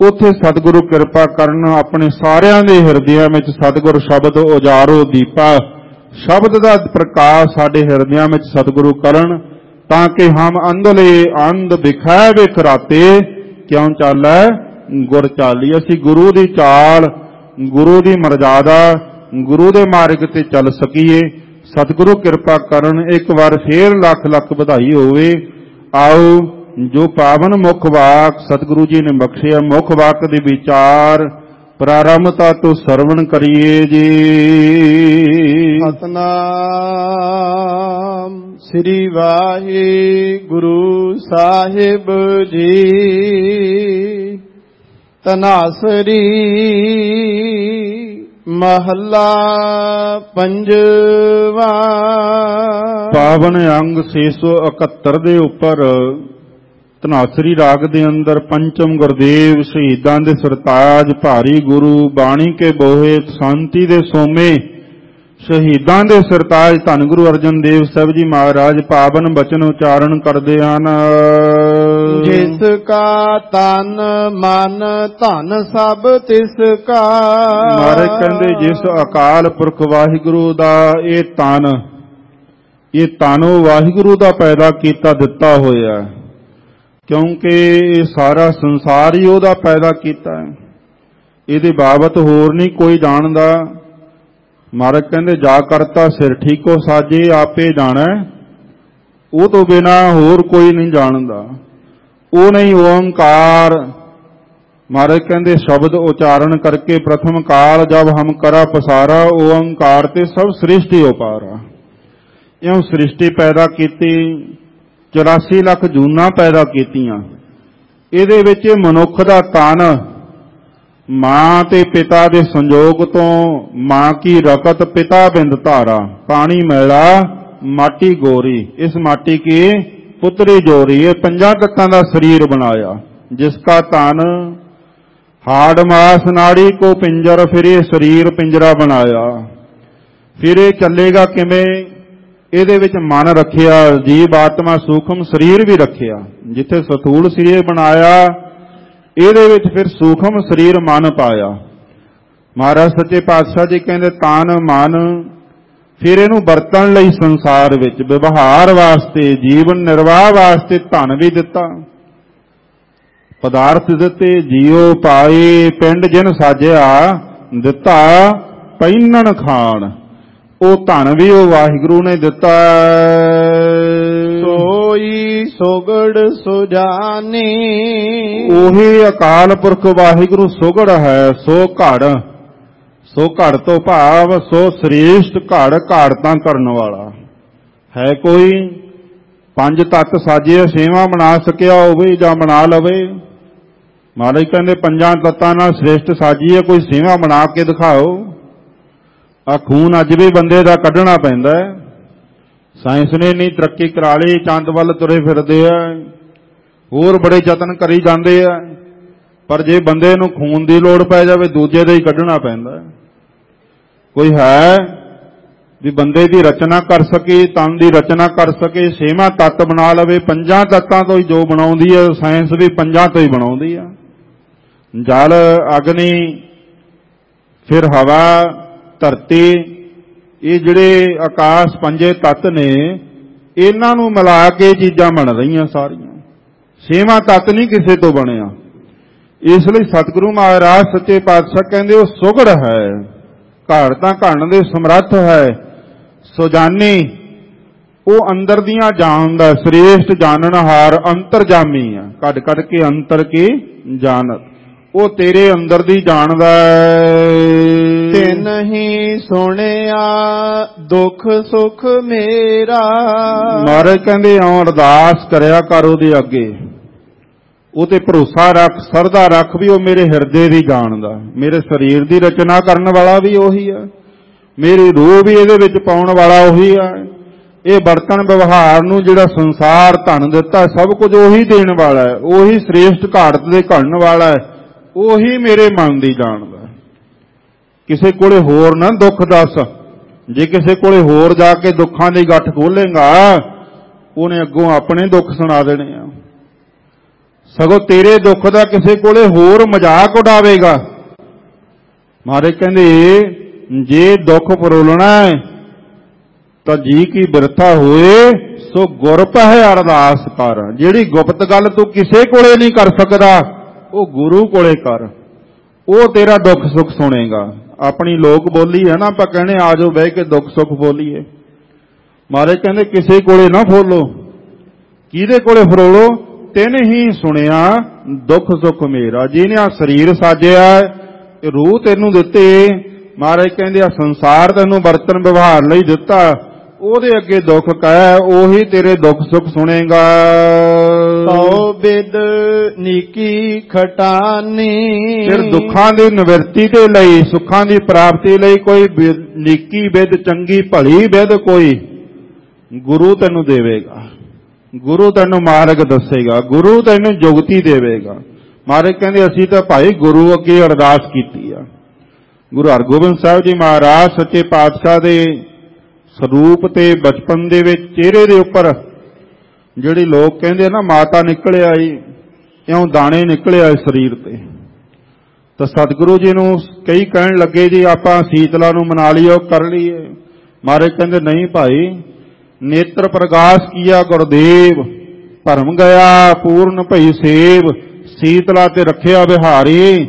ਉੱਥੇ ਸਤਿਗੁਰੂ ਕਿਰਪਾ ਕਰਨ ਆਪਣੇ ਸਾਰਿਆਂ ਦੇ ਹਿਰਦਿਆਂ ਵਿੱਚ ਸਤਿਗੁਰ ਸ਼ਬਦ ਉਜਾਰੋ ਦੀਪਾ। ਸ਼ਬਦ ਦਾ ਪ੍ਰਕਾਸ਼ ਸਾਡੇ ਹਿਰਦਿਆਂ ਵਿੱਚ ਸਤਿਗੁਰੂ ਕਰਨ ਤਾਂ ਕਿ ਹਮ ਅੰਧਲੇ ਅੰਧ ਵਿਖੈ ਵਿਖਰਾਤੇ ਕਿਉਂ ਚਾਲੈ ਗੁਰ ਚਾਲੀ, ਅਸੀਂ ਗੁਰੂ ਦੀ ਚਾਲ, ਗੁਰੂ ਦੀ ਮਰਜ਼ਾਦਾ, ਗੁਰੂ ਦੇ ਮਾਰਗ ਤੇ ਚੱਲ ਸਕੀਏ। ਸਤਿਗੁਰੂ ਕਿਰਪਾ ਕਰਨ ਇੱਕ ਵਾਰ ਫੇਰ ਲੱਖ ਲੱਖ ਵਧਾਈ ਹੋਵੇ। ਆਓ, ਜੋ ਪਾਵਨ ਮੁਖ ਵਾਕ, ਸਤਿਗੁਰੂ ਜੀ ਨੇ ਬਖਸ਼ਿਆ ਮੁਖ ਵਾਕ ਦੇ ਵਿਚਾਰ ਪ੍ਰਾਰੰਭਤਾ ਤੋਂ ਸਰਵਣ ਕਰੀਏ ਜੀ। ਸਤਨਾਮ ਸ੍ਰੀ ਵਾਹਿਗੁਰੂ ਸਾਹਿਬ ਜੀ। ਤਨਾਸਰੀ ਮਹੱਲਾ ਪੰਜਵਾ। ਪਾਵਨ ਅੰਗ 671 ਦੇ ਉੱਪਰ ਧਨਾਸਰੀ ਰਾਗ ਦੇ ਅੰਦਰ ਪੰਚਮ ਗੁਰਦੇਵ ਸ਼ਹੀਦਾਂ ਦੇ ਸਰਤਾਜ ਭਾਰੀ ਗੁਰੂ ਬਾਣੀ ਕੇ ਬੋਹੇ, ਸ਼ਾਂਤੀ ਦੇ ਸੋਮੇ ਸ਼ਹੀਦਾਂ ਦੇ ਸਰਤਾਜ ਧੰਨ ਗੁਰੂ ਅਰਜਨ ਦੇਵ ਸਾਹਿਬ ਜੀ ਮਹਾਰਾਜ ਪਾਵਨ ਬਚਨ ਉਚਾਰਨ ਕਰਦੇ ਹਨ। ਜਿਸ ਕਾ ਤਨ ਮਨ ਧਨ ਸਭ ਤਿਸ ਕਾ। ਮਹਾਰਾਜ ਕਹਿੰਦੇ ਜਿਸ ਅਕਾਲ ਪੁਰਖ ਵਾਹਿਗੁਰੂ ਦਾ ਇਹ ਤਨ ਇਹ ਤਨ ਉਹ ਵਾਹਿਗੁਰੂ ਦਾ ਪੈਦਾ ਕੀਤਾ ਦਿੱਤਾ ਹੋਇਆ ਕਿਉਂਕਿ ਇਹ ਸਾਰਾ ਸੰਸਾਰ ਹੀ ਉਹਦਾ ਪੈਦਾ ਕੀਤਾ ਹੈ। ਇਹਦੇ ਬਾਬਤ ਹੋਰ ਨਹੀਂ ਕੋਈ ਜਾਣਦਾ। ਮਹਾਰਾਜ ਕਹਿੰਦੇ, ਜਾ ਕਰਤਾ ਸਿਰ ਠੀਕੋ ਸਾਜੇ ਆਪੇ ਜਾਣੈ। ਉਹ ਤੋਂ ਬਿਨਾ ਹੋਰ ਕੋਈ ਨਹੀਂ ਜਾਣਦਾ। ਉਹ ਨਹੀਂ ਓੰਕਾਰ। ਮਹਾਰਾਜ ਕਹਿੰਦੇ, ਸ਼ਬਦ ਉਚਾਰਨ ਕਰਕੇ ਪ੍ਰਥਮ ਕਾਲ ਜਬ ਹਮ ਕਰਾ ਪਸਾਰਾ ਓੰਕਾਰ ਤੇ ਸਭ ਸ੍ਰਿਸ਼ਟੀ ਉਪਾਰਾ। ਇਉਂ ਸ੍ਰਿਸ਼ਟੀ ਪੈਦਾ ਕੀਤੀ 84 ਲੱਖ ਜੂਨਾਂ ਪੈਦਾ ਕੀਤੀਆਂ। ਇਹਦੇ ਵਿੱਚ ਮਨੁੱਖ ਦਾ ਤਨ ਮਾਂ ਤੇ ਪਿਤਾ ਦੇ ਸੰਜੋਗ ਤੋਂ ਮਾਂ ਕੀ ਰਕਤ ਪਿਤਾ ਬਿੰਦ ਧਾਰਾ, ਪਾਣੀ ਮੈਲਾ, ਮਾਟੀ ਗੋਰੀ। ਇਸ ਮਾਟੀ ਕੀ ਪੁੱਤਰੀ ਜੋਰੀ, ਇਹ ਪੰਜਾਂ ਤੱਤਾਂ ਦਾ ਸਰੀਰ ਬਣਾਇਆ, ਜਿਸ ਕਾ ਤਨ ਹਾੜ ਮਾਸ ਨਾੜੀ ਕੋ ਪਿੰਜਰ, ਫਿਰ ਇਹ ਸਰੀਰ ਪਿੰਜਰਾ ਬਣਾਇਆ। ਫਿਰ ਇਹ ਚੱਲੇਗਾ ਕਿਵੇਂ? ਇਹਦੇ ਵਿੱਚ ਮਨ ਰੱਖਿਆ, ਜੀਵ ਆਤਮਾ ਸੂਖਮ ਸਰੀਰ ਵੀ ਰੱਖਿਆ। ਜਿੱਥੇ ਸਥੂਲ ਸਰੀਰ ਬਣਾਇਆ ਇਹਦੇ ਵਿੱਚ ਫਿਰ ਸੂਖਮ ਸਰੀਰ ਮਨ ਪਾਇਆ। ਮਹਾਰਾਜ ਸੱਚੇ ਪਾਤਸ਼ਾਹ ਜੀ ਕਹਿੰਦੇ, ਤਾਨ ਮਨ, ਫਿਰ ਇਹਨੂੰ ਵਰਤਣ ਲਈ ਸੰਸਾਰ ਵਿੱਚ ਵਿਵਹਾਰ ਵਾਸਤੇ, ਜੀਵਨ ਨਿਰਵਾਹ ਵਾਸਤੇ ਧਨ ਵੀ ਦਿੱਤਾ। ਪਦਾਰਥ ਦਿੱਤੇ ਜੀਉ ਪਾਏ, ਪਿੰਡ ਜਿਨ ਸਾਜਿਆ, ਦਿੱਤਾ ਪੈਨਣ ਖਾਣ। ਉਹ ਧਨ ਵੀ ਉਹ ਵਾਹਿਗੁਰੂ ਨੇ ਦਿੱਤਾ। ਸੋਈ ਸੁਗੜ ਸੁਜਾਨੀ। ਉਹੀ ਅਕਾਲ ਪੁਰਖ ਵਾਹਿਗੁਰੂ ਸੋਗੜ ਹੈ, ਸੋ ਘੜ। ਸੋ ਘੜ ਤੋਂ ਭਾਵ, ਸੋ ਸ੍ਰੇਸ਼ਟ ਘੜ ਘਾੜਤਾਂ ਕਰਨ ਵਾਲਾ। ਹੈ ਕੋਈ? ਪੰਜ ਤੱਤ ਸਾਜੇ ਸੇਵਾ ਬਣਾ ਸਕਿਆ ਹੋਵੇ ਜਾਂ ਬਣਾ ਲਵੇ। ਮਾਲਕ ਕਹਿੰਦੇ ਪੰਜਾਂ ਤੱਤਾਂ ਨਾਲ ਸ੍ਰੇਸ਼ਟ ਸਾਜੀ ਹੈ ਕੋਈ ਸੇਵਾ ਬਣਾ ਕੇ ਦਿਖਾਓ। ਆ ਖੂਨ ਅੱਜ ਵੀ ਬੰਦੇ ਦਾ ਕੱਢਣਾ ਪੈਂਦਾ ਹੈ। ਸਾਇੰਸ ਨੇ ਨਹੀਂ ਤਰੱਕੀ ਕਰਾ ਲਈ, ਚੰਦ ਵੱਲ ਤੁਰੇ ਫਿਰਦੇ ਆ। ਹੋਰ ਬੜੇ ਯਤਨ ਕਰੀ ਜਾਂਦੇ ਆ। ਪਰ ਜੇ ਬੰਦੇ ਨੂੰ ਖੂਨ ਦੀ ਲੋੜ ਪੈ ਜਾਵੇ, ਦੂਜੇ ਦਾ ਹੀ ਕੱਢਣਾ ਪੈਂਦਾ। ਕੋਈ ਹੈ ਵੀ ਬੰਦੇ ਦੀ ਰਚਨਾ ਕਰ ਸਕੇ, ਤਨ ਦੀ ਰਚਨਾ ਕਰ ਸਕੇ, ਛੇਵਾਂ ਤੱਤ ਬਣਾ ਲਵੇ, ਪੰਜਾਂ ਤੱਤਾਂ ਤੋਂ ਹੀ ਜੋ ਬਣਾਉਂਦੀ ਹੈ ਸਾਇੰਸ ਵੀ ਪੰਜਾਂ ਤੋਂ ਹੀ ਬਣਾਉਂਦੀ ਆ। ਜਲ, ਅਗਨੀ, ਫਿਰ ਹਵਾ, ਧਰਤੀ ਇਹ ਜਿਹੜੇ ਆਕਾਸ਼ ਪੰਜੇ ਤੱਤ ਨੇ, ਇਹਨਾਂ ਨੂੰ ਮਿਲਾ ਕੇ ਚੀਜ਼ਾਂ ਬਣ ਰਹੀਆਂ ਸਾਰੀਆਂ। ਛੇਵਾਂ ਤੱਤ ਨਹੀਂ ਕਿਸੇ ਤੋਂ ਬਣਿਆ। ਇਸ ਲਈ ਸਤਿਗੁਰੂ ਮਹਾਰਾਜ ਸੱਚੇ ਪਾਤਸ਼ਾਹ ਕਹਿੰਦੇ, ਉਹ ਸੁਗੜ ਹੈ, ਘਾੜ ਤਾਂ ਘੜਨ ਦੇ ਸਮਰੱਥ ਹੈ। ਸੁਜਾਨੀ, ਉਹ ਅੰਦਰ ਦੀਆਂ ਜਾਣਦਾ ਸ੍ਰੇਸ਼ਟ ਜਾਣਨਹਾਰ ਅੰਤਰਜਾਮੀ ਆ। ਕੱਢ ਕੱਢ ਕੇ ਅੰਤਰ ਕੇ? ਜਾਣਤ ਉਹ ਤੇਰੇ ਅੰਦਰ ਦੀ ਜਾਣਦਾ ਤੇ ਨਹੀਂ ਸੁਣਿਆ ਦੁੱਖ ਸੁਖ ਮੇਰਾ। ਮਹਾਰਾਜ ਕਹਿੰਦੇ ਆਉਂ ਅਰਦਾਸ ਕਰਿਆ ਕਰ ਉਹਦੇ ਅੱਗੇ। ਉਹ ਤੇ ਭਰੋਸਾ ਰੱਖ ਸਰਦਾ ਰੱਖ ਵੀ ਉਹ ਮੇਰੇ ਹਿਰਦੇ ਦੀ ਜਾਣਦਾ ਮੇਰੇ ਸਰੀਰ ਦੀ ਰਚਨਾ ਕਰਨ ਵਾਲਾ ਵੀ ਉਹੀ ਆ। ਮੇਰੀ ਰੂਹ ਵੀ ਇਹਦੇ ਵਿੱਚ ਪਾਉਣ ਵਾਲਾ ਉਹੀ ਆ। ਇਹ ਬਰਤਨ ਵਿਵਹਾਰ ਨੂੰ ਜਿਹੜਾ ਸੰਸਾਰ ਧਨ ਦਿੱਤਾ ਸਭ ਕੁਝ ਉਹੀ ਦੇਣ ਵਾਲਾ ਹੈ। ਉਹੀ ਸ੍ਰੇਸ਼ਟ ਘਾੜਤ ਦੇ ਘੜਨ ਵਾਲਾ ਹੈ। ਉਹੀ ਮੇਰੇ ਮਨ ਦੀ ਜਾਣਦਾ ਕਿਸੇ ਕੋਲੇ ਹੋਰ ਨਾ ਦੁੱਖ ਦੱਸ। ਜੇ ਕਿਸੇ ਕੋਲੇ ਹੋਰ ਜਾ ਕੇ ਦੁੱਖਾਂ ਦੀ ਗੱਠ ਖੋਲੇਗਾ, ਉਹਨੇ ਅੱਗੋਂ ਆਪਣੇ ਦੁੱਖ ਸੁਣਾ ਦੇਣੇ ਆ। ਸਗੋਂ ਤੇਰੇ ਦੁੱਖ ਦਾ ਕਿਸੇ ਕੋਲੇ ਹੋਰ ਮਜ਼ਾਕ ਉਡਾਵੇਗਾ। ਮਹਾਰਾਜ ਕਹਿੰਦੇ, ਜੇ ਦੁੱਖ ਫਰੋਲਣਾ ਹੈ, ਤਾਂ ਜੀ ਕੀ ਬਿਰਥਾ ਹੋਏ, ਸੋ ਗੁਰ ਪਹਿ ਅਰਦਾਸ ਕਰ। ਜਿਹੜੀ ਗੁਪਤ ਗੱਲ ਤੂੰ ਕਿਸੇ ਕੋਲੇ ਨਹੀਂ ਕਰ ਸਕਦਾ ਉਹ ਗੁਰੂ ਕੋਲੇ ਕਰ। ਉਹ ਤੇਰਾ ਦੁੱਖ ਸੁੱਖ ਸੁਣੇਗਾ। ਆਪਣੀ ਲੋਕ ਬੋਲੀ ਹੈ ਨਾ, ਆਪਾਂ ਕਹਿੰਦੇ ਆ ਜਾਓ ਬਹਿ ਕੇ ਦੁੱਖ ਸੁੱਖ ਬੋਲੀਏ। ਮਹਾਰਾਜ ਕਹਿੰਦੇ, ਕਿਸੇ ਕੋਲੇ ਨਾ ਫੋਲੋ। ਕਿਹਦੇ ਕੋਲੇ ਫਰੋਲੋ? ਤਿਨ ਹੀ ਸੁਣਿਆ, ਦੁੱਖ ਸੁੱਖ ਮੇਰਾ। ਜਿਹਨੇ ਆ ਸਰੀਰ ਸਾਜਿਆ ਰੂਹ ਤੈਨੂੰ ਦਿੱਤੇ। ਮਹਾਰਾਜ ਕਹਿੰਦੇ ਆ ਸੰਸਾਰ ਤੈਨੂੰ ਬਰਤਨ ਵਿਵਹਾਰ ਲਈ ਦਿੱਤਾ। ਉਹਦੇ ਅੱਗੇ ਦੁੱਖ ਕਹਿ ਉਹੀ ਤੇਰੇ ਦੁੱਖ ਸੁੱਖ ਸੁਣੇਗਾ। ਸੋ ਬਿਦ ਨੀਕੀ ਖਟਾਨੀ। ਫਿਰ ਦੁੱਖਾਂ ਦੀ ਨਿਵਰਤੀ ਦੇ ਲਈ ਸੁੱਖਾਂ ਦੀ ਪ੍ਰਾਪਤੀ ਲਈ ਕੋਈ ਨੀਕੀ ਵਿਦ ਚੰਗੀ ਭਲੀ ਵਿਦ ਕੋਈ ਗੁਰੂ ਤੈਨੂੰ ਦੇਵੇਗਾ। ਗੁਰੂ ਤੈਨੂੰ ਮਾਰਗ ਦੱਸੇਗਾ ਗੁਰੂ ਤੈਨੂੰ ਜੁਗਤੀ ਦੇਵੇਗਾ। ਮਹਾਰਾਜ ਕਹਿੰਦੇ ਅਸੀਂ ਤਾਂ ਭਾਈ ਗੁਰੂ ਅੱਗੇ ਅਰਦਾਸ ਕੀਤੀ ਆ। ਗੁਰੂ ਹਰਗੋਬਿੰਦ ਸਾਹਿਬ ਜੀ ਮਹਾਰਾਜ ਸੱਚੇ ਪਾਤਸ਼ਾਹ ਦੇ ਸਰੂਪ ਤੇ ਬਚਪਨ ਦੇ ਵਿੱਚ ਚਿਹਰੇ ਦੇ ਉੱਪਰ ਜਿਹੜੀ ਲੋਕ ਕਹਿੰਦੇ ਨਾ, ਮਾਤਾ ਨਿਕਲ ਆਈ, ਇਉਂ ਦਾਣੇ ਨਿਕਲੇ ਆਏ ਸਰੀਰ ਤੇ। ਤਾਂ ਸਤਿਗੁਰੂ ਜੀ ਨੂੰ ਕਈ ਕਹਿਣ ਲੱਗੇ, ਜੀ ਆਪਾਂ ਸੀਤਲਾ ਨੂੰ ਮਨਾ ਲਈਏ ਕਰ ਲਈਏ। ਮਾਰੇ ਕਹਿੰਦੇ, ਨਹੀਂ ਭਾਈ, ਨੇਤਰ ਪ੍ਰਕਾਸ਼ ਕੀਆ ਗੁਰਦੇਵ, ਭਰਮ ਗਿਆ ਪੂਰਨ ਭਈ ਸੇਵ, ਸੀਤਲਾ ਤੇ ਰੱਖਿਆ ਵਿਹਾਰੀ,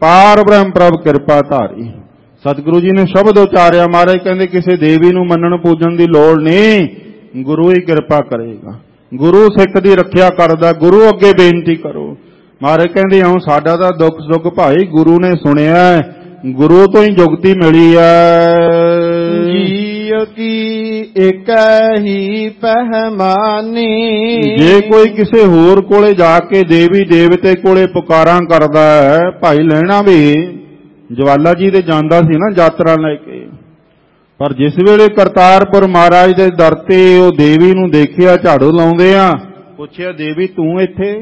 ਪਾਰ ਬ੍ਰਹਮ ਪ੍ਰਭ ਕਿਰਪਾ ਧਾਰੀ। ਸਤਿਗੁਰੂ ਜੀ ਨੇ ਸ਼ਬਦ ਉਚਾਰਿਆ ਮਹਾਰਾਜ ਕਹਿੰਦੇ ਕਿਸੇ ਦੇਵੀ ਨੂੰ ਮੰਨਣ ਪੂਜਣ ਦੀ ਲੋੜ ਨਹੀਂ। ਗੁਰੂ ਹੀ ਕਿਰਪਾ ਕਰੇਗਾ। ਗੁਰੂ ਸਿੱਖ ਦੀ ਰੱਖਿਆ ਕਰਦਾ ਗੁਰੂ ਅੱਗੇ ਬੇਨਤੀ ਕਰੋ। ਮਹਾਰਾਜ ਕਹਿੰਦੇ ਆਉਂ ਸਾਡਾ ਤਾਂ ਦੁੱਖ ਸੁੱਖ ਭਾਈ ਗੁਰੂ ਨੇ ਸੁਣਿਆ ਹੈ, ਗੁਰੂ ਤੋਂ ਹੀ ਜੁਗਤੀ ਮਿਲੀ ਹੈ। ਜੀਅ ਕੀ ਇੱਕ ਹੀ ਪਹਿਮਾਨੀ। ਜੇ ਕੋਈ ਕਿਸੇ ਹੋਰ ਕੋਲੇ ਜਾ ਕੇ ਦੇਵੀ ਦੇਵਤੇ ਕੋਲੇ ਪੁਕਾਰਾਂ ਕਰਦਾ ਹੈ ਭਾਈ ਲੈਣਾ ਵੀ ਜਵਾਲਾ ਜੀ ਦੇ ਜਾਂਦਾ ਸੀ ਨਾ ਯਾਤਰਾ ਲੈ ਕੇ। ਪਰ ਜਿਸ ਵੇਲੇ ਕਰਤਾਰਪੁਰ ਮਹਾਰਾਜ ਦੇ ਦਰ ਤੇ ਉਹ ਦੇਵੀ ਨੂੰ ਦੇਖਿਆ, ਝਾੜੂ ਲਾਉਂਦੇ ਆ, ਪੁੱਛਿਆ, ਦੇਵੀ, ਤੂੰ ਇੱਥੇ?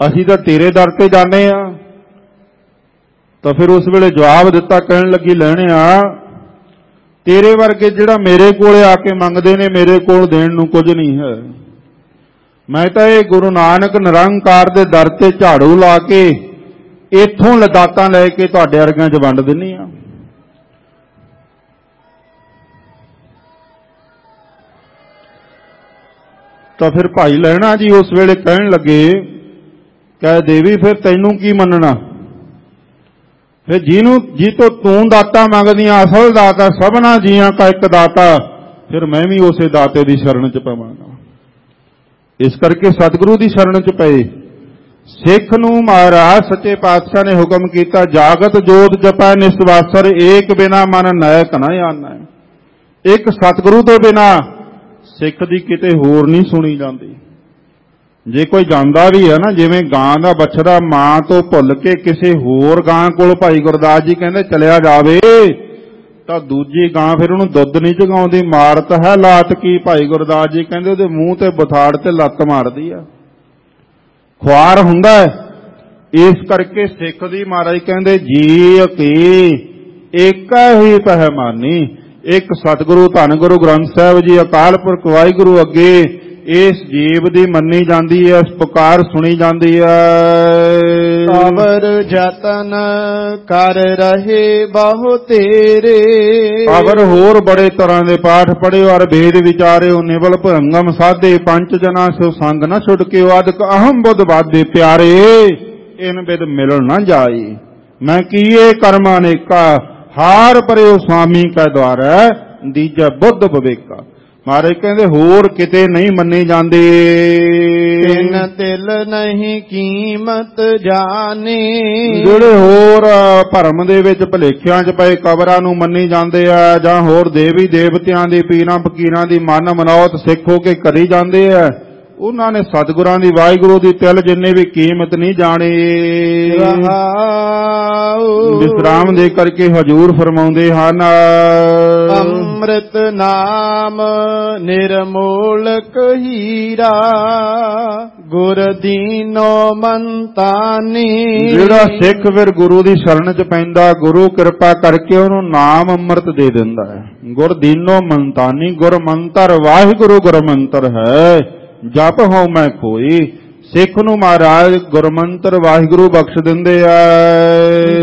ਅਸੀਂ ਤਾਂ ਤੇਰੇ ਦਰ ਤੇ ਜਾਂਦੇ ਆ। ਤਾਂ ਫਿਰ ਉਸ ਵੇਲੇ ਜਵਾਬ ਦਿੱਤਾ, ਕਹਿਣ ਲੱਗੀ ਲੈਣਿਆ ਤੇਰੇ ਵਰਗੇ ਜਿਹੜਾ ਮੇਰੇ ਕੋਲੇ ਆ ਕੇ ਮੰਗਦੇ ਨੇ, ਮੇਰੇ ਕੋਲ ਦੇਣ ਨੂੰ ਕੁਝ ਨਹੀਂ ਹੈ। ਮੈਂ ਤਾਂ ਇਹ ਗੁਰੂ ਨਾਨਕ ਨਿਰੰਕਾਰ ਦੇ ਦਰ ਤੇ ਝਾੜੂ ਲਾ ਕੇ ਇੱਥੋਂ ਲਦਾਤਾਂ ਲੈ ਕੇ ਤੁਹਾਡੇ ਵਰਗਿਆਂ 'ਚ ਵੰਡ ਦਿੰਨੀ ਆ। ਤਾਂ ਫਿਰ ਭਾਈ ਲੈਣਾ ਜੀ ਉਸ ਵੇਲੇ ਕਹਿਣ ਲੱਗੇ, ਕਹਿ ਦੇਵੀ, ਫਿਰ ਤੈਨੂੰ ਕੀ ਮੰਨਣਾ? ਫਿਰ ਜਿਹਨੂੰ ਜੀ ਤੋਂ ਤੂੰ ਦਾਤਾ ਮੰਗਦੀਆਂ, ਅਸਲ ਦਾਤਾ ਸਭਨਾ ਜੀਆਂ ਦਾ ਇੱਕ ਦਾਤਾ, ਫਿਰ ਮੈਂ ਵੀ ਉਸੇ ਦਾਤੇ ਦੀ ਸ਼ਰਨ ਚ ਪਵਾਂਗਾ। ਇਸ ਕਰਕੇ ਸਤਿਗੁਰੂ ਦੀ ਸ਼ਰਨ ਚ ਪਏ। ਸਿੱਖ ਨੂੰ ਮਹਾਰਾਜ ਸੱਚੇ ਪਾਤਸ਼ਾਹ ਨੇ ਹੁਕਮ ਕੀਤਾ, ਜਾਗਤ ਜੋਤ ਜਪੈ ਨਿਸਵਾਸਰ, ਏਕ ਬਿਨਾ ਮਨ ਨਾਇਕ ਨਾ ਆਨਾ। ਇੱਕ ਸਤਿਗੁਰੂ ਤੋਂ ਬਿਨਾ ਸਿੱਖ ਦੀ ਕਿਤੇ ਹੋਰ ਨਹੀਂ ਸੁਣੀ ਜਾਂਦੀ। ਜੇ ਕੋਈ ਜਾਂਦਾ ਵੀ ਹੈ ਨਾ, ਜਿਵੇਂ ਗਾਂ ਦਾ ਬੱਛੜਾ ਮਾਂ ਤੋਂ ਭੁੱਲ ਕੇ ਕਿਸੇ ਹੋਰ ਗਾਂ ਕੋਲ ਭਾਈ ਗੁਰਦਾਸ ਜੀ ਕਹਿੰਦੇ ਚਲਿਆ ਜਾਵੇ, ਤਾਂ ਦੂਜੀ ਗਾਂ ਫਿਰ ਉਹਨੂੰ ਦੁੱਧ ਨਹੀਂ ਚਗਾਉਂਦੀ ਮਾਰਤ ਹੈ ਲਾਤ ਕੀ, ਭਾਈ ਗੁਰਦਾਸ ਜੀ ਕਹਿੰਦੇ ਉਹਦੇ ਮੂੰਹ ਤੇ ਬਥਾੜ ਤੇ ਲੱਤ ਮਾਰਦੀ ਆ। ਖੁਆਰ ਹੁੰਦਾ ਹੈ। ਇਸ ਕਰਕੇ ਸਿੱਖ ਦੀ ਮਹਾਰਾਜ ਕਹਿੰਦੇ, ਜੀ ਕੀ ਏਕਾ ਹੀ ਪਹਿਮਾਨੀ ਇੱਕ ਸਤਿਗੁਰੂ ਧੰਨ ਗੁਰੂ ਗ੍ਰੰਥ ਸਾਹਿਬ ਜੀ, ਅਕਾਲ ਪੁਰਖ ਵਾਹਿਗੁਰੂ ਅੱਗੇ ਇਸ ਜੀਵ ਦੀ ਮੰਨੀ ਜਾਂਦੀ ਹੈ ਇਸ ਪੁਕਾਰ ਸੁਣੀ ਜਾਂਦੀ ਹੈ। ਅਵਰ ਜਤਨ ਕਰ ਰਹੇ ਬਹੁ ਤੇਰੇ। ਅਵਰ ਹੋਰ ਬੜੇ ਤਰ੍ਹਾਂ ਦੇ ਪਾਠ ਪੜਿਓ ਔਰ ਭੇਦ ਵਿਚਾਰਿਓ ਨਿਵਲ ਭੰਗਮ ਸਾਧੇ ਪੰਜ ਜਨਾ ਸੋ ਸੰਗ ਨਾ ਛੁੱਟ ਕੇ ਅਦਕ ਅਹੰ ਬੁੱਧ ਬਾਦੇ ਪਿਆਰੇ ਇਨ ਬਿਦ ਮਿਲਣ ਨਾ ਜਾਈ। ਮੈਂ ਕੀਏ ਕਰਮ ਅਨੇਕਾ ਹਾਰ ਪਰਿਓ ਸੁਆਮੀ ਕੈ ਦਵਾਰ ਦੀਜਾ ਬੁੱਧ ਬਵੇਕਾ। ਮਾਰੇ ਕਹਿੰਦੇ ਹੋਰ ਕਿਤੇ ਨਹੀਂ ਮੰਨੇ ਜਾਂਦੇ। ਤਿੰਨ ਤਿਲ ਨਹੀਂ ਕੀਮਤ ਜਾਣੇ। ਜਿਹੜੇ ਹੋਰ ਭਰਮ ਦੇ ਵਿੱਚ ਭਲੇਖਿਆਂ 'ਚ ਪਏ ਕਬਰਾਂ ਨੂੰ ਮੰਨੀ ਜਾਂਦੇ ਆ ਜਾਂ ਹੋਰ ਦੇਵੀ ਦੇਵਤਿਆਂ ਦੀ ਪੀਰਾਂ ਫਕੀਰਾਂ ਦੀ ਮਨ ਮਨੌਤ ਸਿੱਖ ਹੋ ਕੇ ਕਰੀ ਜਾਂਦੇ ਆ ਉਹਨਾਂ ਨੇ ਸਤਿਗੁਰਾਂ ਦੀ ਵਾਹਿਗੁਰੂ ਦੀ ਤਿਲ ਜਿੰਨੇ ਵੀ ਕੀਮਤ ਨਹੀਂ ਜਾਣੀ। ਰਹਾਉ ਵਿਸਰਾਮ ਦੇ ਕਰਕੇ ਹਜੂਰ ਫਰਮਾਉਂਦੇ ਹਨ। ਅੰਮ੍ਰਿਤ ਨਾਮ ਨਿਰਮੋਲਕ ਹੀਰਾ ਗੁਰ ਦੀਨੋ ਮੰਤਾਨੀ। ਜਿਹੜਾ ਸਿੱਖ ਫਿਰ ਗੁਰੂ ਦੀ ਸ਼ਰਨ 'ਚ ਪੈਂਦਾ ਗੁਰੂ ਕਿਰਪਾ ਕਰਕੇ ਉਹਨੂੰ ਨਾਮ ਅੰਮ੍ਰਿਤ ਦੇ ਦਿੰਦਾ ਹੈ। ਗੁਰ ਦੀਨੋ ਮੰਤਾਨੀ ਗੁਰ ਮੰਤਰ ਵਾਹਿਗੁਰੂ ਗੁਰ ਮੰਤਰ ਹੈ। ਜਪ ਹੋ ਮੈਂ ਕੋਈ ਸਿੱਖ ਨੂੰ ਮਹਾਰਾਜ ਗੁਰਮੰਤਰ ਵਾਹਿਗੁਰੂ ਬਖਸ਼ ਦਿੰਦੇ ਆ।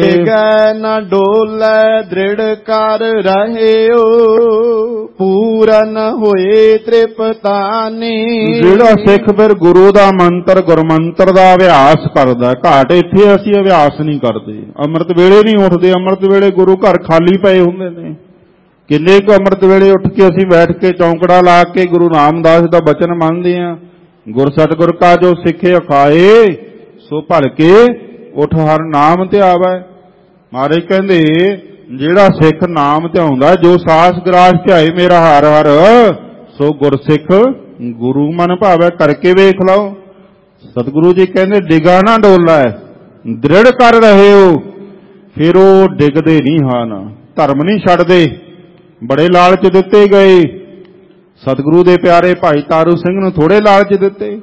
ਡਿਗੈ ਨ ਡੋਲੇ ਦ੍ਰਿੜ ਕਰ ਰਹਿਓ। ਪੂਰਨ ਹੋਏ ਤ੍ਰਿਪਤਾਨੀ। ਜਿਹੜਾ ਸਿੱਖ ਫਿਰ ਗੁਰੂ ਦਾ ਮੰਤਰ ਗੁਰਮੰਤਰ ਦਾ ਅਭਿਆਸ ਕਰਦਾ ਘਾਟ ਇੱਥੇ ਅਸੀਂ ਅਭਿਆਸ ਨਹੀਂ ਕਰਦੇ। ਅੰਮ੍ਰਿਤ ਵੇਲੇ ਨਹੀਂ ਉੱਠਦੇ। ਅੰਮ੍ਰਿਤ ਵੇਲੇ ਗੁਰੂ ਘਰ ਖਾਲੀ ਪਏ ਹੁੰਦੇ ਨੇ। ਕਿੰਨੇ ਕੁ ਅੰਮ੍ਰਿਤ ਵੇਲੇ ਉੱਠ ਕੇ ਅਸੀਂ ਬੈਠ ਕੇ ਚੌਂਕੜਾ ਲਾ ਕੇ ਗੁਰੂ ਰਾਮਦਾਸ ਦਾ ਬਚਨ ਮੰਨਦੇ ਆਂ ਗੁਰ ਸਤਿਗੁਰ ਕਾ ਜੋ ਸਿੱਖੇ ਅਖਾਏ, ਸੋ ਭਲਕੇ ਉਠ ਹਰ ਨਾਮ ਧਿਆਵੈ ਮਹਾਰਾਜ ਕਹਿੰਦੇ, ਜਿਹੜਾ ਸਿੱਖ ਨਾਮ ਧਿਆਉਂਦਾ ਜੋ ਸਾਸ ਗਰਾਸ ਧਿਆਏ ਮੇਰਾ ਹਰ ਹਰ, ਸੋ ਗੁਰਸਿੱਖ ਗੁਰੂ ਮਨ ਭਾਵੈ ਕਰਕੇ ਵੇਖ ਲਓ। ਸਤਿਗੁਰੂ ਜੀ ਕਹਿੰਦੇ, ਡਿਗਾ ਨਾ ਡੋਲਾ, ਦ੍ਰਿੜ ਕਰ ਰਹੇ ਹੋ ਫਿਰ ਉਹ ਡਿੱਗਦੇ ਨਹੀਂ ਹਨ, ਧਰਮ ਨਹੀਂ ਛੱਡਦੇ। ਬੜੇ ਲਾਲਚ ਦਿੱਤੇ ਗਏ। ਸਤਿਗੁਰੂ ਦੇ ਪਿਆਰੇ ਭਾਈ ਤਾਰੂ ਸਿੰਘ ਨੂੰ ਥੋੜੇ ਲਾਲਚ ਦਿੱਤੇ,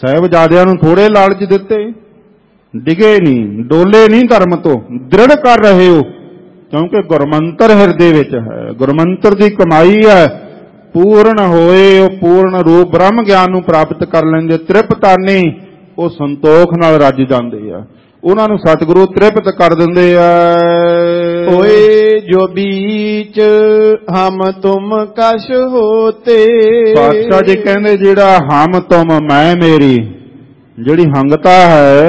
ਸਾਹਿਬਜ਼ਾਦਿਆਂ ਨੂੰ ਥੋੜੇ ਲਾਲਚ ਦਿੱਤੇ। ਡਿਗੇ ਨਹੀਂ, ਡੋਲੇ ਨਹੀਂ ਧਰਮ ਤੋਂ, ਦ੍ਰਿੜ ਕਰ ਰਹੇ ਹੋ, ਕਿਉਂਕਿ ਗੁਰਮੰਤਰ ਹਿਰਦੇ ਵਿੱਚ ਹੈ। ਗੁਰਮੰਤਰ ਦੀ ਕਮਾਈ ਹੈ, ਪੂਰਨ ਹੋਏ ਉਹ ਪੂਰਨ ਰੂਪ ਬ੍ਰਹਮ ਗਿਆਨ ਨੂੰ ਪ੍ਰਾਪਤ ਕਰ ਲੈਂਦੇ, ਤ੍ਰਿਪਤਾਨੀ ਉਹ ਸੰਤੋਖ ਨਾਲ ਰੱਜ ਜਾਂਦੇ ਆ। ਉਹਨਾਂ ਨੂੰ ਸਤਿਗੁਰੂ ਤ੍ਰਿਪਤ ਕਰ ਦਿੰਦੇ ਆ ਹੋਏ ਜੋ ਬੀਚ ਹਮ ਤੁਮ ਕਸ਼ ਹੋਤੇ। ਪਾਤਸ਼ਾਹ ਜੀ ਕਹਿੰਦੇ ਜਿਹੜਾ ਹਮ ਤੁਮ ਮੈਂ ਮੇਰੀ ਜਿਹੜੀ ਹੰਗਤਾ ਹੈ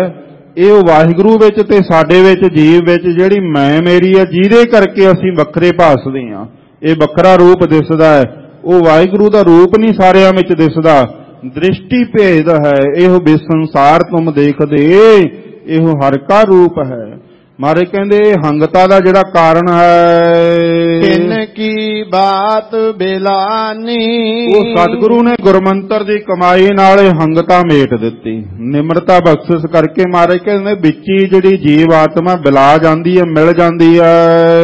ਇਹ ਉਹ ਵਾਹਿਗੁਰੂ ਵਿੱਚ ਤੇ ਸਾਡੇ ਵਿੱਚ ਜੀਵ ਵਿੱਚ ਜਿਹੜੀ ਮੈਂ ਮੇਰੀ ਹੈ ਜਿਹਦੇ ਕਰਕੇ ਅਸੀਂ ਵੱਖਰੇ ਭਾਸਦੇ ਹਾਂ। ਇਹ ਵੱਖਰਾ ਰੂਪ ਦਿਸਦਾ ਹੈ। ਉਹ ਵਾਹਿਗੁਰੂ ਦਾ ਰੂਪ ਨਹੀਂ ਸਾਰਿਆਂ ਵਿੱਚ ਦਿਸਦਾ। ਦ੍ਰਿਸ਼ਟੀ ਭੇਦ ਹੈ। ਇਹੋ ਬੇਸੰਸਾਰ ਤੁਮ ਦੇਖਦੇ। ਇਹੋ ਹਰ ਕਾ ਰੂਪ ਹੈ। ਮਾਰੇ ਕਹਿੰਦੇ ਹੰਗਤਾ ਦਾ ਜਿਹੜਾ ਕਾਰਨ ਹੈ। ਤਿੰਨ ਕੀ ਬਾਤ ਬਿਲਾਨੀ। ਉਹ ਸਤਿਗੁਰੂ ਨੇ ਗੁਰਮੰਤਰ ਦੀ ਕਮਾਈ ਨਾਲ ਇਹ ਹੰਗਤਾ ਮੇਟ ਦਿੱਤੀ। ਨਿਮਰਤਾ ਬਖਸ਼ਿਸ਼ ਕਰਕੇ ਮਾਰੇ ਕਹਿੰਦੇ ਵਿੱਚ ਜਿਹੜੀ ਜੀਵ ਆਤਮਾ ਬਿਲਾ ਜਾਂਦੀ ਹੈ ਮਿਲ ਜਾਂਦੀ ਹੈ।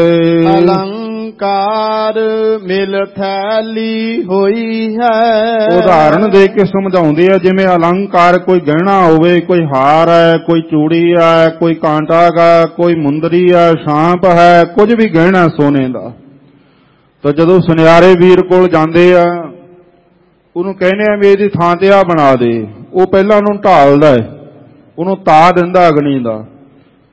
ਅਲੰਕਾਰ ਮਿਲ ਥੈਲੀ ਹੋਈ ਹੈ। ਉਦਾਹਰਣ ਦੇ ਕੇ ਸਮਝਾਉਂਦੇ ਆ, ਜਿਵੇਂ ਅਲੰਕਾਰ ਕੋਈ ਗਹਿਣਾ ਹੋਵੇ, ਕੋਈ ਹਾਰ ਹੈ, ਕੋਈ ਚੂੜੀ ਹੈ, ਕੋਈ ਕਾਂਟਾ ਹੈ, ਕੋਈ ਮੁੰਦਰੀ ਹੈ ਸ਼ਾਂਪ ਹੈ, ਕੁਝ ਵੀ ਗਹਿਣਾ ਸੋਨੇ ਦਾ। ਤਾਂ ਜਦੋਂ ਸੁਨਿਆਰੇ ਵੀਰ ਕੋਲ ਜਾਂਦੇ ਆ, ਉਹਨੂੰ ਕਹਿੰਦੇ ਆ ਵੀ ਇਹਦੀ ਥਾਂ ਤੇ ਆ ਬਣਾ ਦੇ। ਉਹ ਪਹਿਲਾਂ ਉਹਨੂੰ ਢਾਲਦਾ ਹੈ। ਉਹਨੂੰ ਤਾ ਦਿੰਦਾ ਅਗਨੀ ਦਾ।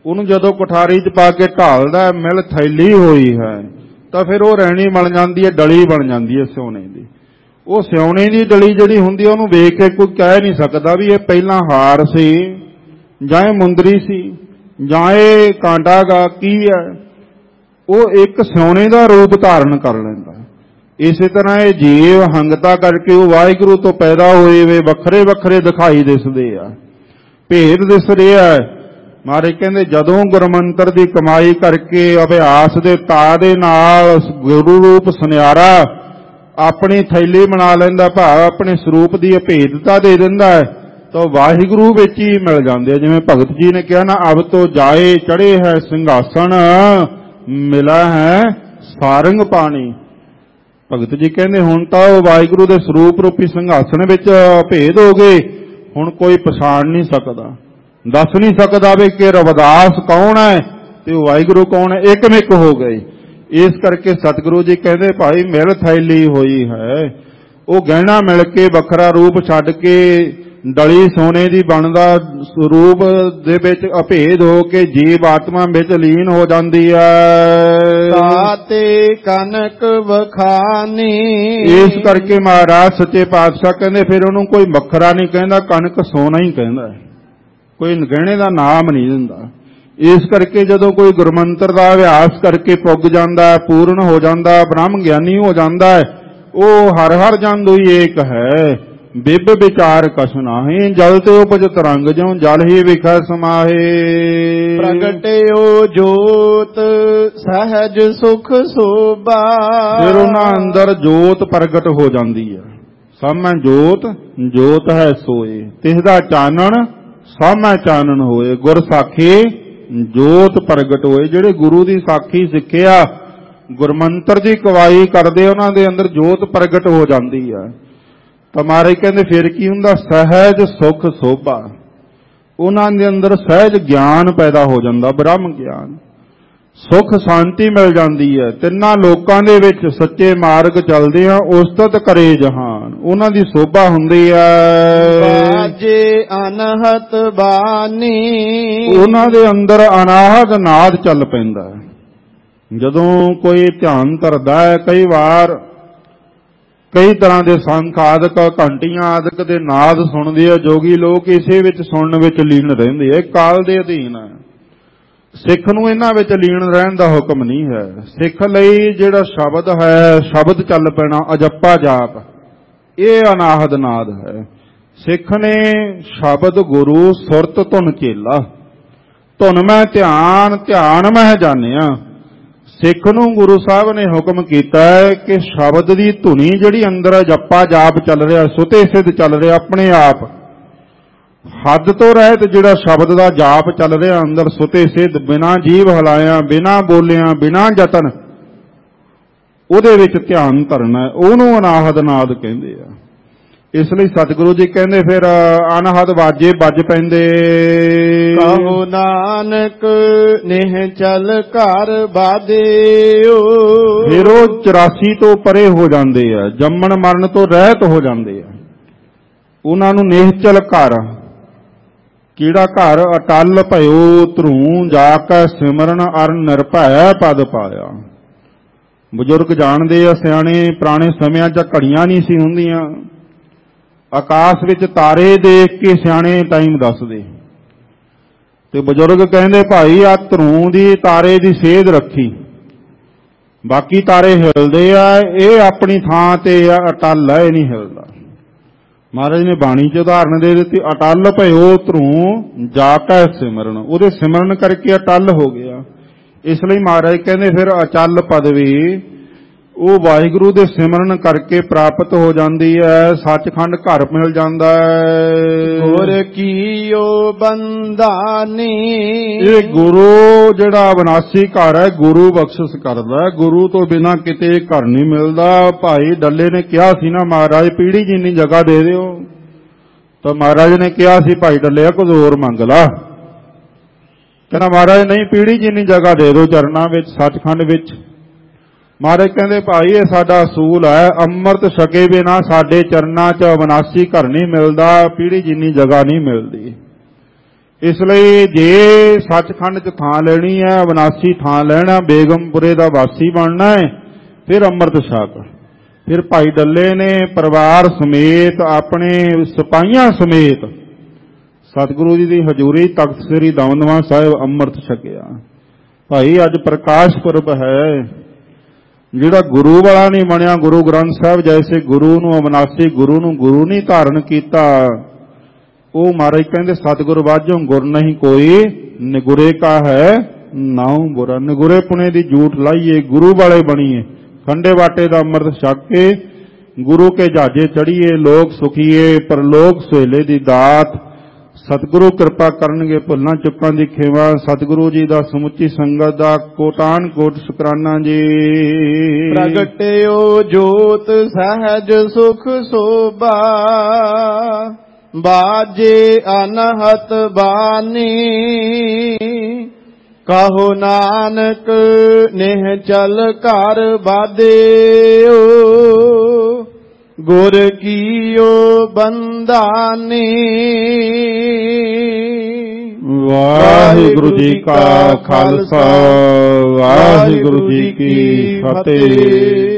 ਉਹਨੂੰ ਜਦੋਂ ਕੁਠਾਰੀ 'ਚ ਪਾ ਕੇ ਢਾਲਦਾ ਮਿਲ ਥੈਲੀ ਹੋਈ ਹੈ। ਤਾਂ ਫਿਰ ਉਹ ਰਹਿਣੀ ਬਣ ਜਾਂਦੀ ਹੈ, ਡਲੀ ਬਣ ਜਾਂਦੀ ਹੈ ਸੋਨੇ ਦੀ। ਉਹ ਸਿਉਣੇ ਦੀ ਡਲੀ ਜਿਹੜੀ ਹੁੰਦੀ ਹੈ ਉਹਨੂੰ ਵੇਖ ਕੇ ਕੋਈ ਕਹਿ ਨਹੀਂ ਸਕਦਾ ਵੀ ਇਹ ਪਹਿਲਾਂ ਹਾਰ ਸੀ, ਜਾਂ ਇਹ ਮੁੰਦਰੀ ਸੀ, ਜਾਂ ਇਹ ਕਾਂਟਾ ਗਾ, ਕੀ ਹੈ। ਉਹ ਇੱਕ ਸਿਉਣੇ ਦਾ ਰੂਪ ਧਾਰਨ ਕਰ ਲੈਂਦਾ। ਇਸੇ ਤਰ੍ਹਾਂ ਇਹ ਜੀਵ ਹੰਗਤਾ ਕਰਕੇ ਉਹ ਵਾਹਿਗੁਰੂ ਤੋਂ ਪੈਦਾ ਹੋਏ ਵੇ ਵੱਖਰੇ ਵੱਖਰੇ ਦਿਖਾਈ ਦਿਸਦੇ ਆ। ਭੇਦ ਦਿਸ ਰਿਹਾ ਮਹਾਰਾਜ ਕਹਿੰਦੇ, ਜਦੋਂ ਗੁਰਮੰਤਰ ਦੀ ਕਮਾਈ ਕਰਕੇ ਅਭਿਆਸ ਦੇ ਤਾ ਦੇ ਨਾਲ ਗੁਰੂ ਰੂਪ ਸੁਨਿਆਰਾ ਆਪਣੀ ਥੈਲੀ ਬਣਾ ਲੈਂਦਾ, ਭਾਵ ਆਪਣੇ ਸਰੂਪ ਦੀ ਅਭੇਦਤਾ ਦੇ ਦਿੰਦਾ ਹੈ, ਤਾਂ ਵਾਹਿਗੁਰੂ ਵਿੱਚ ਹੀ ਮਿਲ ਜਾਂਦੇ ਜਿਵੇਂ ਭਗਤ ਜੀ ਨੇ ਕਿਹਾ, ਨਾ ਅਬ ਤੋਂ ਜਾਏ ਚੜੇ ਹੈ ਸਿੰਘਾਸਣ, ਮਿਲਾ ਹੈ ਸਾਰੰਗ ਪਾਣੀ। ਭਗਤ ਜੀ ਕਹਿੰਦੇ, ਹੁਣ ਤਾਂ ਉਹ ਵਾਹਿਗੁਰੂ ਦੇ ਸਰੂਪ ਰੂਪੀ ਸਿੰਘਾਸਣ ਵਿੱਚ ਭੇਦ ਹੋ ਗਏ, ਹੁਣ ਕੋਈ ਪਛਾਣ ਨਹੀਂ ਸਕਦਾ। ਦੱਸ ਨਹੀਂ ਸਕਦਾ ਵੀ ਕਿ ਰਵਿਦਾਸ ਕੌਣ ਹੈ ਤੇ ਉਹ ਵਾਹਿਗੁਰੂ ਕੌਣ ਹੈ ਇੱਕਮਿਕ ਹੋ ਗਏ। ਇਸ ਕਰਕੇ ਸਤਿਗੁਰੂ ਜੀ ਕਹਿੰਦੇ ਭਾਈ ਮਿਲ ਥੈਲੀ ਹੋਈ ਹੈ। ਉਹ ਗਹਿਣਾ ਮਿਲ ਕੇ ਵੱਖਰਾ ਰੂਪ ਛੱਡ ਕੇ ਡਲੀ ਸੋਨੇ ਦੀ ਬਣਦਾ ਸਰੂਪ ਦੇ ਵਿੱਚ ਅਭੇਦ ਹੋ ਕੇ ਜੀਵ ਆਤਮਾ ਵਿੱਚ ਲੀਨ ਹੋ ਜਾਂਦੀ ਹੈ। ਤਾਤੇ ਕਨਕ ਵਖਾਨੀ। ਇਸ ਕਰਕੇ ਮਹਾਰਾਜ ਸੱਚੇ ਪਾਤਸ਼ਾਹ ਕਹਿੰਦੇ ਫਿਰ ਉਹਨੂੰ ਕੋਈ ਵੱਖਰਾ ਨਹੀਂ ਕਹਿੰਦਾ ਕਣਕ ਸੋਨਾ ਹੀ ਕਹਿੰਦਾ ਹੈ। ਕੋਈ ਗਹਿਣੇ ਦਾ ਨਾਮ ਨਹੀਂ ਦਿੰਦਾ। ਇਸ ਕਰਕੇ ਜਦੋਂ ਕੋਈ ਗੁਰਮੰਤਰ ਦਾ ਅਭਿਆਸ ਕਰਕੇ ਪੁੱਗ ਜਾਂਦਾ ਹੈ ਪੂਰਨ ਹੋ ਜਾਂਦਾ ਹੈ ਬ੍ਰਹਮ ਗਿਆਨੀ ਹੋ ਜਾਂਦਾ ਹੈ ਉਹ ਹਰ ਹਰ ਜਨ ਦੋਈ ਏਕ ਹੈ। ਬਿਬ ਵਿਚਾਰ ਕਛ ਨਾਹੀ ਜਲ ਤੇ ਉਪਜ ਤਰੰਗ ਜਿਉ ਜਲ ਹੀ ਵਿਖੈ ਸਮਾਹੇ। ਪ੍ਰਗਟਿਓ ਜੋਤ ਸਹਿਜ ਸੁਖ ਸੋਭਾ। ਫਿਰ ਉਹਨਾਂ ਅੰਦਰ ਜੋਤ ਪ੍ਰਗਟ ਹੋ ਜਾਂਦੀ ਹੈ। ਸਾਮੈ ਜੋਤ ਜੋਤ ਹੈ ਸੋਏ। ਤਿਸ ਦਾ ਚਾਨਣ ਸਾਮੈ ਚਾਨਣ ਹੋਏ ਗੁਰ ਸਾਖੀ ਜੋਤ ਪ੍ਰਗਟ ਹੋਏ। ਜਿਹੜੇ ਗੁਰੂ ਦੀ ਸਾਖੀ ਸਿੱਖਿਆ, ਗੁਰਮੰਤਰ ਦੀ ਕਵਾਈ ਕਰਦੇ, ਉਹਨਾਂ ਦੇ ਅੰਦਰ ਜੋਤ ਪ੍ਰਗਟ ਹੋ ਜਾਂਦੀ ਹੈ। ਤਾਂ ਮਹਾਰਾਜ ਕਹਿੰਦੇ, ਫਿਰ ਕੀ ਹੁੰਦਾ? ਸਹਿਜ ਸੁਖ ਸੋਭਾ। ਉਹਨਾਂ ਦੇ ਅੰਦਰ ਸਹਿਜ ਗਿਆਨ ਪੈਦਾ ਹੋ ਜਾਂਦਾ, ਬ੍ਰਹਮ ਗਿਆਨ। ਸੁਖ ਸ਼ਾਂਤੀ ਮਿਲ ਜਾਂਦੀ ਹੈ। ਤਿੰਨਾਂ ਲੋਕਾਂ ਦੇ ਵਿੱਚ ਸੱਚੇ ਮਾਰਗ ਚੱਲਦੇ ਆ ਉਸਤਤ ਕਰੇ ਜਹਾਨ। ਉਹਨਾਂ ਦੀ ਸੋਭਾ ਹੁੰਦੀ ਹੈ। ਬਾਜੇ ਅਨਹਤ ਬਾਨੀ। ਉਹਨਾਂ ਦੇ ਅੰਦਰ ਅਨਾਹਦ ਨਾਦ ਚੱਲ ਪੈਂਦਾ ਹੈ। ਜਦੋਂ ਕੋਈ ਧਿਆਨ ਧਰਦਾ ਹੈ ਕਈ ਵਾਰ ਕਈ ਤਰ੍ਹਾਂ ਦੇ ਸੰਖ ਆਦਿਕ ਘੰਟੀਆਂ ਆਦਿਕ ਦੇ ਨਾਦ ਸੁਣਦੇ ਆ। ਜੋਗੀ ਲੋਕ ਇਸੇ ਵਿੱਚ ਸੁਣਨ ਵਿੱਚ ਲੀਨ ਰਹਿੰਦੇ ਆ। ਕਾਲ ਦੇ ਅਧੀਨ ਹੈ। ਸਿੱਖ ਨੂੰ ਇਹਨਾਂ ਵਿੱਚ ਲੀਨ ਰਹਿਣ ਦਾ ਹੁਕਮ ਨਹੀਂ ਹੈ। ਸਿੱਖ ਲਈ ਜਿਹੜਾ ਸ਼ਬਦ ਹੈ, ਸ਼ਬਦ ਚੱਲ ਪੈਣਾ ਅਜੱਪਾ ਜਾਪ। ਇਹ ਅਨਾਹਦ ਨਾਦ ਹੈ। ਸਿੱਖ ਨੇ ਸ਼ਬਦ ਗੁਰੂ ਸੁਰਤ ਧੁਨ ਚੇਲਾ। ਧੁਨ ਮੈਂ ਧਿਆਨ ਧਿਆਨ ਮੈਂ ਜਾਣਿਆ। ਸਿੱਖ ਨੂੰ ਗੁਰੂ ਸਾਹਿਬ ਨੇ ਹੁਕਮ ਕੀਤਾ ਹੈ ਕਿ ਸ਼ਬਦ ਦੀ ਧੁਨੀ ਜਿਹੜੀ ਅੰਦਰ ਜੱਪਾ ਜਾਪ ਚੱਲ ਰਿਹਾ, ਸੁਤੇ ਸਿੱਧ ਚੱਲ ਰਿਹਾ ਆਪਣੇ ਆਪ ਹੱਦ ਤੋਂ ਰਹਿਤ ਜਿਹੜਾ ਸ਼ਬਦ ਦਾ ਜਾਪ ਚੱਲ ਰਿਹਾ ਅੰਦਰ ਸੁਤੇ ਸਿੱਧ ਬਿਨਾ ਜੀਵ ਹਲਾਇਆ ਬਿਨਾ ਬੋਲਿਆ ਬਿਨਾ ਯਤਨ ਉਹਦੇ ਵਿੱਚ ਧਿਆਨ ਧਰਨਾ ਉਹਨੂੰ ਅਨਾਹਦ ਨਾਦ ਕਹਿੰਦੇ ਆ। ਇਸ ਲਈ ਸਤਿਗੁਰੂ ਜੀ ਕਹਿੰਦੇ ਫਿਰ ਅਨਹਦ ਵਾਜੇ ਵੱਜ ਪੈਂਦੇ। ਕਹੋ ਨਾਨਕ ਨਿਹ ਚਲ ਘਰ ਬਾਦਿਓ ਫਿਰ ਉਹ 84 ਤੋਂ ਪਰੇ ਹੋ ਜਾਂਦੇ ਆ ਜੰਮਣ ਮਰਨ ਤੋਂ ਰਹਿਤ ਹੋ ਜਾਂਦੇ ਆ। ਉਹਨਾਂ ਨੂੰ ਨਿਹਚਲ ਘਰ ਕੀੜਾ ਘਰ ਅਟਲ ਭਇਓ, ਧਰੂ ਜਾ ਕੇ ਸਿਮਰਨ ਅਰ ਨਿਰਭੈ ਪਦ ਪਾਇਆ। ਬਜ਼ੁਰਗ ਜਾਣਦੇ ਆ ਸਿਆਣੇ, ਪੁਰਾਣੇ ਸਮਿਆਂ 'ਚ ਘੜੀਆਂ ਨਹੀਂ ਸੀ ਹੁੰਦੀਆਂ। ਆਕਾਸ਼ ਵਿੱਚ ਤਾਰੇ ਦੇਖ ਕੇ ਸਿਆਣੇ ਟਾਈਮ ਦੱਸਦੇ। ਤੇ ਬਜ਼ੁਰਗ ਕਹਿੰਦੇ, ਭਾਈ ਆ ਧਰੂ ਦੀ ਤਾਰੇ ਦੀ ਸੇਧ ਰੱਖੀ। ਬਾਕੀ ਤਾਰੇ ਹਿਲਦੇ ਆ, ਇਹ ਆਪਣੀ ਥਾਂ ਤੇ ਆ, ਅਟਲ ਹੈ ਇਹ ਨਹੀਂ ਹਿਲਦਾ। ਮਹਾਰਾਜ ਨੇ ਬਾਣੀ ਚ ਉਦਾਹਰਣ ਦੇ ਦਿੱਤੀ, ਅਟਲ ਭਇਓ ਧਰੂ, ਜਾ ਕੈ ਸਿਮਰਨ। ਉਹਦੇ ਸਿਮਰਨ ਕਰਕੇ ਅਟਲ ਹੋ ਗਿਆ। ਇਸ ਲਈ ਮਹਾਰਾਜ ਕਹਿੰਦੇ ਫਿਰ ਅਚਲ ਪਦਵੀ ਉਹ ਵਾਹਿਗੁਰੂ ਦੇ ਸਿਮਰਨ ਕਰਕੇ ਪ੍ਰਾਪਤ ਹੋ ਜਾਂਦੀ ਹੈ ਸੱਚਖੰਡ ਘਰ ਮਿਲ ਜਾਂਦਾ ਹੈ। ਗੁਰ ਕੀਓ ਬੰਦਾਨੀ ਇਹ ਗੁਰੂ ਜਿਹੜਾ ਅਬਨਾਸੀ ਘਰ ਹੈ ਗੁਰੂ ਬਖਸ਼ਿਸ਼ ਕਰਦਾ ਹੈ। ਗੁਰੂ ਤੋਂ ਬਿਨਾ ਕਿਤੇ ਘਰ ਨਹੀਂ ਮਿਲਦਾ। ਭਾਈ ਡੱਲੇ ਨੇ ਕਿਹਾ ਸੀ ਨਾ ਮਹਾਰਾਜ ਪੀੜੀ ਜਿੰਨੀ ਜਗ੍ਹਾ ਦੇ ਦਿਓ। ਤਾਂ ਮਹਾਰਾਜ ਨੇ ਕਿਹਾ ਸੀ ਭਾਈ ਡੱਲਿਆ ਕੁਝ ਹੋਰ ਮੰਗ ਲਾ। ਕਹਿੰਦਾ ਮਹਾਰਾਜ ਨਹੀਂ ਪੀੜੀ ਜਿੰਨੀ ਜਗ੍ਹਾ ਦੇ ਦਿਓ ਚਰਨਾਂ ਵਿੱਚ ਸੱਚਖੰਡ ਵਿੱਚ। ਮਹਾਰਾਜ ਕਹਿੰਦੇ, ਭਾਈ, ਇਹ ਸਾਡਾ ਅਸੂਲ ਹੈ। ਅੰਮ੍ਰਿਤ ਛਕੇ ਬਿਨਾ ਸਾਡੇ ਚਰਨਾਂ 'ਚ ਅਵਨਾਸੀ ਘਰ ਨਹੀਂ ਮਿਲਦਾ, ਪੀੜੀ ਜਿੰਨੀ ਜਗ੍ਹਾ ਨਹੀਂ ਮਿਲਦੀ। ਇਸ ਲਈ ਜੇ ਸੱਚਖੰਡ 'ਚ ਥਾਂ ਲੈਣੀ ਹੈ, ਅਵਨਾਸੀ ਥਾਂ ਲੈਣਾ, ਬੇਗਮਪੁਰੇ ਦਾ ਵਾਸੀ ਬਣਨਾ ਹੈ, ਫਿਰ ਅੰਮ੍ਰਿਤ ਛਕ। ਫਿਰ ਭਾਈ ਡੱਲੇ ਨੇ ਪਰਿਵਾਰ ਸਮੇਤ, ਆਪਣੇ ਸਿਪਾਹੀਆਂ ਸਮੇਤ ਸਤਿਗੁਰੂ ਜੀ ਦੀ ਹਜ਼ੂਰੀ ਤਖਤ ਸ੍ਰੀ ਦਮਦਮਾ ਸਾਹਿਬ ਅੰਮ੍ਰਿਤ ਛਕਿਆ। ਭਾਈ, ਅੱਜ ਪ੍ਰਕਾਸ਼ ਪੁਰਬ ਹੈ। ਜਿਹੜਾ ਗੁਰੂ ਵਾਲਾ ਨਹੀਂ ਬਣਿਆ, ਗੁਰੂ ਗ੍ਰੰਥ ਸਾਹਿਬ ਜੈਸੇ ਗੁਰੂ ਨੂੰ, ਅਬਨਾਸੀ ਗੁਰੂ ਨੂੰ ਗੁਰੂ ਨਹੀਂ ਧਾਰਨ ਕੀਤਾ, ਉਹ ਮਹਾਰਾਜ ਕਹਿੰਦੇ, ਸਤਿਗੁਰ ਵਾਜੋਂ ਗੁਰ ਨਹੀਂ ਕੋਈ ਨਿਗੁਰੇ ਕਾ ਹੈ, ਨਾਉ ਬੁਰਾ। ਨਿਗੁਰੇ ਪੁਣੇ ਦੀ ਝੂਠ ਲਾਈਏ, ਗੁਰੂ ਵਾਲੇ ਬਣੀਏ। ਖੰਡੇ ਵਾਟੇ ਦਾ ਅੰਮ੍ਰਿਤ ਛਕ ਕੇ, ਗੁਰੂ ਕੇ ਜਾਜੇ ਚੜੀਏ ਲੋਕ ਸੁਖੀਏ, ਪਰਲੋਕ ਸੁਹੇਲੇ ਦੀ ਦਾਤ। ਸਤਿਗੁਰੂ ਕਿਰਪਾ ਕਰਨਗੇ ਭੁੱਲਾਂ ਚੁੱਕਾਂ ਦੀ ਖੇਵਾ। ਸਤਿਗੁਰੂ ਜੀ ਦਾ ਸਮੁੱਚੀ ਸੰਗਤ ਦਾ ਕੋਟਾਨ ਕੋਟ ਸ਼ੁਕਰਾਨਾ ਜੀ। ਪ੍ਰਗਟਿਓ ਜੋਤ ਸਹਿਜ ਸੁਖ ਸੋਭਾ। ਬਾਜੇ ਅਨਹਤ ਬਾਣੀ ਕਹੋ ਨਾਨਕ ਨਿਹ ਚਲ ਘਰ ਬਾਦਿਓ ਗੁਰ ਕੀਓ ਬੰਦਾਨੀ। ਵਾਹਿਗੁਰੂ ਜੀ ਕਾ ਖਾਲਸਾ ਵਾਹਿਗੁਰੂ ਜੀ ਕੀ ਫਤਿਹ।